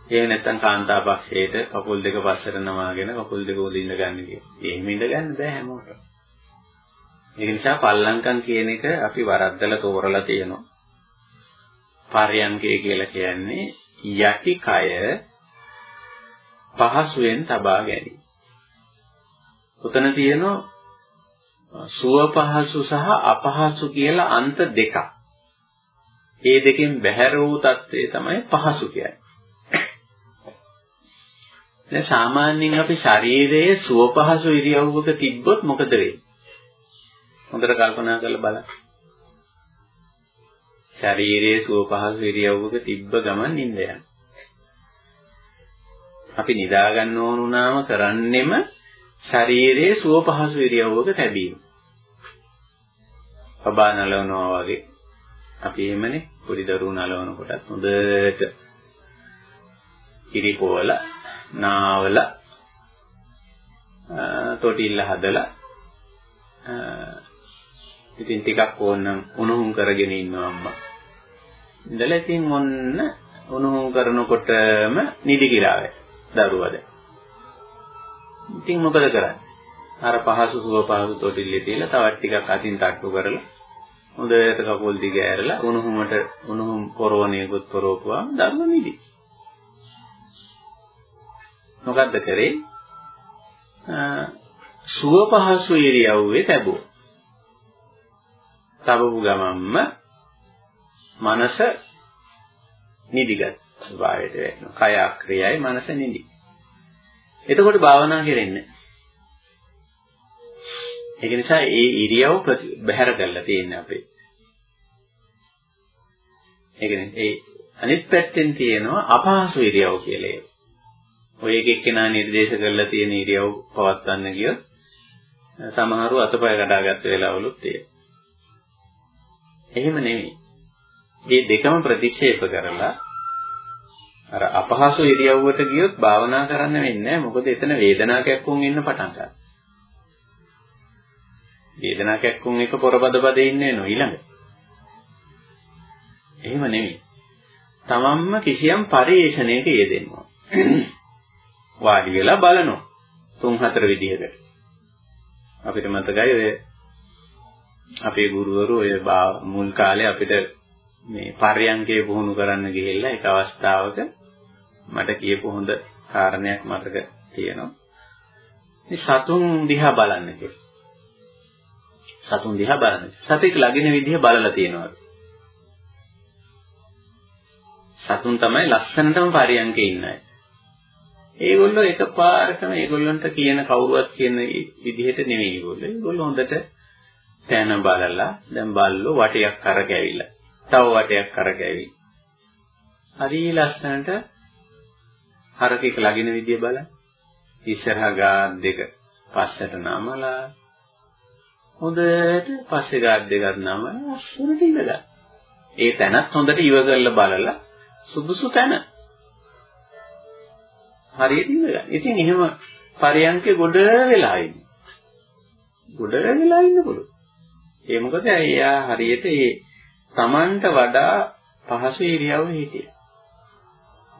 එහෙම නැත්නම් කාන්තා පක්ෂයට කකුල් දෙක පස්සට නමාගෙන කකුල් දෙක උඩ ඉඳ ගන්න කියන. එහෙම ඉඳ ගන්න බෑ හැමෝටම. ඒක නිසා පල්ලංකම් කියන එක අපි වරද්දලා තෝරලා තියෙනවා. පර්යංකය කියලා කියන්නේ යටි කය පහසුවෙන් තබා ගැනීම. උතන තියෙනවා සුව පහසු සහ අපහසු කියලා අන්ත දෙකක්. මේ දෙකෙන් බැහැර වූ తත්වය තමයි පහසු කියන්නේ. දැන් සාමාන්‍යයෙන් අපි ශරීරයේ සුව පහසු ඉරියව්වක තිබ්බොත් මොකද වෙන්නේ? හොඳට කල්පනා කරලා බලන්න. ශරීරයේ සුව පහසු ඉරියව්වක තිබ්බ ගමන් නිින්ද යනවා. අපි නිදා ගන්න ඕන වුණාම කරන්නෙම ශරීරයේ සුව පහසු ඉරියව්වක තැබීම. බබා නලවනවා වගේ අපි එහෙමනේ පොඩි දරුවෝ නලවන කොටත් හොඳට කිරිපෝල නාවල තොටිල්ල හදලා ඉතින් ටිකක් ඕනනම් උණුහුම් කරගෙන ඉන්නවා අම්මා. ඉඳලා ඉතින් ඔන්න උණුහුම් කරනකොටම නිදි කිරාවේ දරුවද. ඉතින් මොකද කරන්නේ? අර පහසු සුව පහසු තොටිල්ලේ තියලා තවත් ටිකක් අතින් තට්ටු කරලා හොඳට කකුල් දිග ඇරලා උණුහුමට උණුහුම් පොරවණේකුත් පොරවපුවාම දරුවා නිදි. මොකද්ද කරේ? සුව පහසු ඉරියව්වේ තැබුවා. තබපු ගමන්ම මනස නිදිගත්. ස්වභාවයට වැටෙනවා. කය අක්‍රියයි මනස නිදි. එතකොට භාවනා කෙරෙන්නේ. ඒක නිසා ඒ ඉරියව් බැහැර කරලා තියෙන්නේ අපේ. ඒ කියන්නේ ඒ අනිත් පැත්තෙන් තියෙනවා අපහසු ඉරියව් කියලා ඒක. ඔය එක එක්කෙනා නිර්දේශ කරලා තියෙන ඉරියව් පවත්වන්න ගියොත් සමහරව අතපය කඩාගත්ත වෙලාවලුත් තියෙනවා. එහෙම නෙමෙයි. මේ දෙකම ප්‍රතික්ෂේප කරලා අර අපහසු ඉරියව්වට ගියොත් භාවනා කරන්න වෙන්නේ නැහැ. මොකද එතන වේදනාවක් එක්කුන් ඉන්න පටන් ගන්නවා. වේදනාවක් එක්කුන් එක පොරබද බදේ ඉන්නේ නෝ ඊළඟ. එහෙම නෙමෙයි. තමන්ම කිසියම් පරිේශණයක යෙදෙනවා. වාඩි වෙලා බලනවා. තුන් හතර විදිහකට. අපිට මතකයි ඔය අපේ ගුරුවරු ඔය මුල් කාලේ අපිට මේ පර්යංකේ පුහුණු කරන්න ගිහිල්ලා එක අවස්ථාවක මට කියපු හොඳ කාරණයක් මතක තියෙනවා. මේ සතුන් දිහා බලන්න කියලා. සතුන් දිහා බලන්න. සතෙක් ලගින විදිහ බලලා තියෙනවා. සතුන් තමයි ලස්සනටම පරියන්කේ ඉන්නේ. ඒගොල්ලෝ එකපාරටම ඒගොල්ලන්ට කියන කවුරුවත් කියන විදිහට නෙමෙයි ඒගොල්ලෝ. ඒගොල්ලෝ හොඳට තැන බලලා දැන් බල්ලෝ වටයක් කරකැවිලා. තව වටයක් කරකැවිලා. හරි ලස්සනට හරකෙක් ලගින විදිය බලන්න. ඉස්සරහා ගාත් දෙක පස්සට නමලා හොඳට පස්සේ ගාත් දෙකත් නමලා අස්සුරට ඉඳලා. ඒ තැනත් හොඳට ඉව කරලා බලලා සුදුසු තැන. හරියට ඉඳලා. ඉතින් එහෙම පරියන්කේ ගොඩ වෙලා ඉන්නේ. ගොඩ වෙලා ඉන්න පුළුවන්. ඒ මොකද එයා හරියට ඒ Tamanට වඩා පහසු ඉරියව්වෙ හිටියා.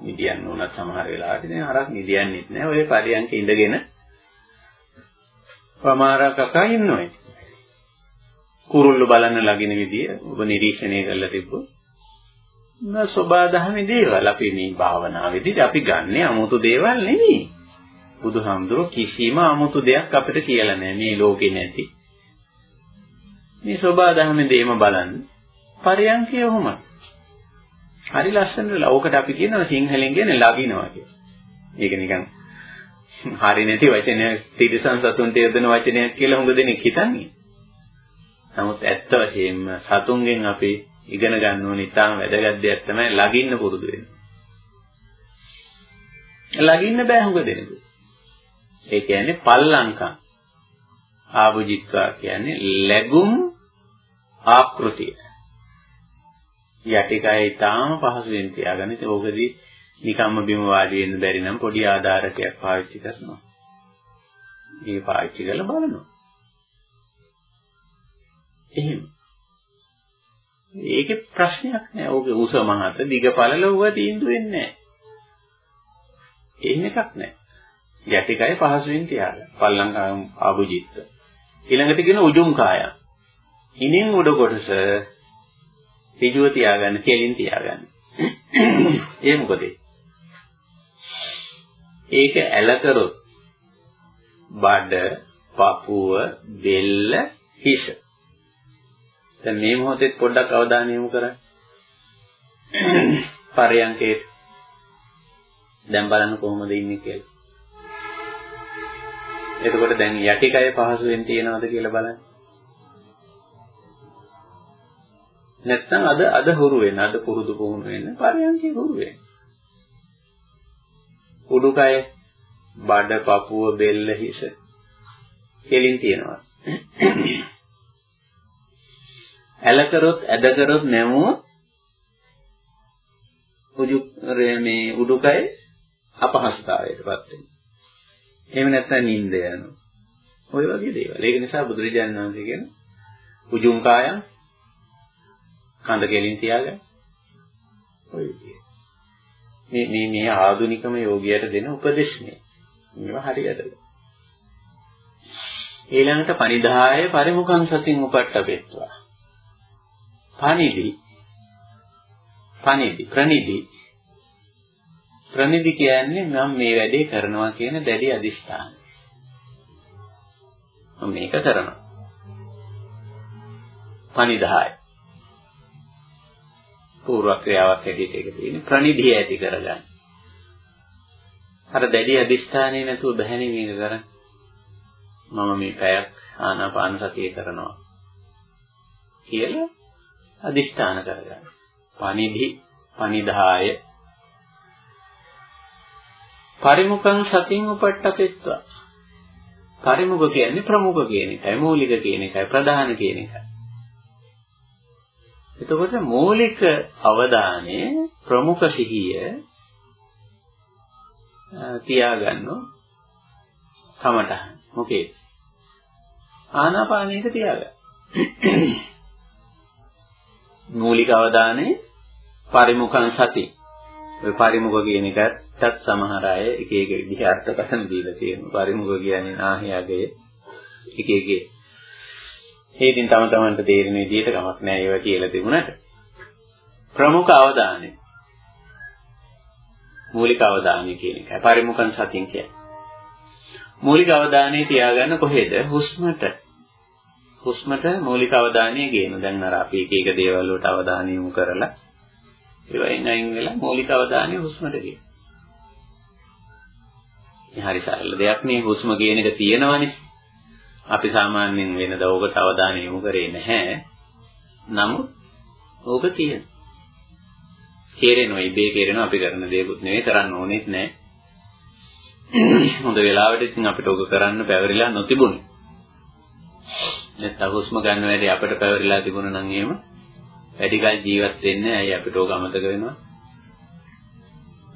නිදියන්න උනත් සමහර වෙලාවට දැන් හරක් නිදියන්නෙත් නැහැ. ඔය පරියන්ක ඉඳගෙන පමාරා කකා ඉන්නවා. කුරුල්ල බලන්න ලගින විදිය ඔබ නිරීක්ෂණය කරලා තිබ්බොත් නා සබාධමේ දේවල් අපි මේ භාවනාවේදී අපි ගන්නෙ 아무තු දේවල් නෙමෙයි. බුදුහාමුදුරුවෝ කිසිම 아무තු දෙයක් අපිට කියලා නැහැ මේ ලෝකේ නැති. මේ සබාධමේ දේම බලන්න. පරියන්කේ ඔහොමයි. හරි ලස්සන වෙලා. ඕකට අපි කියනවා සිංහලෙන් කියන්නේ ලගිනවා කියලා. මේක නිකන් හරි නැති වචනය තිරසන් සතුන්ට යොදන වචනයක් කියලා හුඟ දෙනෙක් හිතන්නේ. නමුත් ඇත්ත වශයෙන්ම සතුන්ගෙන් අපි ඉගෙන ගන්න ඕන ඉතාම වැදගත් දෙයක් තමයි ලගින්න පුරුදු වෙන්න. ලගින්න බෑ හුඟ දෙනෙකුට. ඒ කියන්නේ පල්ලංකම්. ආභුජිත්වා කියන්නේ ලැබුම් ආකෘතිය. යටිකය ඊටාම පහසුවෙන් තියාගන්න. ඉතින් ඕකදී නිකම්ම බිම වාඩි වෙන්න බැරි නම් පොඩි ආධාරකයක් පාවිච්චි කරනවා. ඒක පාවිච්චි කරලා බලනවා. එහෙම. ඒකේ ප්‍රශ්නයක් නෑ. ඕකේ උස මහත දිග පළල ඌව තීන්දුව වෙන්නේ නෑ. එහෙම එකක් නෑ. යටිකය පහසුවෙන් තියාගන්න. පල්ලංකාම ආභුජිත්ත. ඊළඟට කියන උජුම් කායම්. ඉනින් උඩ කොටස ඍජුව තියාගන්න, කෙලින් තියාගන්න. ඒ මොකද? ඒක ඇල කරොත් බඩ, පපුව, බෙල්ල, හිස. දැන් මේ මොහොතේ පොඩ්ඩක් අවධානය යොමු කරන්න. පරයන්කේ දැන් බලන්න කොහොමද ඉන්නේ කියලා. එතකොට දැන් යටිකය පහසුවෙන් තියනවද කියලා බලන්න. නැත්නම් අද අද හුරු වෙන අද පුරුදු පුහුණු වෙන පරයන්කේ හුරු වෙන. උඩුකය බඩ පපුව බෙල්ල හිස කෙලින් තියනවා. ඇල කරොත් ඇද කරොත් නැමුවොත් උජු මේ උඩුකය අපහසුතාවයටපත් වෙනවා. එහෙම නැත්නම් නිින්ද යනවා. ඔය වගේ දේවල්. ඒක නිසා බුදුරජාණන් වහන්සේ කියන උජුම් කායම් කඳ කෙලින් තියාගන්න. ඔය විදිහට. මේ මේ මේ ආධුනිකම යෝගියට දෙන උපදේශනේ. මේවා හරියටද? ඊළඟට පනිදාය පරිමුඛං සතින් උපට්ඨපෙත්වා. පනිදි පනිදි ප්‍රනිදි ප්‍රනිදි කියන්නේ මම මේ වැඩේ කරනවා කියන දැඩි අදිෂ්ඨානය. මම මේක කරනවා. පනිදාය පූර්ව ක්‍රියාවක් හැටියට ඒක තියෙන්නේ ප්‍රනිධිය ඇති කරගන්න. අර දැඩි අදිෂ්ඨානයේ නැතුව බැහැනේ මේක කරන්නේ. මම මේ පැයක් ආනාපාන සතිය කරනවා කියලා අදිෂ්ඨාන කරගන්න. පනිධි පනිදාය පරිමුඛං සතින් උපට්ඨපෙත්වා පරිමුඛ කියන්නේ ප්‍රමුඛ කියන එකයි මූලික කියන එකයි ප්‍රධාන කියන එකයි එතකොට මූලික අවධානය ප්‍රමුඛ සිහිය තියාගන්න කමටහන් මොකේ? ආනාපානයක තියාගන්න. මූලික අවධානය පරිමුඛං සති. ඔය පරිමුඛ කියන එකටත් සමහර අය එක එක විදිහ අර්ථකථන දීලා තියෙනවා. පරිමුඛ කියන්නේ නාහයගේ එක එක හේතින් තම තමන්ට තේරෙන විදිහට කමක් නැහැ ඒවා කියලා තිබුණාට. ප්‍රමුඛ අවධානය. මූලික අවධානය කියන එකයි. පරිමුඛං සතින් කියන්නේ. මූලික අවධානය තියාගන්න කොහෙද? හුස්මට. හුස්මට මූලික අවධානය ගේන. දැන් අර අපි එක එක දේවල් වලට අවධානය යොමු කරලා ඒවයින් අයින් වෙලා මූලික අවධානය හුස්මට ගේන. මේ හරි සරල දෙයක් නේ. හුස්ම කියන එක තියෙනවනේ. අපි සාමාන්‍යයෙන් වෙනදා ඕකට අවධානය යොමු කරේ නැහැ. නමුත් ඕක තියෙන. කෙරෙනවා ඉබේ කෙරෙනවා අපි කරන දේකුත් නෙවෙයි කරන්න ඕනෙත් නැහැ. හොඳ වෙලාවට ඉතින් අපිට ඕක කරන්න පැවරිලා නොතිබුණේ. නැත්නම් හුස්ම ගන්න වැඩි අපිට පැවරිලා තිබුණා නම් එහෙම වැඩි කල ජීවත් වෙන්නේ ඇයි අපිට ඕක අමතක වෙනවා.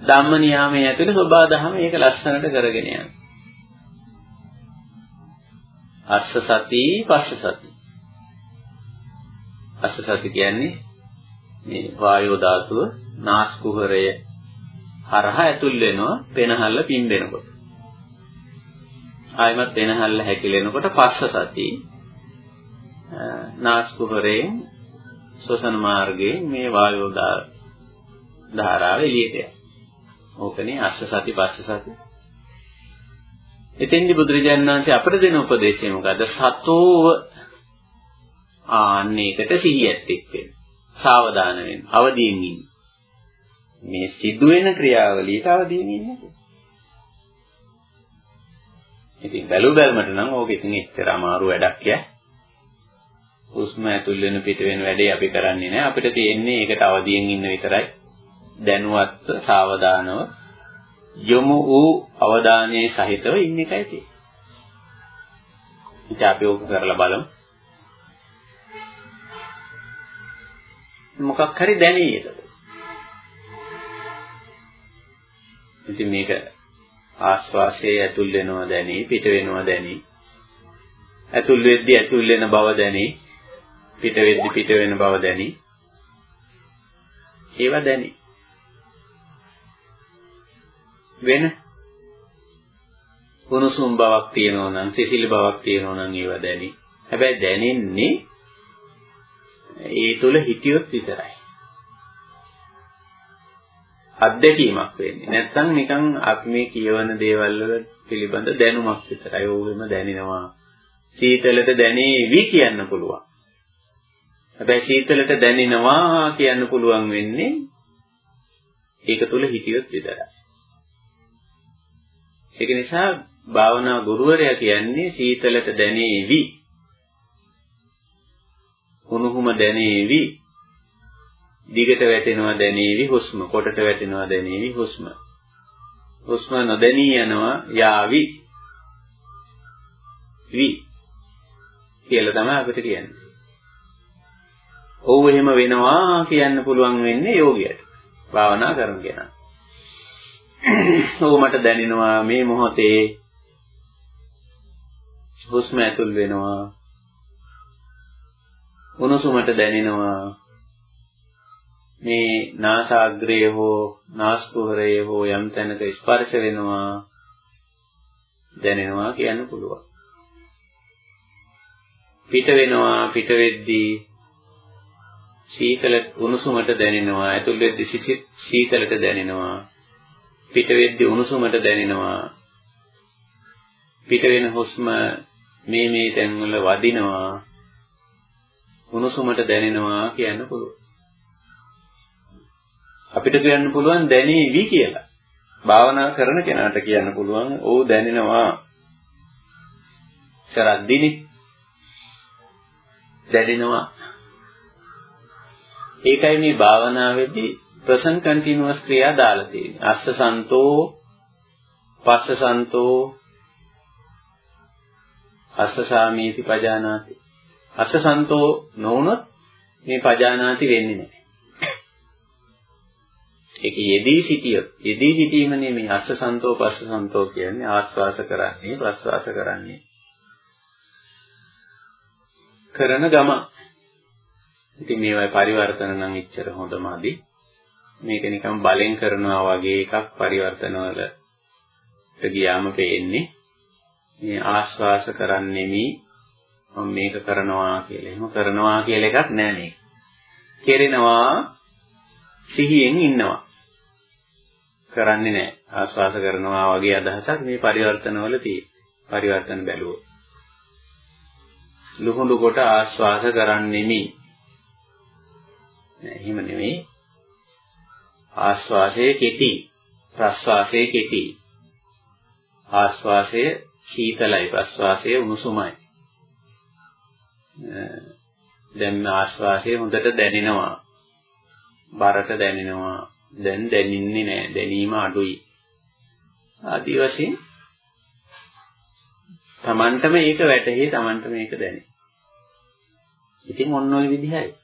ධම්ම නියාමයේ ඇතුලේ සබා දහම ඒක ලස්සනට කරගෙන යනවා. අස්ස සති පස්ස සති. අස්ස සති කියන්නේ මේ වායෝ ධාතුව නාස් කුහරය හරහා ඇතුල් වෙනවා පෙනහල්ල පිම්බෙනකොට. ආයමත් පෙනහල්ල හැකිලෙනකොට පස්ස සති නාස් කුහරයෙන් ශ්වසන මාර්ගයෙන් මේ වායෝ ධාරාව එළියට යනවා. ඕකනේ අස්ස සති පස්ස සති එතෙන්දි බුදුරජාණන් වහන්සේ අපට දෙන උපදේශය මොකද? සතෝව ආන්න ඒකට සිහියත් එක්ක වෙන. සාවධාන වෙන්න. අවදීන් ඉන්න. මේ සිදුවෙන ක්‍රියාවලියට අවදීන් ඉන්න. ඉතින් බැලු බැලමට නම් ඕක ඉතින් එච්චර අමාරු වැඩක් ය. හුස්ම ඇතුල් වෙන පිට වෙන වැඩේ අපි කරන්නේ නැහැ. අපිට තියෙන්නේ ඒකට අවදීන් ඉන්න විතරයි. දැනුවත්ව, සාවධානව යොමු වූ අවධානයේ සහිතව ඉන්න එකයි තියෙන්නේ. ඉතින් අපි ඕක කරලා බලමු. මොකක් හරි දැනීද? ඉතින් මේක ආස්වාසයේ ඇතුල් වෙනවා දැනී පිට වෙනවා දැනී ඇතුල් වෙද්දී ඇතුල් වෙන බව දැනී පිට වෙද්දී පිට වෙන බව දැනී ඒවා දැනී වෙන කුණුසුම් බවක් තියෙනවා නම් සිසිල් බවක් තියෙනවා නම් ඒව දැනි. හැබැයි දැනෙන්නේ ඒ තුල හිටියොත් විතරයි. අත්දැකීමක් වෙන්නේ. නැත්නම් නිකන් අපි මේ කියවන දේවල් වල පිළිබඳ දැනුමක් විතරයි. ඕවෙම දැනෙනවා. සීතලට දැනේවි කියන්න පුළුවන්. හැබැයි සීතලට දැනෙනවා කියන්න පුළුවන් වෙන්නේ ඒක තුල හිටියොත් විතරයි. ඒක නිසා භාවනා ගුරුවරයා කියන්නේ සීතලට දැනේවි. උණුහුම දැනේවි. දිගට වැටෙනවා දැනේවි හුස්ම. කොටට වැටෙනවා දැනේවි හුස්ම. හුස්ම නොදැනී යනවා යාවි. වි කියලා තමයි අපිට කියන්නේ. ඔව් එහෙම වෙනවා කියන්න පුළුවන් වෙන්නේ යෝගියට. භාවනා කරන කෙනා. ඕ මට දැනෙනවා මේ මොහොතේ හුස්ම ඇතුල් වෙනවා. උණුසුමට දැනෙනවා. මේ නාසාග්‍රය හෝ නාස්කුහරය හෝ යම් තැනක ස්පර්ශ වෙනවා දැනෙනවා කියන්න පුළුවන්. පිට වෙනවා පිට වෙද්දී සීතල උණුසුමට දැනෙනවා ඇතුල් වෙද්දී සීතලට දැනෙනවා. පිට වෙද්දී උණුසුමට දැනෙනවා. පිට වෙන හුස්ම මේ මේ තැන්වල වදිනවා. උණුසුමට දැනෙනවා කියන්න පුළුවන්. අපිට කියන්න පුළුවන් දැනේවි කියලා. භාවනා කරන කෙනාට කියන්න පුළුවන් ඕ දැනෙනවා. කරද්දිනේ දැනෙනවා. ඒකයි මේ භාවනාවේදී ප්‍රසන් කන්ටිනියස් ක්‍රියා දාලා තියෙන්නේ. අස්ස සන්තෝ පස්ස සන්තෝ අස්ස සාමීති පජානාති. අස්ස සන්තෝ නොවුනොත් මේ පජානාති වෙන්නේ නැහැ. ඒක යෙදී සිටියොත් යෙදී සිටීමනේ මේ අස්ස සන්තෝ පස්ස සන්තෝ කියන්නේ ආස්වාස කරන්නේ ප්‍රස්වාස කරන්නේ කරන ගම. ඉතින් මේවයි පරිවර්තන නම් ඉච්චර හොඳමදි. මේක නිකන් බලෙන් කරනවා වගේ එකක් පරිවර්තන වලට ගියාම පේන්නේ මේ ආස්වාස කරන්නෙමි මම මේක කරනවා කියලා. එහෙම කරනවා කියලා එකක් නෑ මේක. කෙරෙනවා සිහියෙන් ඉන්නවා. කරන්නේ නෑ. ආස්වාස කරනවා වගේ අදහසක් මේ පරිවර්තන වල තියෙයි. පරිවර්තන බැලුවොත්. ලුහුඬු කොට ආස්වාස කරන්නෙමි. නෑ එහෙම නෙමෙයි. ආස්වාසයේ කෙටි, ප්‍රස්වාසයේ කෙටි. ආස්වාසයේ සීතලයි, ප්‍රස්වාසයේ උණුසුමයි. දැන් ආස්වාසයේ හොඳට දැනෙනවා. බරට දැනෙනවා. දැන් දැනින්නේ නෑ. දැනීම අඩුයි. ආදි වශයෙන් Tamanටම ඒක වැටහි Tamanට මේක දැනේ. ඉතින් ඔන්න ඔය විදිහයි.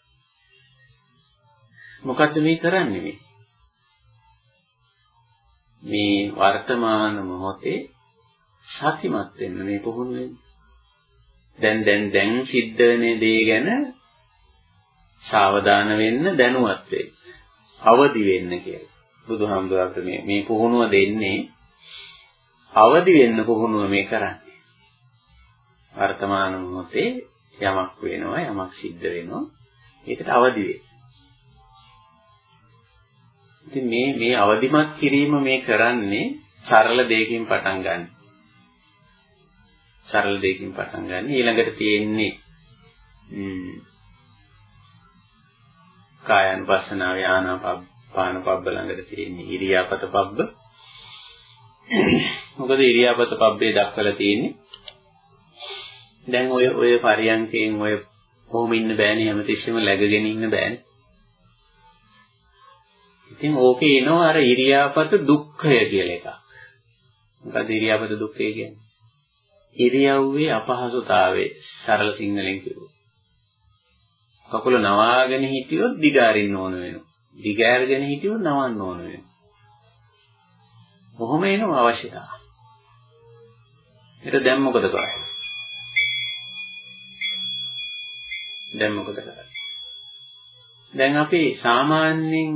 මොකද්ද මේ කරන්නේ මේ? මේ වර්තමාන මොහොතේ සතිමත් වෙන්න මේ පුහුණු වෙන්න. දැන් දැන් දැන් සිද්ධ වෙන දේ ගැන සාවධාන වෙන්න දැනුවත් වෙන්න. අවදි වෙන්න කියලා. බුදුහාමුදුරුවෝ මේ මේ පුහුණුව දෙන්නේ අවදි වෙන්න පුහුණුව මේ කරන්නේ. වර්තමාන මොහොතේ යමක් වෙනවා යමක් සිද්ධ වෙනවා ඒකට අවදි වෙන්න. ඉතින් මේ මේ අවදිමත් කිරීම මේ කරන්නේ සරල දෙයකින් පටන් ගන්න. සරල දෙයකින් පටන් ගන්න. ඊළඟට තියෙන්නේ කායानुපස්සනාවේ ආනාපාන පබ්බ ළඟට තියෙන්නේ ඉරියාපත පබ්බ. මොකද ඉරියාපත පබ්බේ දක්වලා තියෙන්නේ දැන් ඔය ඔය පරියන්කෙන් ඔය කොහොම ඉන්න බෑනේ හැමතිස්සෙම läගගෙන ඉන්න බෑනේ. ඉතින් ඕකේ එනවා අර ඉරියාපත දුක්ඛය කියලා එකක්. මොකද ඉරියාපත දුක්ඛය කියන්නේ? ඉරියව්වේ අපහසුතාවය සරල සිංහලෙන් කිව්වොත්. කකුල නවාගෙන හිටියොත් දිගාරින්න ඕන වෙනවා. දිගෑරගෙන හිටියොත් නවන්න ඕන වෙනවා. කොහොම එනවා අවශ්‍යතාව. ඊට දැන් මොකද කරන්නේ? දැන් මොකද කරන්නේ? දැන් අපි සාමාන්‍යයෙන්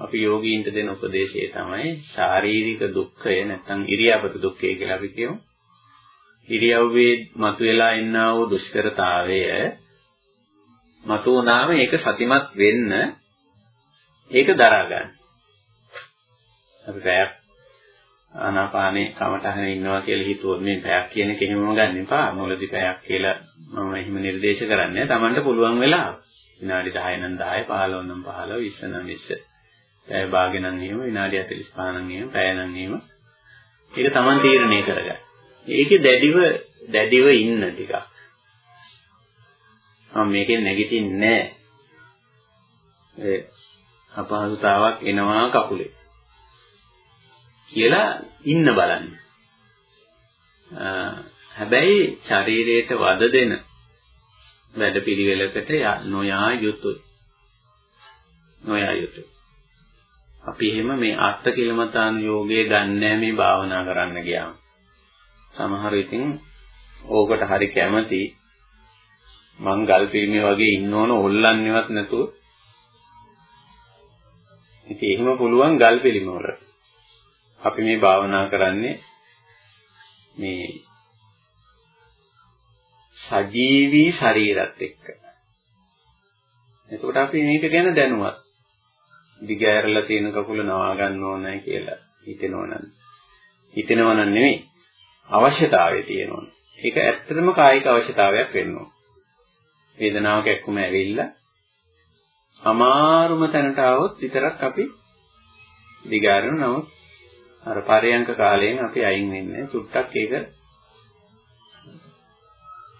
අපි යෝගීන්ට දෙන උපදේශය තමයි ශාරීරික දුක්ඛය නැත්නම් ඉරියාපත දුක්ඛය කියලා අපි කියමු. ඉරියව්වේ මතුවලා ඉන්නා වූ දුෂ්කරතාවය මතුවනාම ඒක සතිමත් වෙන්න ඒක දරා ගන්න. අපි පැයක් ආනාපානේ කමටහන ඉන්නවා කියලා හිතුවොත් මේ පැයක් කියන එක එහෙමම ගන්න එපා. මුලදී පැයක් කියලා මම එහෙම නිර්දේශ කරන්නේ තමන්ට පුළුවන් වෙලාව. විනාඩි 10 නම් 10, 15 නම් 15, 20 නම් 20. පැය භාගෙ නම් එහෙම විනාඩි 45 නම් එහෙම, පැය නම් එහෙම. ඒක තමන් තීරණය කරගන්න. ඒකේ දැඩිව දැඩිව ඉන්න ටිකක්. මම මේකෙන් නැගිටින්නේ නැහැ. ඒ අපහසුතාවක් එනවා කකුලේ. කියලා ඉන්න බලන්න. හැබැයි ශරීරයට වද දෙන වැඩපිළිවෙලකට නොයා යුතුයි. නොයා යුතුයි. අපි එහෙම මේ අර්ථ කිලමතාන යෝගයේ ගන්නෑ මේ භාවනා කරන්න ගියාම. සමහර ඉතින් ඕකට හරි කැමති මං ගල් පිළිමේ වගේ ඉන්න ඕන ඔල්ලන්නේවත් නැතුව ඉතින් එහෙම පුළුවන් ගල් පිළිම වල අපි මේ භාවනා කරන්නේ මේ සජීවී ශරීරත් එක්ක. එතකොට අපි මේක ගැන දැනුවත්. දිගෑරලා තියෙන කකුල නවා ගන්න ඕනයි කියලා හිතෙනවනම් හිතෙනවනම් නෙමෙයි අවශ්‍යතාවය තියෙනවා. ඒක ඇත්තටම කායික අවශ්‍යතාවයක් වෙන්න ඕන. වේදනාවක් එක්කම ඇවිල්ලා අමාරුම තැනට આવොත් විතරක් අපි දිගාරන නමුත් අර පරයන්ක කාලයෙන් අපි අයින් වෙන්නේ චුට්ටක් ඒක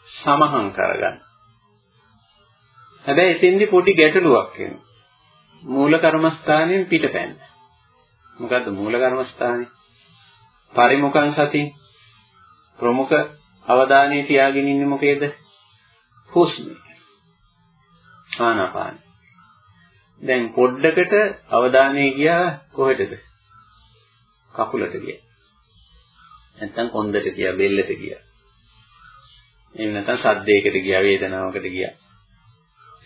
සමහන් කරගන්න. හැබැයි එතෙන්දි පොඩි ගැටලුවක් එනවා. මූල කර්මස්ථානයෙන් පිටපැන්න. මොකද්ද මූල කර්මස්ථානේ? පරිමුඛං සති ප්‍රමුඛ අවධානයේ තියාගෙන ඉන්නේ මොකේද? හුස්ම. ආනාපාන. දැන් පොඩ්ඩකට අවධානය ගියා කොහෙටද? කකුලට ගියා. නැත්තම් කොන්දට ගියා, බෙල්ලට ගියා. එහෙම නැත්නම් සද්දයකට ගියා, වේදනාවකට ගියා.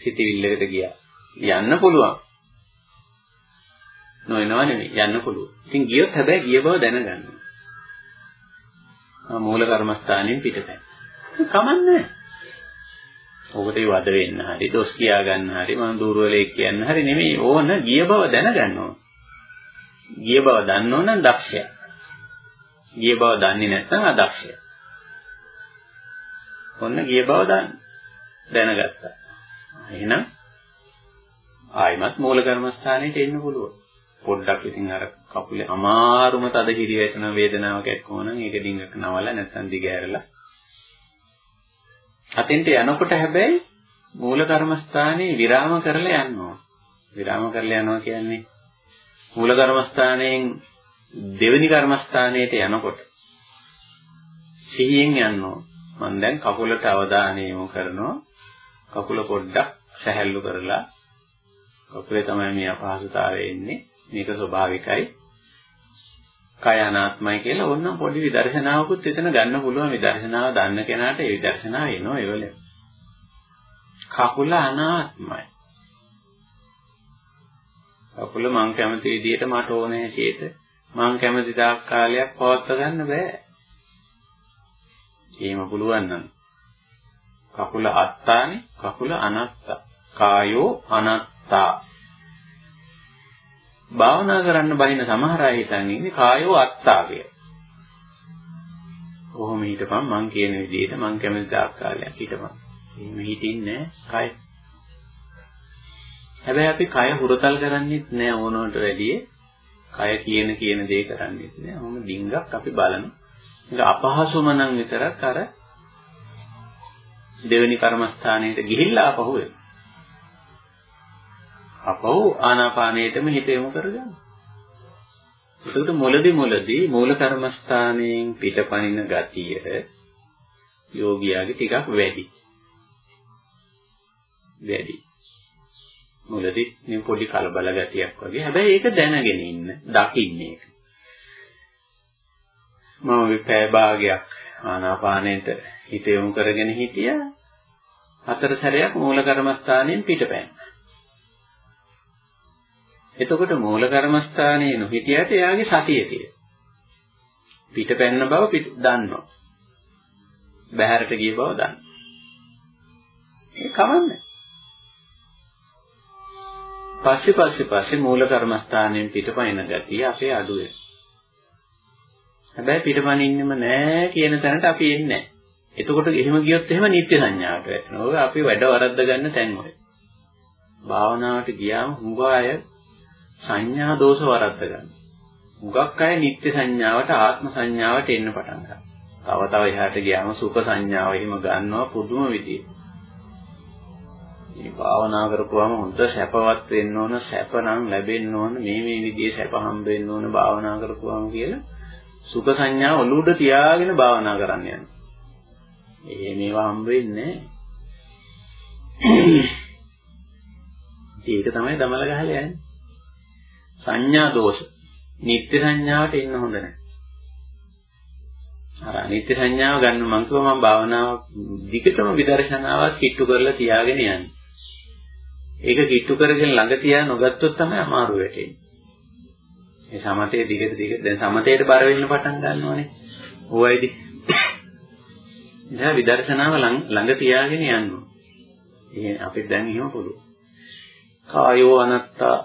සිතවිල්ලකට ගියා. යන්න පුළුවන්. නොයනව නෙමෙයි යන්න පුළුවන්. ඉතින් ගියොත් හැබැයි ගිය බව දැනගන්න. මූල කර්මස්ථානෙන් පිටතයි. කමන්නේ. ඔකට වද වෙන්න හරි, දොස් කියා ගන්න හරි, මම දුර්වලෙක් කියන්න හරි නෙමෙයි. ඕන ගිය බව දැනගන්න ඕන. ගිය බව දන්නෝ නම් දක්ෂයා. ගිය බව දන්නේ නැත්නම් අදක්ෂයා. ඔන්න ගිය බව දන්න. දැනගත්තා. එහෙනම් ආයිමත් මූල කර්මස්ථානෙට එන්න පුළුවන්. පොඩ්ඩක් ඉතින් අර කකුලේ අමාරුම තද හිරි වැටෙන වේදනාවක් එක්කම නම් ඒක ඩිංගක නවලා නැත්නම් දිගෑරලා අතෙන්ට යනකොට හැබැයි මූල කර්මස්ථානේ විරාම කරලා යන්න ඕන. විරාම කරලා යනවා කියන්නේ මූල කර්මස්ථානයෙන් දෙවෙනි කර්මස්ථානයට යනකොට සිහියෙන් යන්න ඕන. මම දැන් කකුලට අවධානය යොමු කරනවා. කකුල පොඩ්ඩක් සැහැල්ලු කරලා කකුලේ තමයි මේ අපහසුතාවය එන්නේ. මේක ස්වභාවිකයි. කය අනාත්මයි කියලා ඕනනම් පොඩි විදර්ශනාවකුත් එතන ගන්න පුළුවන් විදර්ශනාව දන්න කෙනාට ඒ විදර්ශනාව එනවා ඒවල. කකුල අනාත්මයි. කකුල මං කැමති විදිහට මට ඕන හැටියට මං කැමති තාක් කාලයක් පවත්වා ගන්න බෑ. එහෙම පුළුවන් නම් කකුල අත්තානේ කකුල අනත්තා. කායෝ අනත්තා. භාවනා කරන්න බහින සමහර අය හිතන්නේ ඉන්නේ කායෝ අත්තා කියලා. කොහොම හිටපන් මං කියන විදිහට මං කැමති තාක් කාලයක් හිටපන්. එහෙම හිටින්නේ කය. හැබැයි අපි කය හුරතල් කරන්නේත් නෑ ඕනකට වැඩිය. කය කියන කියන දේ කරන්නේත් නෑ. ඔහොම ඩිංගක් අපි බලමු. ඒක අපහසුම නම් විතරක් අර දෙවෙනි කර්මස්ථානයට ගිහිල්ලා අපහුව වෙනවා. අපව ආනාපානයටම හිත යොමු කරගන්න. ඒකට මුලදි මුලදි මූල කර්මස්ථානයෙන් පිටපනින ගතිය යෝගියාගේ ටිකක් වැඩි. වැඩි. මුලදි මේ පොඩි කලබල ගතියක් වගේ. හැබැයි ඒක දැනගෙන ඉන්න, දකින්න ඒක. මම විපෑ භාගයක් ආනාපානයට හිත යොමු කරගෙන හිටියා. හතර සැරයක් මූල කර්මස්ථානයෙන් පිටපැන්නා. එතකොට මූල කර්මස්ථානයේ නොහිටියට එයාගේ සතිය තියෙනවා. පිටපැන්න බව පිට දන්නවා. බහැරට ගිය බව දන්නවා. ඒ කමන්නේ. පස්සේ පස්සේ පස්සේ මූල කර්මස්ථානයෙන් පිටපයින් ගතිය අපේ අඩු වෙනවා. හැබැයි පිටපනින්නෙම නෑ කියන තැනට අපි එන්නේ නෑ. එතකොට එහෙම ගියොත් එහෙම නිත්‍ය සංඥාවට වැටෙනවා. ඔය අපි වැඩ වරද්ද ගන්න තැන් ඔය. භාවනාවට ගියාම හුඟ අය සංඥා දෝෂ වරද්ද ගන්න. මුගක් අය නිත්‍ය සංඥාවට ආත්ම සංඥාවට එන්න පටන් ගන්නවා. තව තව එහාට ගියාම සුඛ සංඥාව එහෙම ගන්නවා පුදුම විදියට. මේ භාවනා කරපුවම හොඳ සැපවත් වෙන්න ඕන, සැප නම් ලැබෙන්න ඕන, මේ මේ විදිහේ සැප හම්බ වෙන්න ඕන භාවනා කරපුවම කියලා සුඛ සංඥා ඔලුඩ තියාගෙන භාවනා කරන්න යනවා. ඒ මේවා හම්බ වෙන්නේ ඒක තමයි දමල ගහලා යන්නේ. සංඥා දෝෂ. නිත්‍ය සංඥාවට එන්න හොඳ නැහැ. අර අනිත්‍ය සංඥාව ගන්න මං කිව්වා මම භාවනාව දිගටම විදර්ශනාවක් කිට්ටු කරලා තියාගෙන යන්නේ. ඒක කිට්ටු කරගෙන ළඟ තියා නොගත්තොත් තමයි අමාරු වෙටෙන්නේ. මේ සමතේ දිගට දිගට දැන් සමතේට බර වෙන්න පටන් ගන්නවනේ. ඕවයිදි. දැන් විදර්ශනාව ළඟ තියාගෙන යන්න ඕනේ. ඒ අපිට දැන් එහෙම පුළුවන්. කායෝ අනත්තා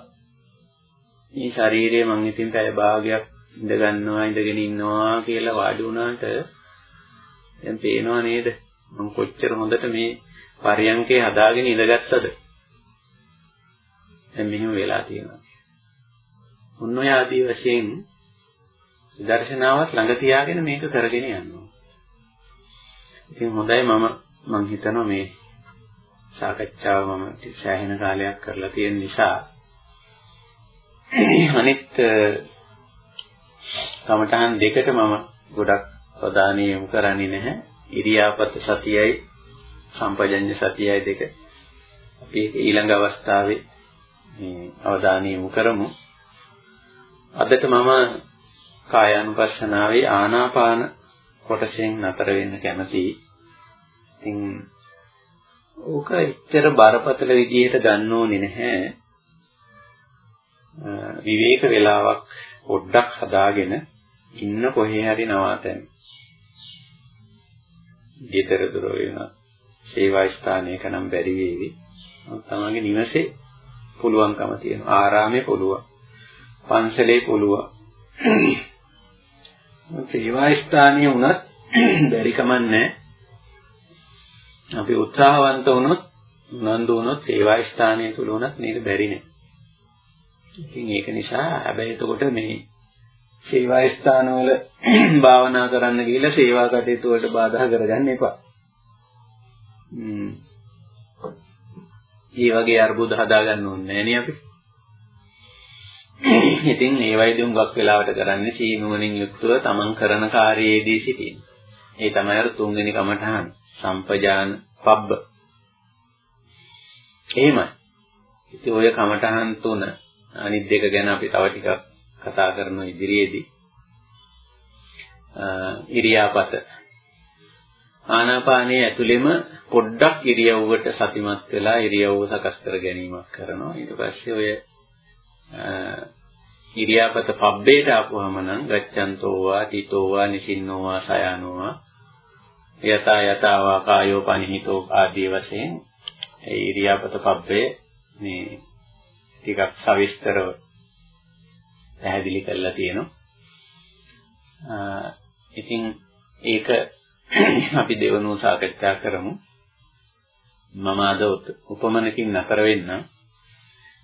මේ ශරීරය මං ඉතින් පැය භාගයක් ඉඳ ගන්නවා ඉඳගෙන ඉන්නවා කියලා වාඩි වුණාට දැන් පේනව නේද මම කොච්චර හොඳට මේ පරියන්කේ හදාගෙන ඉඳගත්තද දැන් මෙහෙම වෙලා තියෙනවා. උන් ඔය ආදී වශයෙන් දර්ශනාවත් ළඟ තියාගෙන මේක කරගෙන යනවා. ඉතින් හොඳයි මම මම හිතනවා මේ සාකච්ඡාව මම සෑහෙන කාලයක් කරලා තියෙන නිසා අනිත් කමඨහන් දෙකට මම ගොඩක් ප්‍රධානී යොමු කරන්නේ නැහැ. ඉරියාපත සතියයි සම්පජඤ්ඤ සතියයි දෙක. අපි ඊළඟ අවස්ථාවේ මේ අවධානය යොමු කරමු. අදට මම කායානුපස්සනාවේ ආනාපාන කොටසෙන් නතර වෙන්න කැමතියි. ඉතින් ඕක එච්චර බරපතල විදිහට ගන්න ඕනේ නැහැ. විවේක වේලාවක් පොඩ්ඩක් හදාගෙන ඉන්න කොහේ හරි නවාතැන්. ගෙදර දොර වෙන සේවා ස්ථානයක නම් බැරි වේවි. තමන්ගේ නිවසේ පුළුවන්කම තියෙනවා. ආරාමේ පුළුවන්. පන්සලේ පුළුවන්. සේවා ස්ථානීය වුණත් බැරි කමන්නේ අපි උත්සාහවන්ත වුණොත් උනන්දු වුණොත් සේවා ස්ථානීය තුල වුණත් මේක බැරි නෑ. ඉතින් ඒක නිසා හැබැයි එතකොට මේ සේවා ස්ථානවල භාවනා කරන්න ගිහිල්ලා සේවා කටයුතු වලට බාධා කරගන්න එපා. ඒ වගේ අර්බුද හදාගන්න ඕනේ නෑනේ අපි. ඉතින් ඒ වයිදී උඟක් වෙලාවට කරන්නේ සීනුවණින් යුක්තව තමන් කරන කාර්යයේදී සිටින. ඒ තමයි අර තුන්වෙනි කමඨහන් සම්පජාන පබ්බ. එහෙමයි. ඉතින් ඔය කමඨහන් තුන අනිත් දෙක ගැන අපි තව ටිකක් කතා කරන ඉදිරියේදී ඉරියාපත. ආනාපානයේ ඇතුළෙම පොඩ්ඩක් ඉරියව්වට සතිමත් වෙලා ඉරියව්ව සකස් කර ගැනීමක් කරනවා. ඊට පස්සේ ඔය ඉරියාපත පබ්බේට ආපුවම නම් ගච්ඡන්තෝවා තිතෝවා නිසින්නෝවා සයනෝවා යතා යතාවා කායෝ පනිහිතෝ ආදී වශයෙන් ඒ ඉරියාපත පබ්බේ මේ ටිකක් සවිස්තරව පැහැදිලි කරලා තියෙනවා ඉතින් ඒක අපි දෙවනුව සාකච්ඡා කරමු. මම අද උපමනකින් නතර වෙන්න.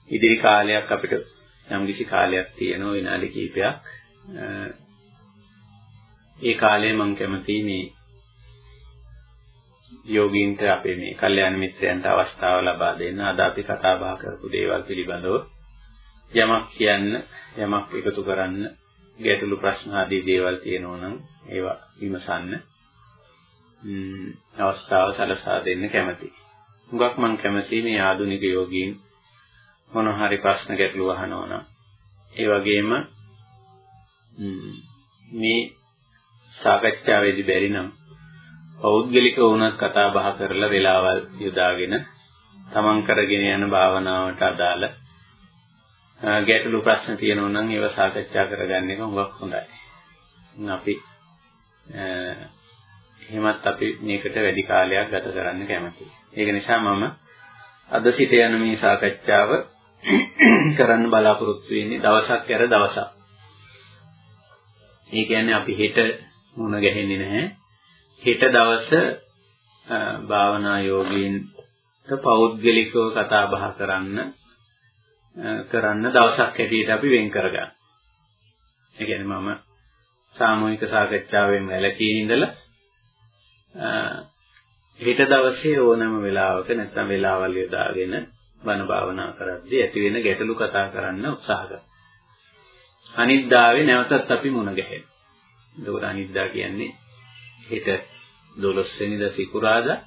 ඉදිරි කාලයක් අපිට යම්කිසි කාලයක් තියෙනවා විනාඩි කිහිපයක්. ඒ කාලේ මම කැමතියි මේ යෝගීන්ට අපේ මේ කල්යාණ මිත්‍රයන්ට අවස්ථාව ලබා දෙන්න. අද අපි කතා බහ කරපු දේවල් පිළිබඳව යමක් කියන්න, යමක් එකතු කරන්න, ගැටලු ප්‍රශ්න ආදී දේවල් තියෙනවා නම් ඒවා විමසන්න. අවස්ථාව සලසා දෙන්න කැමතියි. හුඟක් මම කැමතියි මේ ආධුනික යෝගීන් මොන හරි ප්‍රශ්න ගැටලු අහනවා නම් ඒ වගේම මේ සාකච්ඡාවේදී බැරි නම් පෞද්ගලික වුණත් කතා බහ කරලා වෙලාවල් යොදාගෙන තමන් කරගෙන යන භාවනාවට අදාළ ගැටලු ප්‍රශ්න තියෙනවා නම් ඒවා සාකච්ඡා කරගන්න එක හුඟක් හොඳයි. අපි එහෙමත් අපි මේකට වැඩි කාලයක් ගත කරන්න කැමතියි. ඒක නිසා මම අද සිට යන මේ සාකච්ඡාව කරන්න බලාපොරොත්තු වෙන්නේ දවසක් ඇර දවසක්. ඒ කියන්නේ අපි හෙට මුණ ගැහෙන්නේ නැහැ. හෙට දවස භාවනා යෝගීන්ට පෞද්ගලිකව කතා බහ කරන්න කරන්න දවසක් හැටියට අපි වෙන් කරගන්න. ඒ කියන්නේ මම සාමූහික සාකච්ඡාවෙන් වැළකී ඉඳලා හෙට දවසේ ඕනම වෙලාවක නැත්නම් වෙලාවල් යොදාගෙන බණ භාවනා කරද්දී ඇති වෙන ගැටලු කතා කරන්න උත්සාහ කරනවා. අනිද්දාවේ නැවතත් අපි මුණ ගැහෙනවා. එතකොට අනිද්දා කියන්නේ හෙට 12 වෙනිදා සිකුරාදා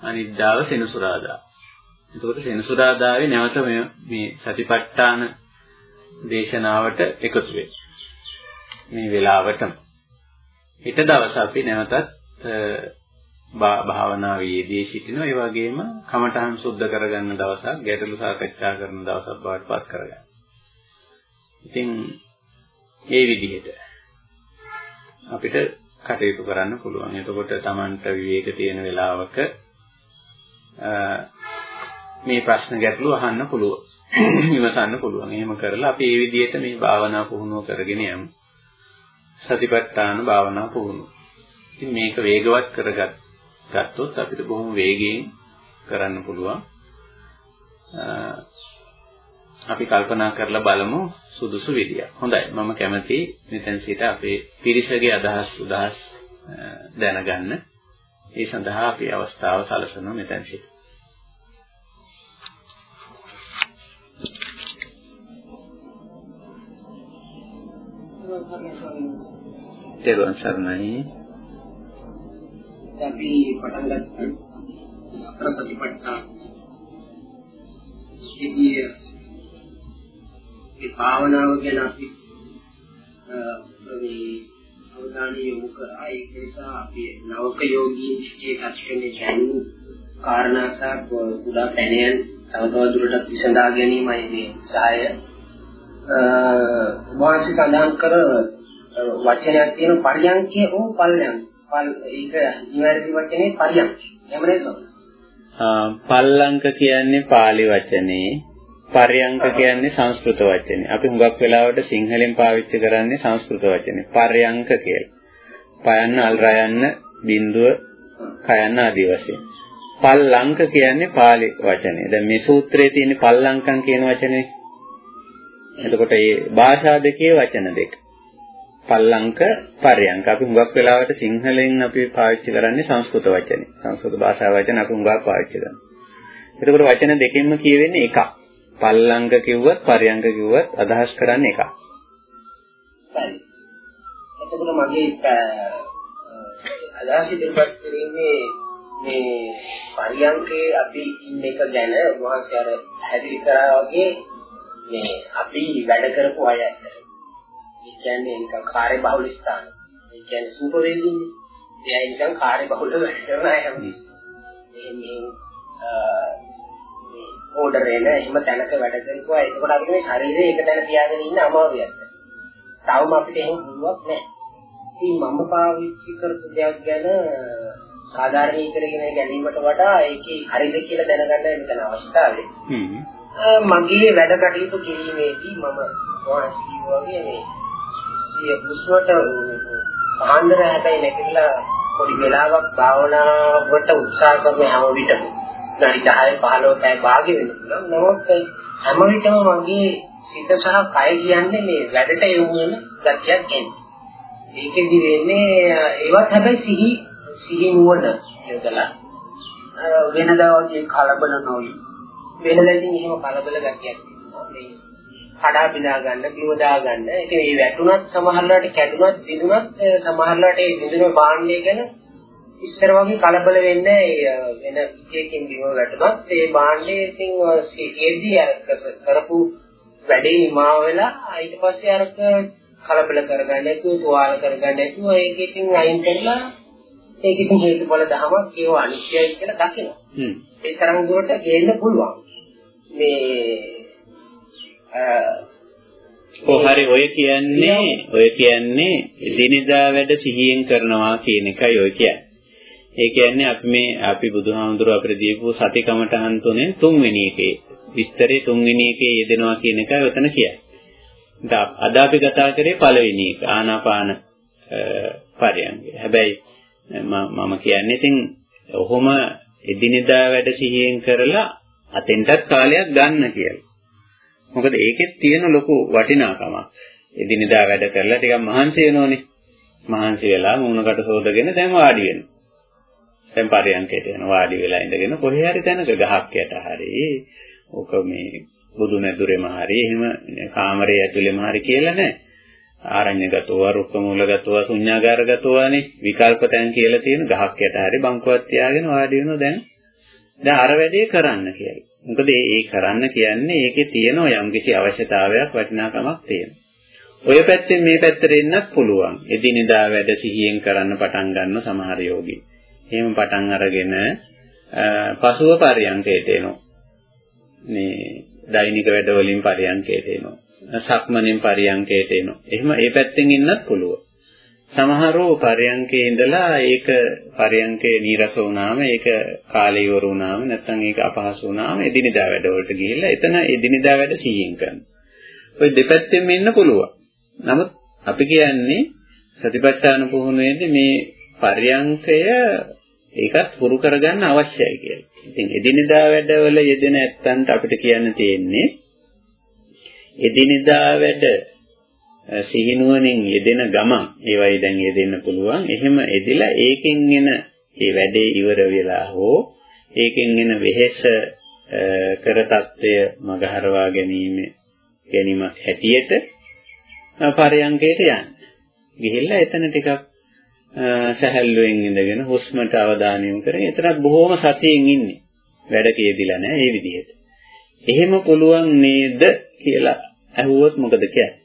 අනිද්දාව සෙනසුරාදා. එතකොට සෙනසුරාදාවේ නැවත මේ සතිපට්ඨාන දේශනාවට එකතු වෙනවා. මේ වෙලාවටම. හෙට දවස අපි නැවතත් භාවනාවේ යෙදී සිටිනවා. ඒ වගේම කමඨහන් සුද්ධ කරගන්න දවසක්, ගැටලු සාකච්ඡා කරන දවසක් බවට පත් කරගන්න. ඉතින් මේ විදිහට අපිට කටයුතු කරන්න පුළුවන්. එතකොට Tamanට විවේක තියෙන වෙලාවක මේ ප්‍රශ්න ගැටලු අහන්න පුළුවන්. විමසන්න පුළුවන්. එහෙම කරලා අපි මේ විදිහට මේ භාවනා පුහුණුව කරගෙන යමු. සතිපට්ඨාන භාවනා පුහුණුව. ඉතින් මේක වේගවත් කරගත්තොත් අපිට බොහොම වේගයෙන් කරන්න පුළුවන්. අපි කල්පනා කරලා බලමු සුදුසු විදිය. හොඳයි. මම කැමතියි මෙතෙන් සිට අපේ පිරිසගේ අදහස් උදහස් දැනගන්න. ඒ සඳහා අපි අවස්ථාව සලසනවා මෙතෙන් සිට. තෙරුවන් සරණයි. අපි පටන් ගත්තා සතර සතිපට්ඨාන. ඉතිය මේ භාවනාව ගැන අපි මේ අවධානය යොමු කරා ඒක නිසා අපි නවක යෝගීන් සිටියේ කච්චනේ දැනු කාරණා සහ කුඩා පැනයන් තව තව දුරටත් විසඳා ගැනීමයි මේ උත්සාහය. වාසික සඳහන් කර වචනයක් තියෙන පරියන්කේ හෝ පල්යන්. පල් ඒක නිවැරදි වචනේ පරියන්කේ. එහෙම නේද? පල්ලංක කියන්නේ pāli වචනේ පර්යංක කියන්නේ සංස්කෘත වචනේ. අපි හුඟක් වෙලාවට සිංහලෙන් පාවිච්චි කරන්නේ සංස්කෘත වචනේ. පර්යංක කියලා. පයන්න අල්රයන්න බිඳුව කයන්න ආදී වශයෙන්. පල්ලංක කියන්නේ pāli වචනේ. දැන් මේ සූත්‍රයේ තියෙන පල්ලංකම් කියන වචනේ. එතකොට මේ භාෂා දෙකේ වචන දෙක. පල්ලංක පර්යංක. අපි හුඟක් වෙලාවට සිංහලෙන් අපි පාවිච්චි කරන්නේ සංස්කෘත වචනේ. සංස්කෘත භාෂා වචන අපි හුඟක් පාවිච්චි කරනවා. එතකොට වචන දෙකෙන්ම කියවෙන්නේ එකක්. පල්ලංක කිව්වත් පර්යංක කිව්වත් අදහස් කරන්නේ එකක්. හරි. එතකොට මගේ අදහස් ඉදිරිපත් කිරීමේ මේ පරියන්කේ අපි ඉන්න එක ගැන වහන්සේ අර හැදිරි කරා වගේ මේ අපි වැඩ කරපු අය ඇත්තට. ඒ කියන්නේ නිකන් කාර්ය බහුල ස්ථාන. ඒ කියන්නේ සූප වේදින්නේ. එයා නිකන් කාර්ය බහුල වැඩ කරන අය හැමෝම. මේ මේ ඕඩර් එන එහෙම තැනක වැඩ කරපුවා එතකොට අපිට මේ ශරීරය එක තැන තියාගෙන ඉන්න අමාරුයි. තවම අපිට එහෙම පුළුවක් නැහැ. ඉතින් මම පාවිච්චි කරපු දෙයක් ගැන සාධාරණීකරණය ගැනීමට වඩා ඒකේ හරිද කියලා දැනගන්න මෙතන අවශ්‍යතාවය. මගේ වැඩ කටයුතු කිරීමේදී මම ඔයාලට වගේ මේ සිය හුස්මට ආන්දර හැබැයි නැතිලා පොඩි වෙලාවක් භාවනාවට උත්සාහ කරන හැම විටම විනාඩි 10 15 පැය භාගෙ වෙන්න පුළුවන්. නමුත් හැම විටම මගේ සිත සහ කය කියන්නේ මේ වැඩට යොමු වෙන ගතියක් එන්නේ. ඒකෙදි වෙන්නේ ඒවත් හැබැයි සිහි සිහි නුවණ යොදලා වෙනදා වගේ කලබල නොවි. වෙනදා ඉතින් එහෙම කලබල ගතියක් මේ කඩා බිඳා ගන්න, බිම දා ගන්න. ඒක මේ වැටුණත් සමහරවිට කැඩුණත්, දිනුණත් සමහරවිට ඒ දිනුන භාණ්ඩය ගැන ඉස්සර වගේ කලබල වෙන්නේ වෙන එකකින් බිම වැටුණත් ඒ භාණ්ඩේ ඉතින් සිටියේදී අර කරපු වැඩේ නිමාව වෙලා ඊට පස්සේ අර කලබල කරගන්න නැතුව තුවාල කරගන්න නැතුව ඒක ඉතින් අයින් කරලා ඒක ඉතින් හේතුඵල ධමයක් ඒව අනිත්‍යයි කියලා දකිනවා. ඒ තරම් දුරට ගේන්න පුළුවන්. මේ කොහරි ඔය කියන්නේ ඔය කියන්නේ දිනදා වැඩ සිහියෙන් කරනවා කියන එකයි ඔය කියන්නේ. ඒ කියන්නේ අපි මේ අපි බුදුහාමුදුරුව අපිට දීපු සති කමඨහන් තුනේ තුන්වෙනි එකේ විස්තරේ තුන්වෙනි එකේ යෙදෙනවා කියන එකයි උතන කියන්නේ. අද අපි කතා කරේ පළවෙනි එක ආනාපාන පරයන්ගේ. හැබැයි මම කියන්නේ ඉතින් ඔහොම එදිනෙදා වැඩ සිහියෙන් කරලා අතෙන්ටත් කාලයක් ගන්න කියලා. මොකද ඒකෙත් තියෙන ලොකු වටිනාකමක්. එදිනෙදා වැඩ කරලා ටිකක් මහන්සි වෙනෝනේ. මහන්සි වෙලා මූණකට සෝදගෙන දැන් වාඩි වෙනවා. දැන් පරයන්කයට යන වාඩි වෙලා ඉඳගෙන කොහේ හරි තැනක ගහක් යට හරි ඕක මේ බුදු නැදුරෙම හරි එහෙම කාමරයේ ඇතුළෙම හරි කියලා නෑ ආරණ්‍යගතව රුක්ක මූලගතව ශුන්‍යාගාරගතවනේ විකල්ප තැන් කියලා තියෙන ගහක් යට හරි බංකුවක් තියාගෙන වාඩි වෙනවා දැන් දැන් අර වැඩේ කරන්න කියලා. මොකද ඒ කරන්න කියන්නේ ඒකේ තියෙන යම්කිසි අවශ්‍යතාවයක් වටිනාකමක් තියෙනවා. ඔය පැත්තෙන් මේ පැත්තට එන්නත් පුළුවන්. එදිනෙදා වැඩ සිහියෙන් කරන්න පටන් ගන්න සමහර යෝගී. එහෙම පටන් අරගෙන පසුව පරියන්කයට එනවා. මේ දෛනික වැඩ වලින් පරියන්කයට එනවා. සක්මණෙන් පරියන්කයට එනවා. එහෙම ඒ පැත්තෙන් ඉන්නත් පුළුවන්. සමහරව පරියන්කේ ඉඳලා ඒක පරියන්කේ නීරස වුණාම ඒක කාලය ඉවර වුණාම නැත්නම් ඒක අපහසු වුණාම එදිනෙදා වැඩවලට ගිහිල්ලා එතන එදිනෙදා වැඩ සිහියෙන් කරනවා. ඔය දෙපැත්තෙම ඉන්න පුළුවන්. නමුත් අපි කියන්නේ සතිපට්ඨාන පුහුණුවේදී මේ පර්යංකය ඒකත් පුරු කරගන්න අවශ්‍යයි කියලා. ඉතින් එදිනෙදා වැඩවල යෙදෙන ඇත්තන්ට අපිට කියන්න තියෙන්නේ එදිනෙදා වැඩ සිහිනුවණින් යෙදෙන ගම ඒවයි දැන් යෙදෙන්න පුළුවන්. එහෙම එදිලා ඒකෙන් එන ඒ වැඩේ ඉවර වෙලා හෝ ඒකෙන් එන වෙහෙස කර తত্ত্বය මගහරවා ගැනීම ගැනීමක් හැටියට පරයන්කයට යන්න. ගිහිල්ලා එතන ටිකක් සැහැල්ලුවෙන් ඉඳගෙන හුස්මට අවධානය යොමු කරගෙන එතරම් බොහොම සතියෙන් ඉන්නේ. වැඩ කියදිලා නැහැ මේ විදිහට. එහෙම පුළුවන් නේද කියලා අහුවොත් මොකද කියන්නේ?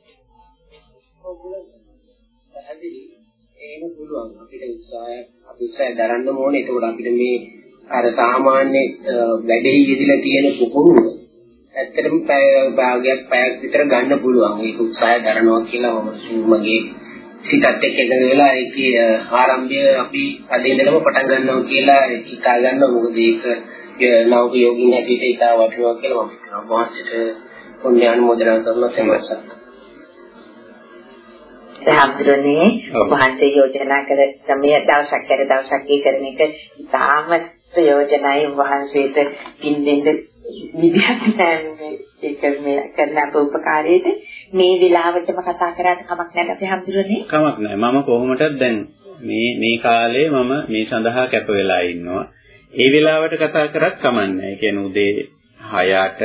එහෙම පුළුවන් අපිට උත්සාහය අපි උත්සාහය දරන්න ඕනේ. ඒකෝට අපිට මේ අර සාමාන්‍ය වැඩේ යෙදিলা තියෙන පුහුණුව ඇත්තටම පැය භාගයක් පැයක් විතර ගන්න පුළුවන්. ඒක උත්සාහය දරනවා කියලා මම මගේ සිතත් එක්ක එකඟ වෙලා ඒකේ ආරම්භය අපි අද ඉඳලම පටන් ගන්නවා කියලා හිතා ගන්නවා. මොකද ඒක නවක යෝගින් හැටියට ඉතා වටිනවා කියලා මම වහන්සේට පුණ්‍ය අනුමෝදනා කරනවා සම්මසක්. හම්දුරනේ වහන්සේ යෝජනා කර සමය දවසක් කර දවසක් ඒ කරන එක ඉතාම ප්‍රයෝජනයි වහන්සේට ඉන්නෙන්ද විදිහට නැහැ ඒක මේ කරන අප උපකාරයේද මේ විලාවටම කතා කරාට කමක් නැහැ අපි හම්දුරනේ කමක් නැහැ මම කොහොමදත් දැන් මේ මේ කාලේ මම මේ සඳහා කැප වෙලා ඉන්නවා ඒ වෙලාවට කතා කරත් කමන්නේ. ඒ කියන්නේ උදේ 6ට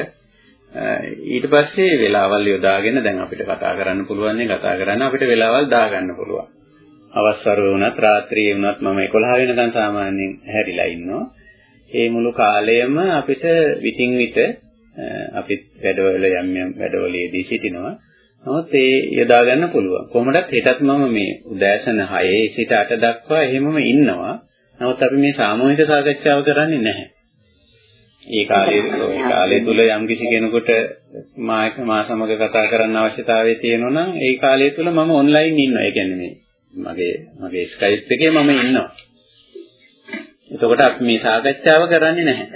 ඊට පස්සේ වෙලාවල් යොදාගෙන දැන් අපිට කතා කරන්න පුළුවන් නේ කතා කරන්න අපිට වෙලාවල් දාගන්න පුළුවන්. අවස්වර වුණත් රාත්‍රියේ වුණත් මම 11 වෙනකන් සාමාන්‍යයෙන් හැරිලා ඉන්නවා. මේ මුළු කාලයම අපිට විтин විට අපිත් වැඩවල යම් යම් වැඩවලදී සිටිනවා. නමුත් ඒ යොදා ගන්න පුළුවන්. කොහොමදත් හෙටත් මම මේ උදෑසන 6 සිට 8 දක්වා එහෙමම ඉන්නවා. නමුත් අපි මේ සාමූහික සාකච්ඡාව කරන්නේ නැහැ. ඒ කාලයේ ඒ කාලය තුල යම් කිසි කෙනෙකුට මා මා සමග කතා කරන්න අවශ්‍යතාවය තියෙනවා නම් ඒ කාලය තුල මම ඔන්ලයින් ඉන්නවා. ඒ කියන්නේ මේ මගේ මගේ Skype එකේ මම ඉන්නවා. එතකොට අපි මේ සාකච්ඡාව කරන්නේ නැහැ.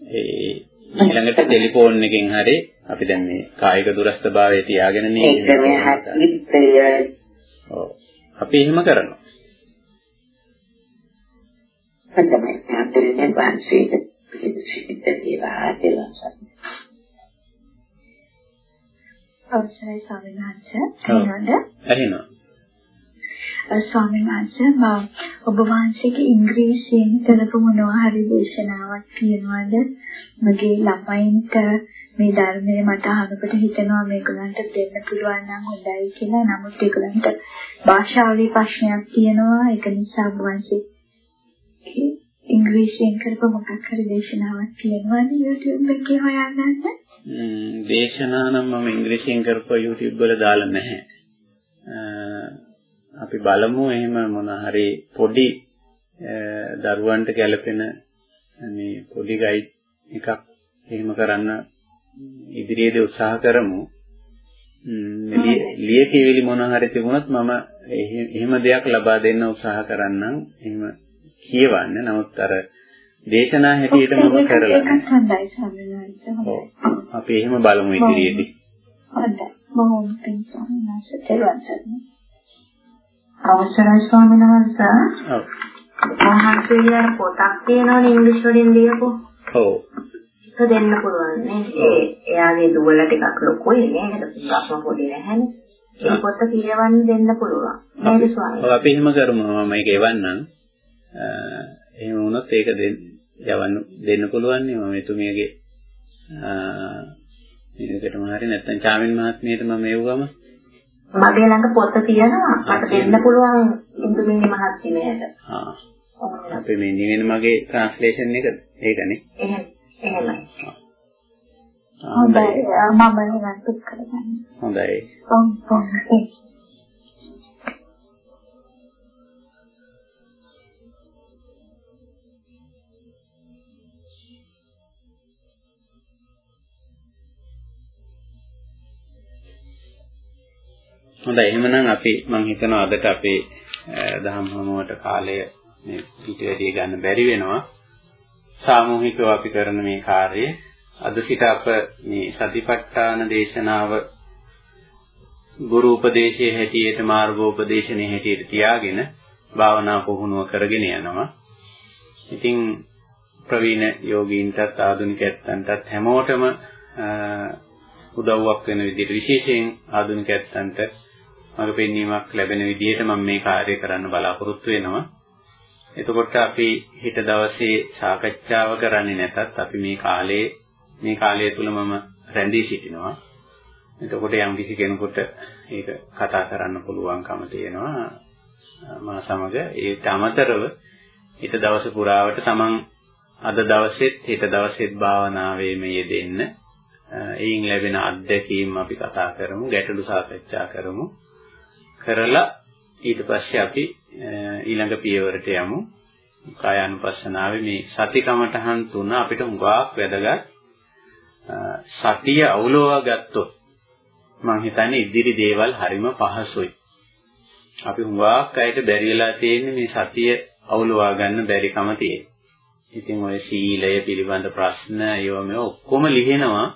ඒ ඊළඟට ටෙලිෆෝන් එකෙන් හරි අපි දැන් මේ කායික දුරස්ථභාවය තියාගෙන නේ ඒක මේ හරි ඔව්. අපි එහෙම කරනවා. හොඳයි අපිට වහන්සේට පිළිසිත දේවා දෙලසත් අවසරයි ස්වාමීන් වහන්සේ. ඇහෙනවද? ඇහෙනවා. ස්වාමීන් වහන්සේ මම ඔබ වහන්සේගේ ඉංග්‍රීසියෙන් කරපු මොනවා හරි දේශනාවක් කියනවාද? මගේ ළමයින්ට මේ ධර්මයේ මට අහනකොට හිතෙනවා මේගොල්ලන්ට දෙන්න පුළුවන් නම් හොඳයි කියලා. නමුත් ඒගොල්ලන්ට භාෂාවේ ප්‍රශ්නයක් තියෙනවා. ඒක නිසා ඔබ වහන්සේ ඉංග්‍රීසියෙන් කරපු මොකක් හරි දේශනාවක් තියෙනවද YouTube එකේ හොයාගන්න? ම්ම් දේශනා නම් මම ඉංග්‍රීසියෙන් කරපු YouTube වල දාලා නැහැ. අපි බලමු එහෙම මොන හරි පොඩි දරුවන්ට ගැලපෙන මේ පොඩි ගයිඩ් එකක් එහෙම කරන්න ඉදිරියේදී උත්සාහ කරමු. ලියකියවිලි මොන හරි තිබුණොත් මම එහෙම දෙයක් ලබා දෙන්න උත්සාහ කරන්නම්. එහෙම කියවන්න. නමුත් අර දේශනා හැටියට මම කරලා ඒකත් හොඳයි ස්වාමීන් වහන්සේ. අපි එහෙම බලමු ඉදිරියේදී. හොඳයි. බොහොම පිං ස්වාමීන් වහන්සේ. අවසරයි ස්වාමීන් වහන්සේ. ඔව්. මහත්කේයන් පොතක් තියෙනවනේ ඉංග්‍රීසි වලින් ලියපු. ඔව්. ඒක දෙන්න පුළුවන් නේ. ඒ එයාගේ දුවල ටිකක් ලොකුයි නේ. ඒක ප්‍රශ්න පොඩි නැහැනේ. ඒ පොත කියවන්න දෙන්න පුළුවන්. නේද ස්වාමීන් ඔව් අපි එහෙම කරමු. මම මේක එවන්නම්. එහෙම වුණොත් ඒක දෙන්න යවන්න දෙන්න පුළුවන් නේ මම එතුමියගේ මේකටම හරි නැත්නම් චාමින් මහත්මියට මම එව්වම මගේ ළඟ පොත තියෙනවා මට දෙන්න පුළුවන් ඉන්දුමිනි මහත්මියට. ආ. අපි මේ නිවෙන මගේ ට්‍රාන්ස්ලේෂන් එක ඒකනේ. එහෙම එහෙමයි. හොඳයි. මම නේද කරගන්න. හොඳයි. ඔව් හොඳයි එහෙමනම් අපි මම හිතනවා අදට අපේ දහම් හමුවට කාලය මේ ඊට වැඩි ගන්න බැරි වෙනවා. සාමූහිකව අපි කරන මේ කාර්යය අද සිට අප මේ සතිපට්ඨාන දේශනාව ගුරු උපදේශයේ හැටියට මාර්ගෝපදේශනයේ හැටියට තියාගෙන භාවනා පුහුණුව කරගෙන යනවා. ඉතින් ප්‍රවීණ යෝගීන්ටත් ආධුනිකයන්ටත් හැමෝටම උදව්වක් වෙන විදිහට විශේෂයෙන් ආධුනිකයන්ට මඟ පෙන්වීමක් ලැබෙන විදිහට මම මේ කාර්යය කරන්න බලාපොරොත්තු වෙනවා. එතකොට අපි හිට දවසේ සාකච්ඡාව කරන්නේ නැතත් අපි මේ කාලේ මේ කාලය තුල මම රැඳී සිටිනවා. එතකොට යම් කිසි කෙනෙකුට ඒක කතා කරන්න පුළුවන්කම තියෙනවා මා සමග ඒට අමතරව ඊට දවස පුරාවට තමන් අද දවසෙත් ඊට දවසෙත් භාවනාවේ මේ යෙදෙන්න එයින් ලැබෙන අත්දැකීම් අපි කතා කරමු ගැටලු සාකච්ඡා කරමු කරලා ඊට පස්සේ අපි ඊළඟ පියවරට යමු කායानुපස්සනාවේ මේ සතිකමඨහන් තුන අපිට හුඟක් වැදගත් සතිය අවුලවා ගත්තොත් මම හිතන්නේ ඉදිරි දේවල් හරිම පහසුයි අපි හුඟක් අයට බැරි වෙලා තියෙන්නේ මේ සතිය අවුලවා ගන්න බැරිකම තියෙන. ඉතින් ඔය සීලය පිළිබඳ ප්‍රශ්න ඒවා මේ ඔක්කොම ලිහිනවා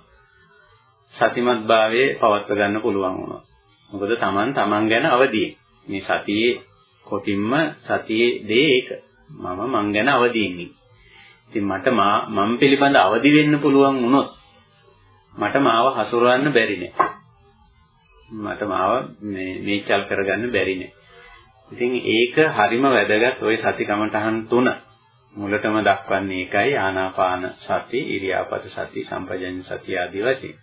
සතිමත් භාවයේ පවත්ව ගන්න පුළුවන් වුණා. මොකද Taman Taman ගැන අවදියි. මේ සතියේ කොටින්ම සතියේ දේ ඒක. මම මං ගැන අවදියින්නේ. ඉතින් මට මා මම පිළිබඳ අවදි වෙන්න පුළුවන් වුණොත් මට මාව හසුරවන්න බැරි නෑ. මට මාව මේ මේචල් කරගන්න බැරි නෑ. ඉතින් ඒක හරිම වැදගත් ওই සතිකමඨහන් තුන. මුලටම දක්වන්නේ ඒකයි ආනාපාන සති, ඉරියාපත සති, සම්පජඤ්ඤ සති ආදී වශයෙන්.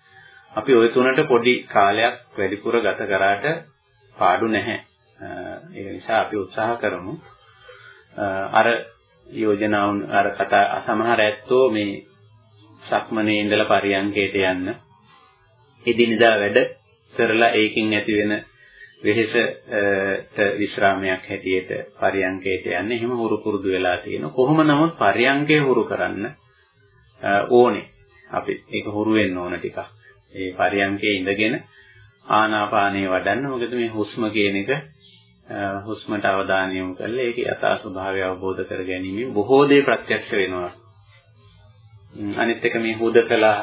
අපි ওই තුනට පොඩි කාලයක් වැඩිපුර ගත කරාට පාඩු නැහැ. ඒ නිසා අපි උත්සාහ කරමු. අර යෝජනාවන් අර කතා සමහර ඇත්තෝ මේ සක්මනේ ඉඳලා පරියන්කයට යන්න. එදිනදා වැඩ කරලා ඒකින් ඇති වෙන වෙහෙසට විශ්‍රාමයක් හැටියට පරියන්කයට යන්නේ. එහෙම හුරු පුරුදු වෙලා තියෙනවා. කොහොම නමුත් පරියන්කේ හුරු කරන්න ඕනේ. අපි ඒක හුරු වෙන්න ඕන ටිකක්. ඒ පරියන්කේ ඉඳගෙන ආනාපානේ වඩන්න මොකද මේ හුස්ම කියන එක හුස්මට අවධානය යොමු කරලා ඒකේ යථා ස්වභාවය අවබෝධ කර ගැනීම බොහෝ දේ ප්‍රත්‍යක්ෂ වෙනවා අනිත් එක මේ හුදකලා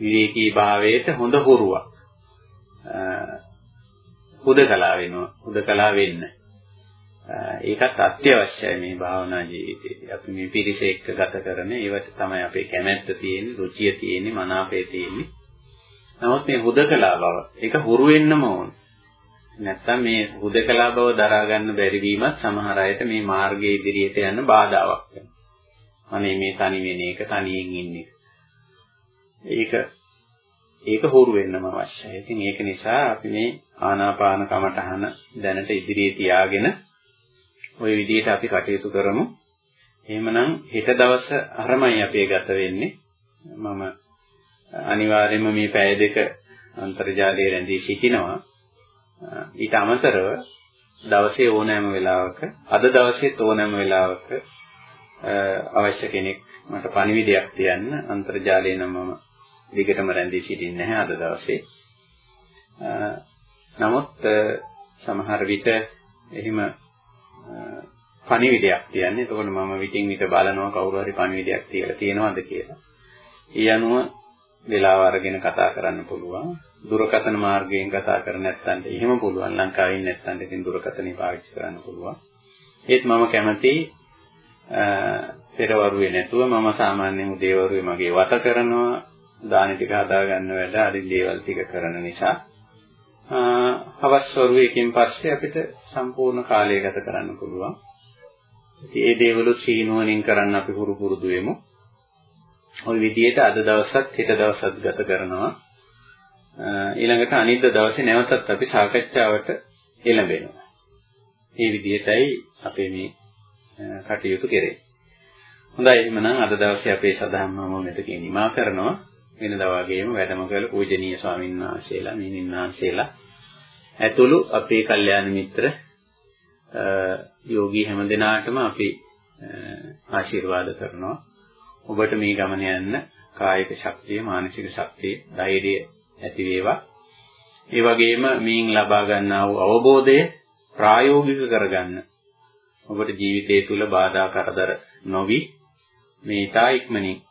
විවේකී භාවයට හොඳ හුරුවක් හුදකලා වෙනවා හුදකලා වෙන්න ඒකත් අත්‍යවශ්‍යයි මේ භාවනා ජීවිතේදී. අපි මේ පිරිස එක්ක ගත කරන ඒවට තමයි අපේ කැමැත්ත තියෙන්නේ, රුචිය තියෙන්නේ, මනාපය තියෙන්නේ. නමුත් මේ හුදකලා බව ඒක හුරු වෙන්නම ඕන. නැත්තම් මේ හුදකලා බව දරා ගන්න බැරි වීමත් සමහර අයට මේ මාර්ගයේ ඉදිරියට යන බාධාවක් වෙනවා. අනේ මේ තනි වෙන එක තනියෙන් ඉන්නේ. ඒක ඒක හුරු වෙන්නම අවශ්‍යයි. ඉතින් ඒක නිසා අපි මේ ආනාපාන කමඨහන දැනට ඉදිරියේ තියාගෙන ওই විදිහට අපි කටයුතු කරමු. එහෙමනම් හෙට දවස අරමයි අපේ ගත වෙන්නේ. මම අනිවාර්යයෙන්ම මේ පැය දෙක අන්තර්ජාලයේ රැඳී සිටිනවා. ඊට අමතරව දවසේ ඕනෑම වෙලාවක අද දවසේත් ඕනෑම වෙලාවක අවශ්‍ය කෙනෙක් මට පණිවිඩයක් තියන්න අන්තර්ජාලයේ නම් මම දිගටම රැඳී සිටින්නේ නැහැ අද දවසේ. නමුත් සමහර විට එහෙම පණිවිඩයක් තියන්නේ. එතකොට මම විටින් විට බලනවා කවුරු හරි පණිවිඩයක් තියලා තියෙනවද කියලා. ඒ අනුව වෙලාව අරගෙන කතා කරන්න පුළුවන්. දුරකථන මාර්ගයෙන් කතා කර නැත්නම් එහෙම පුළුවන්. ලංකාවේ ඉන්න නැත්නම් ඉතින් දුරකථනේ පාවිච්චි කරන්න පුළුවන්. ඒත් මම කැමතියි පෙරවරුවේ නැතුව මම සාමාන්‍යයෙන් උදේවරුේ මගේ වත කරනවා දානි ටික හදා ගන්න වැඩ අරින් දේවල් ටික කරන නිසා හවස් වරුවේකින් පස්සේ අපිට සම්පූර්ණ කාලය ගත කරන්න පුළුවන්. ඉතින් ඒ දේවලුත් සීනුවණින් කරන්න අපි හුරු පුරුදු වෙමු. ওই විදිහට අද දවසත් හෙට දවසත් ගත කරනවා. ඊළඟට අනිද්දා දවසේ නැවතත් අපි සාකච්ඡාවට එළඹෙනවා. මේ විදිහටයි අපේ මේ කටයුතු කෙරේ. හොඳයි එහෙනම් අද දවසේ අපේ සදාම්මම මෙතකින් නිමා කරනවා. වෙනදා වගේම වැඩම කළ පූජනීය ස්වාමීන් වහන්සේලා, මිනින් වහන්සේලා ඇතුළු අපේ කල්යාණ මිත්‍ර යෝගී හැමදෙනාටම අපි ආශිර්වාද කරනවා. ඔබට මේ ගමන යන්න කායික ශක්තිය, මානසික ශක්තිය, ධෛර්යය ඇති වේවා. ඒ වගේම මේන් ලබා ගන්නා වූ අවබෝධය ප්‍රායෝගික කරගන්න. ඔබට ජීවිතය තුළ බාධා කරදර නොවි මේ ඊතා ඉක්මනින්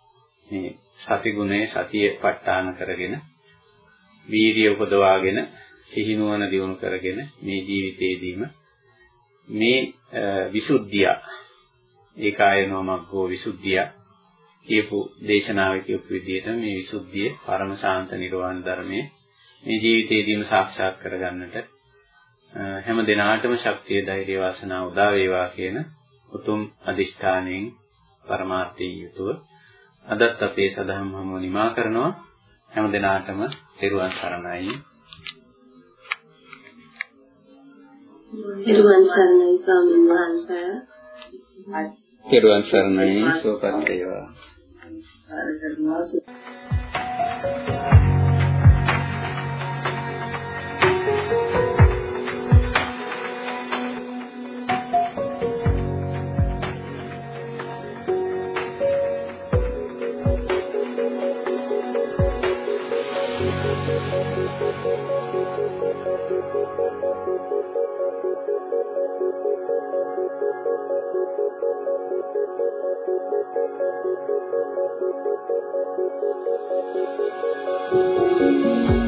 මේ සති ගුණයේ සතිය ප ဋ ාණ කරගෙන වීර්ය උපදවාගෙන සිහිනුවන දියුණු කරගෙන මේ ජීවිතේදීම මේ විසුද්ධිය ඒකායනෝ මග්ගෝ විසුද්ධිය කියපු දේශනාවේ කියපු විදිහට මේ විසුද්ධිය පරම ශාන්ත නිර්වාණ ධර්මයේ මේ ජීවිතේදීම සාක්ෂාත් කරගන්නට හැම දිනාටම ශක්තිය ධෛර්ය වාසනාව උදා වේවා කියන උතුම් අදිෂ්ඨානයෙන් පරමාර්ථයෙන් යුතුව අදත් අපේ සදහම් හමුව නිමා කරනවා. හැම දිනාටම තෙරුවන් සරණයි. තෙරුවන් සරණයි ස්වාමීන් වහන්සේ. තෙරුවන් සරණයි. සෝපත් වේවා padres hermosos. Música